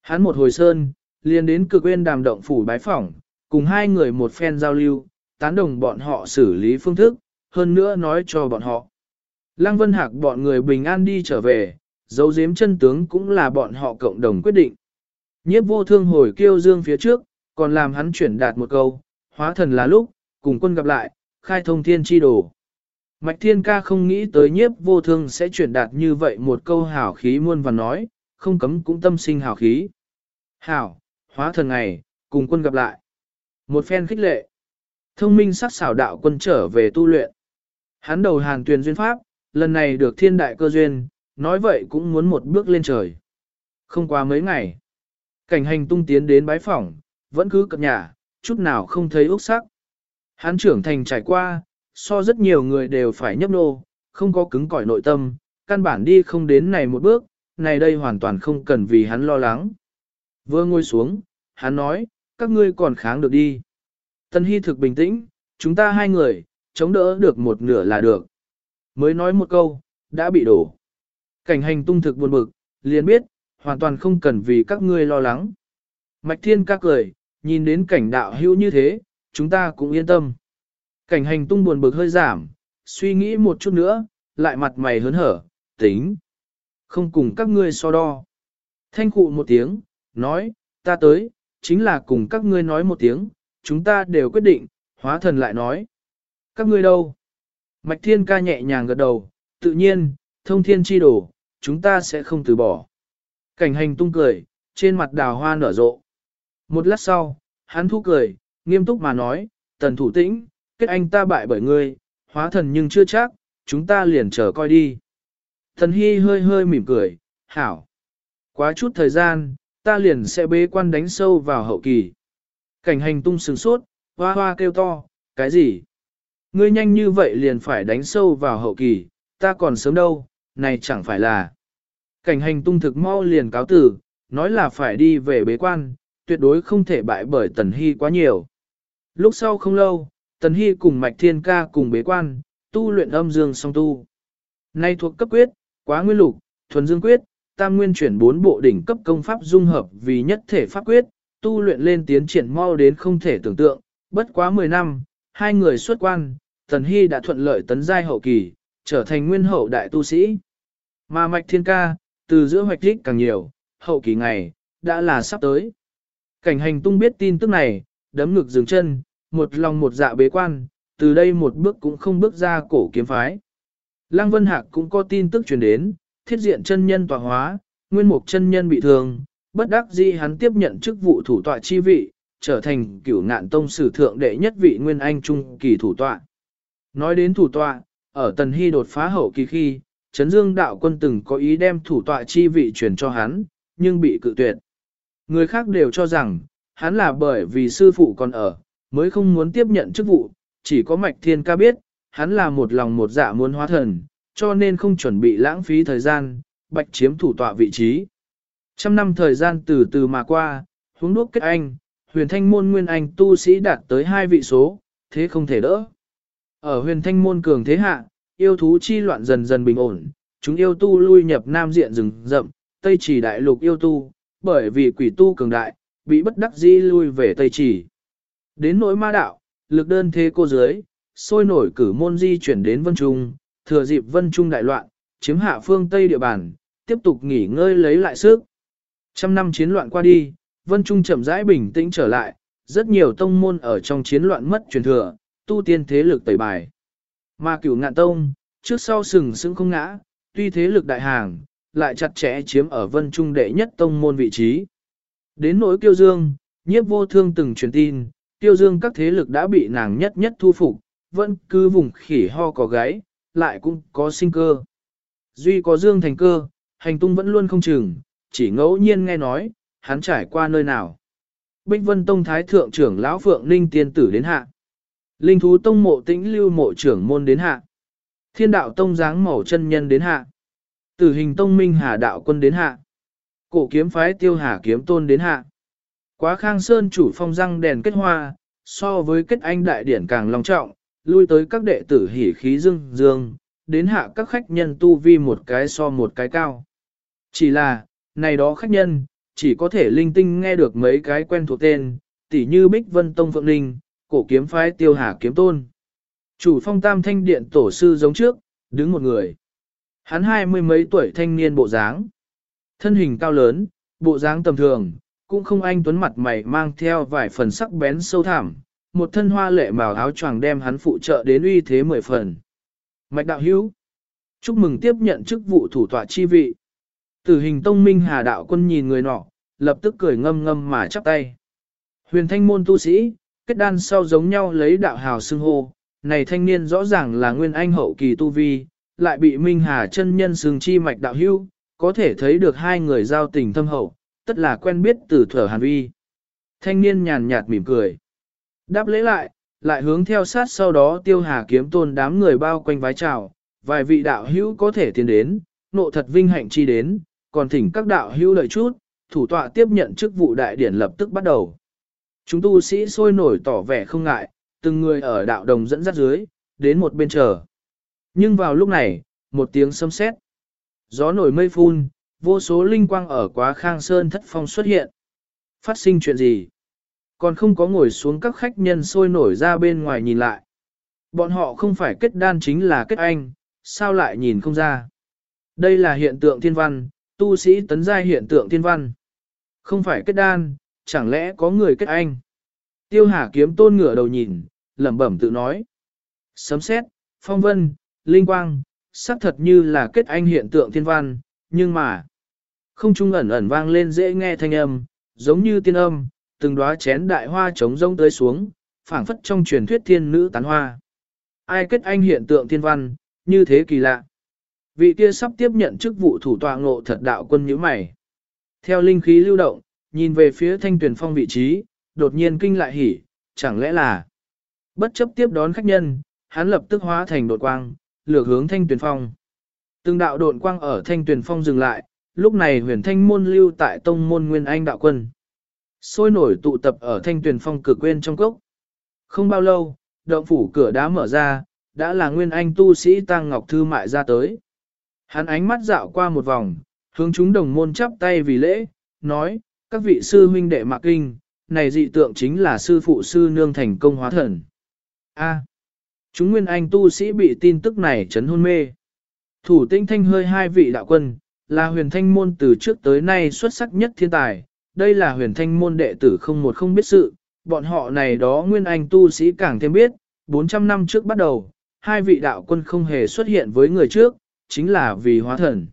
Hắn một hồi sơn, liền đến cực quên đàm động phủ bái phỏng, cùng hai người một phen giao lưu, tán đồng bọn họ xử lý phương thức, hơn nữa nói cho bọn họ. Lăng Vân Hạc bọn người bình an đi trở về, dấu giếm chân tướng cũng là bọn họ cộng đồng quyết định. Nhiếp vô thương hồi kêu dương phía trước, còn làm hắn chuyển đạt một câu, hóa thần là lúc, cùng quân gặp lại, khai thông thiên chi đồ. Mạch thiên ca không nghĩ tới nhiếp vô thương sẽ truyền đạt như vậy một câu hảo khí muôn và nói, không cấm cũng tâm sinh hảo khí. Hảo, hóa thần ngày, cùng quân gặp lại. Một phen khích lệ. Thông minh sắc xảo đạo quân trở về tu luyện. Hắn đầu hàng tuyền duyên pháp, lần này được thiên đại cơ duyên, nói vậy cũng muốn một bước lên trời. Không qua mấy ngày, cảnh hành tung tiến đến bái phỏng, vẫn cứ cập nhà, chút nào không thấy úc sắc. Hắn trưởng thành trải qua, so rất nhiều người đều phải nhấp nô, không có cứng cỏi nội tâm, căn bản đi không đến này một bước, này đây hoàn toàn không cần vì hắn lo lắng. Vừa ngồi xuống, hắn nói, các ngươi còn kháng được đi. Tân Hy thực bình tĩnh, chúng ta hai người, chống đỡ được một nửa là được. Mới nói một câu, đã bị đổ. Cảnh hành tung thực buồn bực, liền biết, hoàn toàn không cần vì các ngươi lo lắng. Mạch thiên các cười, nhìn đến cảnh đạo hữu như thế, chúng ta cũng yên tâm. Cảnh hành tung buồn bực hơi giảm, suy nghĩ một chút nữa, lại mặt mày hớn hở, tính. Không cùng các ngươi so đo. Thanh cụ một tiếng, nói, ta tới, chính là cùng các ngươi nói một tiếng, chúng ta đều quyết định, hóa thần lại nói. Các ngươi đâu? Mạch thiên ca nhẹ nhàng gật đầu, tự nhiên, thông thiên chi đổ, chúng ta sẽ không từ bỏ. Cảnh hành tung cười, trên mặt đào hoa nở rộ. Một lát sau, hắn thu cười, nghiêm túc mà nói, tần thủ tĩnh, kết anh ta bại bởi ngươi, hóa thần nhưng chưa chắc, chúng ta liền chờ coi đi. Thần hy hơi hơi mỉm cười, hảo. Quá chút thời gian, ta liền sẽ bế quan đánh sâu vào hậu kỳ. Cảnh hành tung sừng sốt, hoa hoa kêu to, cái gì? Ngươi nhanh như vậy liền phải đánh sâu vào hậu kỳ, ta còn sớm đâu, này chẳng phải là. Cảnh hành tung thực mau liền cáo tử, nói là phải đi về bế quan, tuyệt đối không thể bại bởi Tần Hy quá nhiều. Lúc sau không lâu, Tần Hy cùng Mạch Thiên Ca cùng bế quan, tu luyện âm dương song tu. Nay thuộc cấp quyết, quá nguyên lục, thuần dương quyết, tam nguyên chuyển bốn bộ đỉnh cấp công pháp dung hợp vì nhất thể pháp quyết, tu luyện lên tiến triển mau đến không thể tưởng tượng, bất quá 10 năm, hai người xuất quan, Tần Hy đã thuận lợi tấn giai hậu kỳ, trở thành nguyên hậu đại tu sĩ. Mà Mạch Thiên Ca, từ giữa hoạch đích càng nhiều, hậu kỳ ngày, đã là sắp tới. Cảnh hành tung biết tin tức này, đấm ngực dừng chân, một lòng một dạ bế quan, từ đây một bước cũng không bước ra cổ kiếm phái. Lăng Vân Hạc cũng có tin tức truyền đến, thiết diện chân nhân tọa hóa, nguyên mục chân nhân bị thương, bất đắc dĩ hắn tiếp nhận chức vụ thủ tọa chi vị, trở thành cửu ngạn tông sử thượng đệ nhất vị nguyên anh trung kỳ thủ tọa. Nói đến thủ tọa, ở Tần Hy đột phá hậu kỳ khi, Trấn Dương đạo quân từng có ý đem thủ tọa chi vị truyền cho hắn, nhưng bị cự tuyệt. Người khác đều cho rằng, hắn là bởi vì sư phụ còn ở, mới không muốn tiếp nhận chức vụ, chỉ có Mạch Thiên ca biết, hắn là một lòng một dạ muốn hóa thần, cho nên không chuẩn bị lãng phí thời gian, bạch chiếm thủ tọa vị trí. Trăm năm thời gian từ từ mà qua, hướng đuốc kết anh, huyền thanh môn nguyên anh tu sĩ đạt tới hai vị số, thế không thể đỡ. Ở huyền thanh môn cường thế hạ, yêu thú chi loạn dần dần bình ổn, chúng yêu tu lui nhập nam diện rừng rậm, tây chỉ đại lục yêu tu, bởi vì quỷ tu cường đại, bị bất đắc dĩ lui về tây chỉ. Đến nỗi ma đạo, lực đơn thế cô dưới, sôi nổi cử môn di chuyển đến Vân Trung, thừa dịp Vân Trung đại loạn, chiếm hạ phương Tây địa bàn, tiếp tục nghỉ ngơi lấy lại sức. Trăm năm chiến loạn qua đi, Vân Trung chậm rãi bình tĩnh trở lại, rất nhiều tông môn ở trong chiến loạn mất truyền thừa, tu tiên thế lực tẩy bài. Mà cửu ngạn tông, trước sau sừng sững không ngã, tuy thế lực đại hàng, lại chặt chẽ chiếm ở vân trung đệ nhất tông môn vị trí. Đến nỗi tiêu dương, nhiếp vô thương từng truyền tin, tiêu dương các thế lực đã bị nàng nhất nhất thu phục, vẫn cứ vùng khỉ ho có gáy, lại cũng có sinh cơ. Duy có dương thành cơ, hành tung vẫn luôn không chừng, chỉ ngẫu nhiên nghe nói, hắn trải qua nơi nào. Bích Vân Tông Thái Thượng trưởng Lão Phượng Ninh Tiên Tử đến hạ. Linh Thú Tông Mộ Tĩnh Lưu Mộ trưởng môn đến hạ. Thiên Đạo Tông Giáng Mẫu chân Nhân đến hạ. Tử Hình Tông Minh Hà Đạo Quân đến hạ. Cổ kiếm phái Tiêu Hà Kiếm Tôn đến hạ. Quá Khang Sơn chủ phong răng đèn kết hoa, so với kết anh đại điển càng long trọng, lui tới các đệ tử hỉ khí dương dương, đến hạ các khách nhân tu vi một cái so một cái cao. Chỉ là, này đó khách nhân, chỉ có thể linh tinh nghe được mấy cái quen thuộc tên, tỉ như Bích Vân Tông Phượng Ninh, cổ kiếm phái tiêu hà kiếm tôn. Chủ phong tam thanh điện tổ sư giống trước, đứng một người. Hắn hai mươi mấy tuổi thanh niên bộ dáng. Thân hình cao lớn, bộ dáng tầm thường, cũng không anh tuấn mặt mày mang theo vài phần sắc bén sâu thẳm, một thân hoa lệ màu áo choàng đem hắn phụ trợ đến uy thế mười phần. Mạch đạo hữu, chúc mừng tiếp nhận chức vụ thủ tọa chi vị. Tử hình tông minh hà đạo quân nhìn người nọ, lập tức cười ngâm ngâm mà chắp tay. Huyền thanh môn tu sĩ, kết đan sau giống nhau lấy đạo hào xưng hô, này thanh niên rõ ràng là nguyên anh hậu kỳ tu vi, lại bị minh hà chân nhân xưng chi mạch đạo hữu, có thể thấy được hai người giao tình thâm hậu, tất là quen biết từ thở hàn vi. Thanh niên nhàn nhạt mỉm cười. Đáp lễ lại, lại hướng theo sát sau đó tiêu hà kiếm tôn đám người bao quanh vái chào, vài vị đạo hữu có thể tiến đến, nộ thật vinh hạnh chi đến, còn thỉnh các đạo hữu lợi chút, thủ tọa tiếp nhận chức vụ đại điển lập tức bắt đầu. Chúng tu sĩ sôi nổi tỏ vẻ không ngại, từng người ở đạo đồng dẫn dắt dưới, đến một bên chờ. Nhưng vào lúc này, một tiếng sấm sét, gió nổi mây phun, vô số linh quang ở quá khang sơn thất phong xuất hiện. Phát sinh chuyện gì? Còn không có ngồi xuống các khách nhân sôi nổi ra bên ngoài nhìn lại. Bọn họ không phải kết đan chính là kết anh, sao lại nhìn không ra? Đây là hiện tượng thiên văn, tu sĩ tấn giai hiện tượng thiên văn. Không phải kết đan, chẳng lẽ có người kết anh? Tiêu Hà kiếm tôn ngửa đầu nhìn, lẩm bẩm tự nói. Sấm xét, phong vân, linh quang, xác thật như là kết anh hiện tượng thiên văn, nhưng mà... Không trung ẩn ẩn vang lên dễ nghe thanh âm, giống như tiên âm, từng đóa chén đại hoa trống rông tới xuống, phảng phất trong truyền thuyết thiên nữ tán hoa. Ai kết anh hiện tượng thiên văn, như thế kỳ lạ. Vị kia sắp tiếp nhận chức vụ thủ tọa ngộ thật đạo quân nhíu mày. Theo linh khí lưu động, nhìn về phía thanh tuyển phong vị trí, đột nhiên kinh lại hỉ, chẳng lẽ là Bất chấp tiếp đón khách nhân, hắn lập tức hóa thành đột quang, lược hướng thanh tuyển phong. Từng đạo đột quang ở thanh tuyển phong dừng lại, lúc này huyền thanh môn lưu tại tông môn nguyên anh đạo quân. Sôi nổi tụ tập ở thanh tuyển phong cửa quên trong cốc. Không bao lâu, động phủ cửa đá mở ra, đã là nguyên anh tu sĩ tăng ngọc thư mại ra tới. Hắn ánh mắt dạo qua một vòng, hướng chúng đồng môn chắp tay vì lễ, nói, các vị sư huynh đệ mạc kinh, này dị tượng chính là sư phụ sư nương thành công hóa thần. A chúng nguyên anh tu sĩ bị tin tức này chấn hôn mê. Thủ tinh thanh hơi hai vị đạo quân, là huyền thanh môn từ trước tới nay xuất sắc nhất thiên tài. Đây là huyền thanh môn đệ tử không một không biết sự, bọn họ này đó nguyên anh tu sĩ càng thêm biết, 400 năm trước bắt đầu, hai vị đạo quân không hề xuất hiện với người trước, chính là vì hóa thần.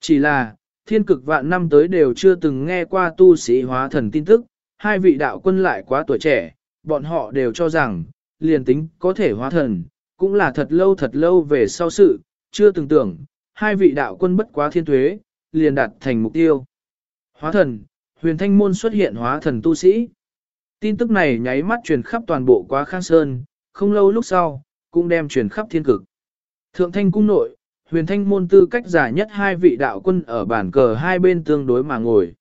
Chỉ là, thiên cực vạn năm tới đều chưa từng nghe qua tu sĩ hóa thần tin tức, hai vị đạo quân lại quá tuổi trẻ, bọn họ đều cho rằng, liền tính có thể hóa thần, cũng là thật lâu thật lâu về sau sự, chưa từng tưởng, hai vị đạo quân bất quá thiên thuế, liền đạt thành mục tiêu. Hóa thần, huyền thanh môn xuất hiện hóa thần tu sĩ. Tin tức này nháy mắt truyền khắp toàn bộ quá khang sơn, không lâu lúc sau, cũng đem truyền khắp thiên cực. Thượng thanh cung nội, huyền thanh môn tư cách giả nhất hai vị đạo quân ở bản cờ hai bên tương đối mà ngồi.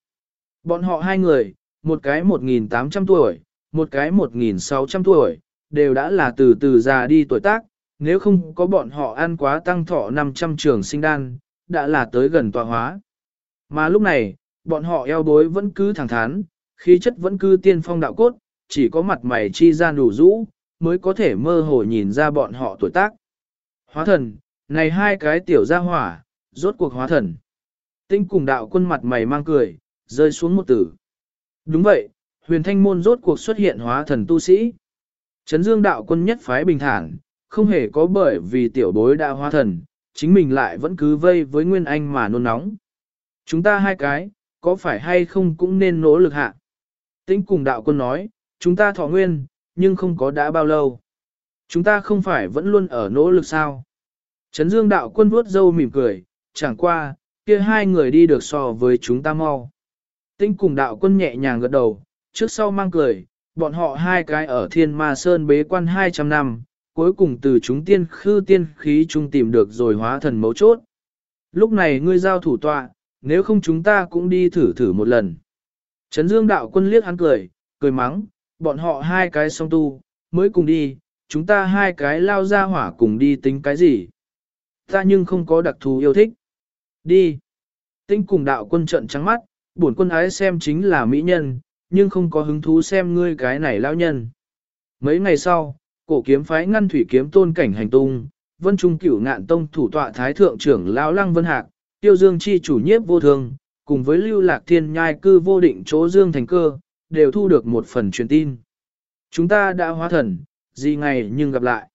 Bọn họ hai người, một cái 1.800 tuổi, một cái 1.600 tuổi, đều đã là từ từ già đi tuổi tác, nếu không có bọn họ ăn quá tăng thọ 500 trường sinh đan, đã là tới gần tọa hóa. Mà lúc này, bọn họ eo bối vẫn cứ thẳng thắn, khí chất vẫn cứ tiên phong đạo cốt, chỉ có mặt mày chi gian đủ rũ, mới có thể mơ hồ nhìn ra bọn họ tuổi tác. Hóa thần, này hai cái tiểu gia hỏa, rốt cuộc hóa thần. Tinh cùng đạo quân mặt mày mang cười, rơi xuống một tử. Đúng vậy, huyền thanh môn rốt cuộc xuất hiện hóa thần tu sĩ. Trấn dương đạo quân nhất phái bình thản, không hề có bởi vì tiểu bối đã hóa thần, chính mình lại vẫn cứ vây với Nguyên Anh mà nôn nóng. Chúng ta hai cái, có phải hay không cũng nên nỗ lực hạ. Tĩnh cùng đạo quân nói, chúng ta thọ nguyên, nhưng không có đã bao lâu. Chúng ta không phải vẫn luôn ở nỗ lực sao. Trấn dương đạo quân vuốt dâu mỉm cười, chẳng qua, kia hai người đi được so với chúng ta mau. Tĩnh cùng đạo quân nhẹ nhàng gật đầu, trước sau mang cười, bọn họ hai cái ở thiên ma sơn bế quan 200 năm, cuối cùng từ chúng tiên khư tiên khí chung tìm được rồi hóa thần mấu chốt. Lúc này ngươi giao thủ tọa, nếu không chúng ta cũng đi thử thử một lần. Trấn Dương đạo quân liếc hắn cười, cười mắng, bọn họ hai cái song tu, mới cùng đi, chúng ta hai cái lao ra hỏa cùng đi tính cái gì. Ta nhưng không có đặc thù yêu thích. Đi. Tinh cùng đạo quân trận trắng mắt, bổn quân ái xem chính là mỹ nhân, nhưng không có hứng thú xem ngươi cái này lão nhân. Mấy ngày sau, cổ kiếm phái ngăn thủy kiếm tôn cảnh hành tung, vân trung cửu ngạn tông thủ tọa thái thượng trưởng lão lăng vân hạc, tiêu dương chi chủ nhiếp vô thường, cùng với lưu lạc thiên nhai cư vô định chỗ dương thành cơ, đều thu được một phần truyền tin. Chúng ta đã hóa thần, gì ngày nhưng gặp lại.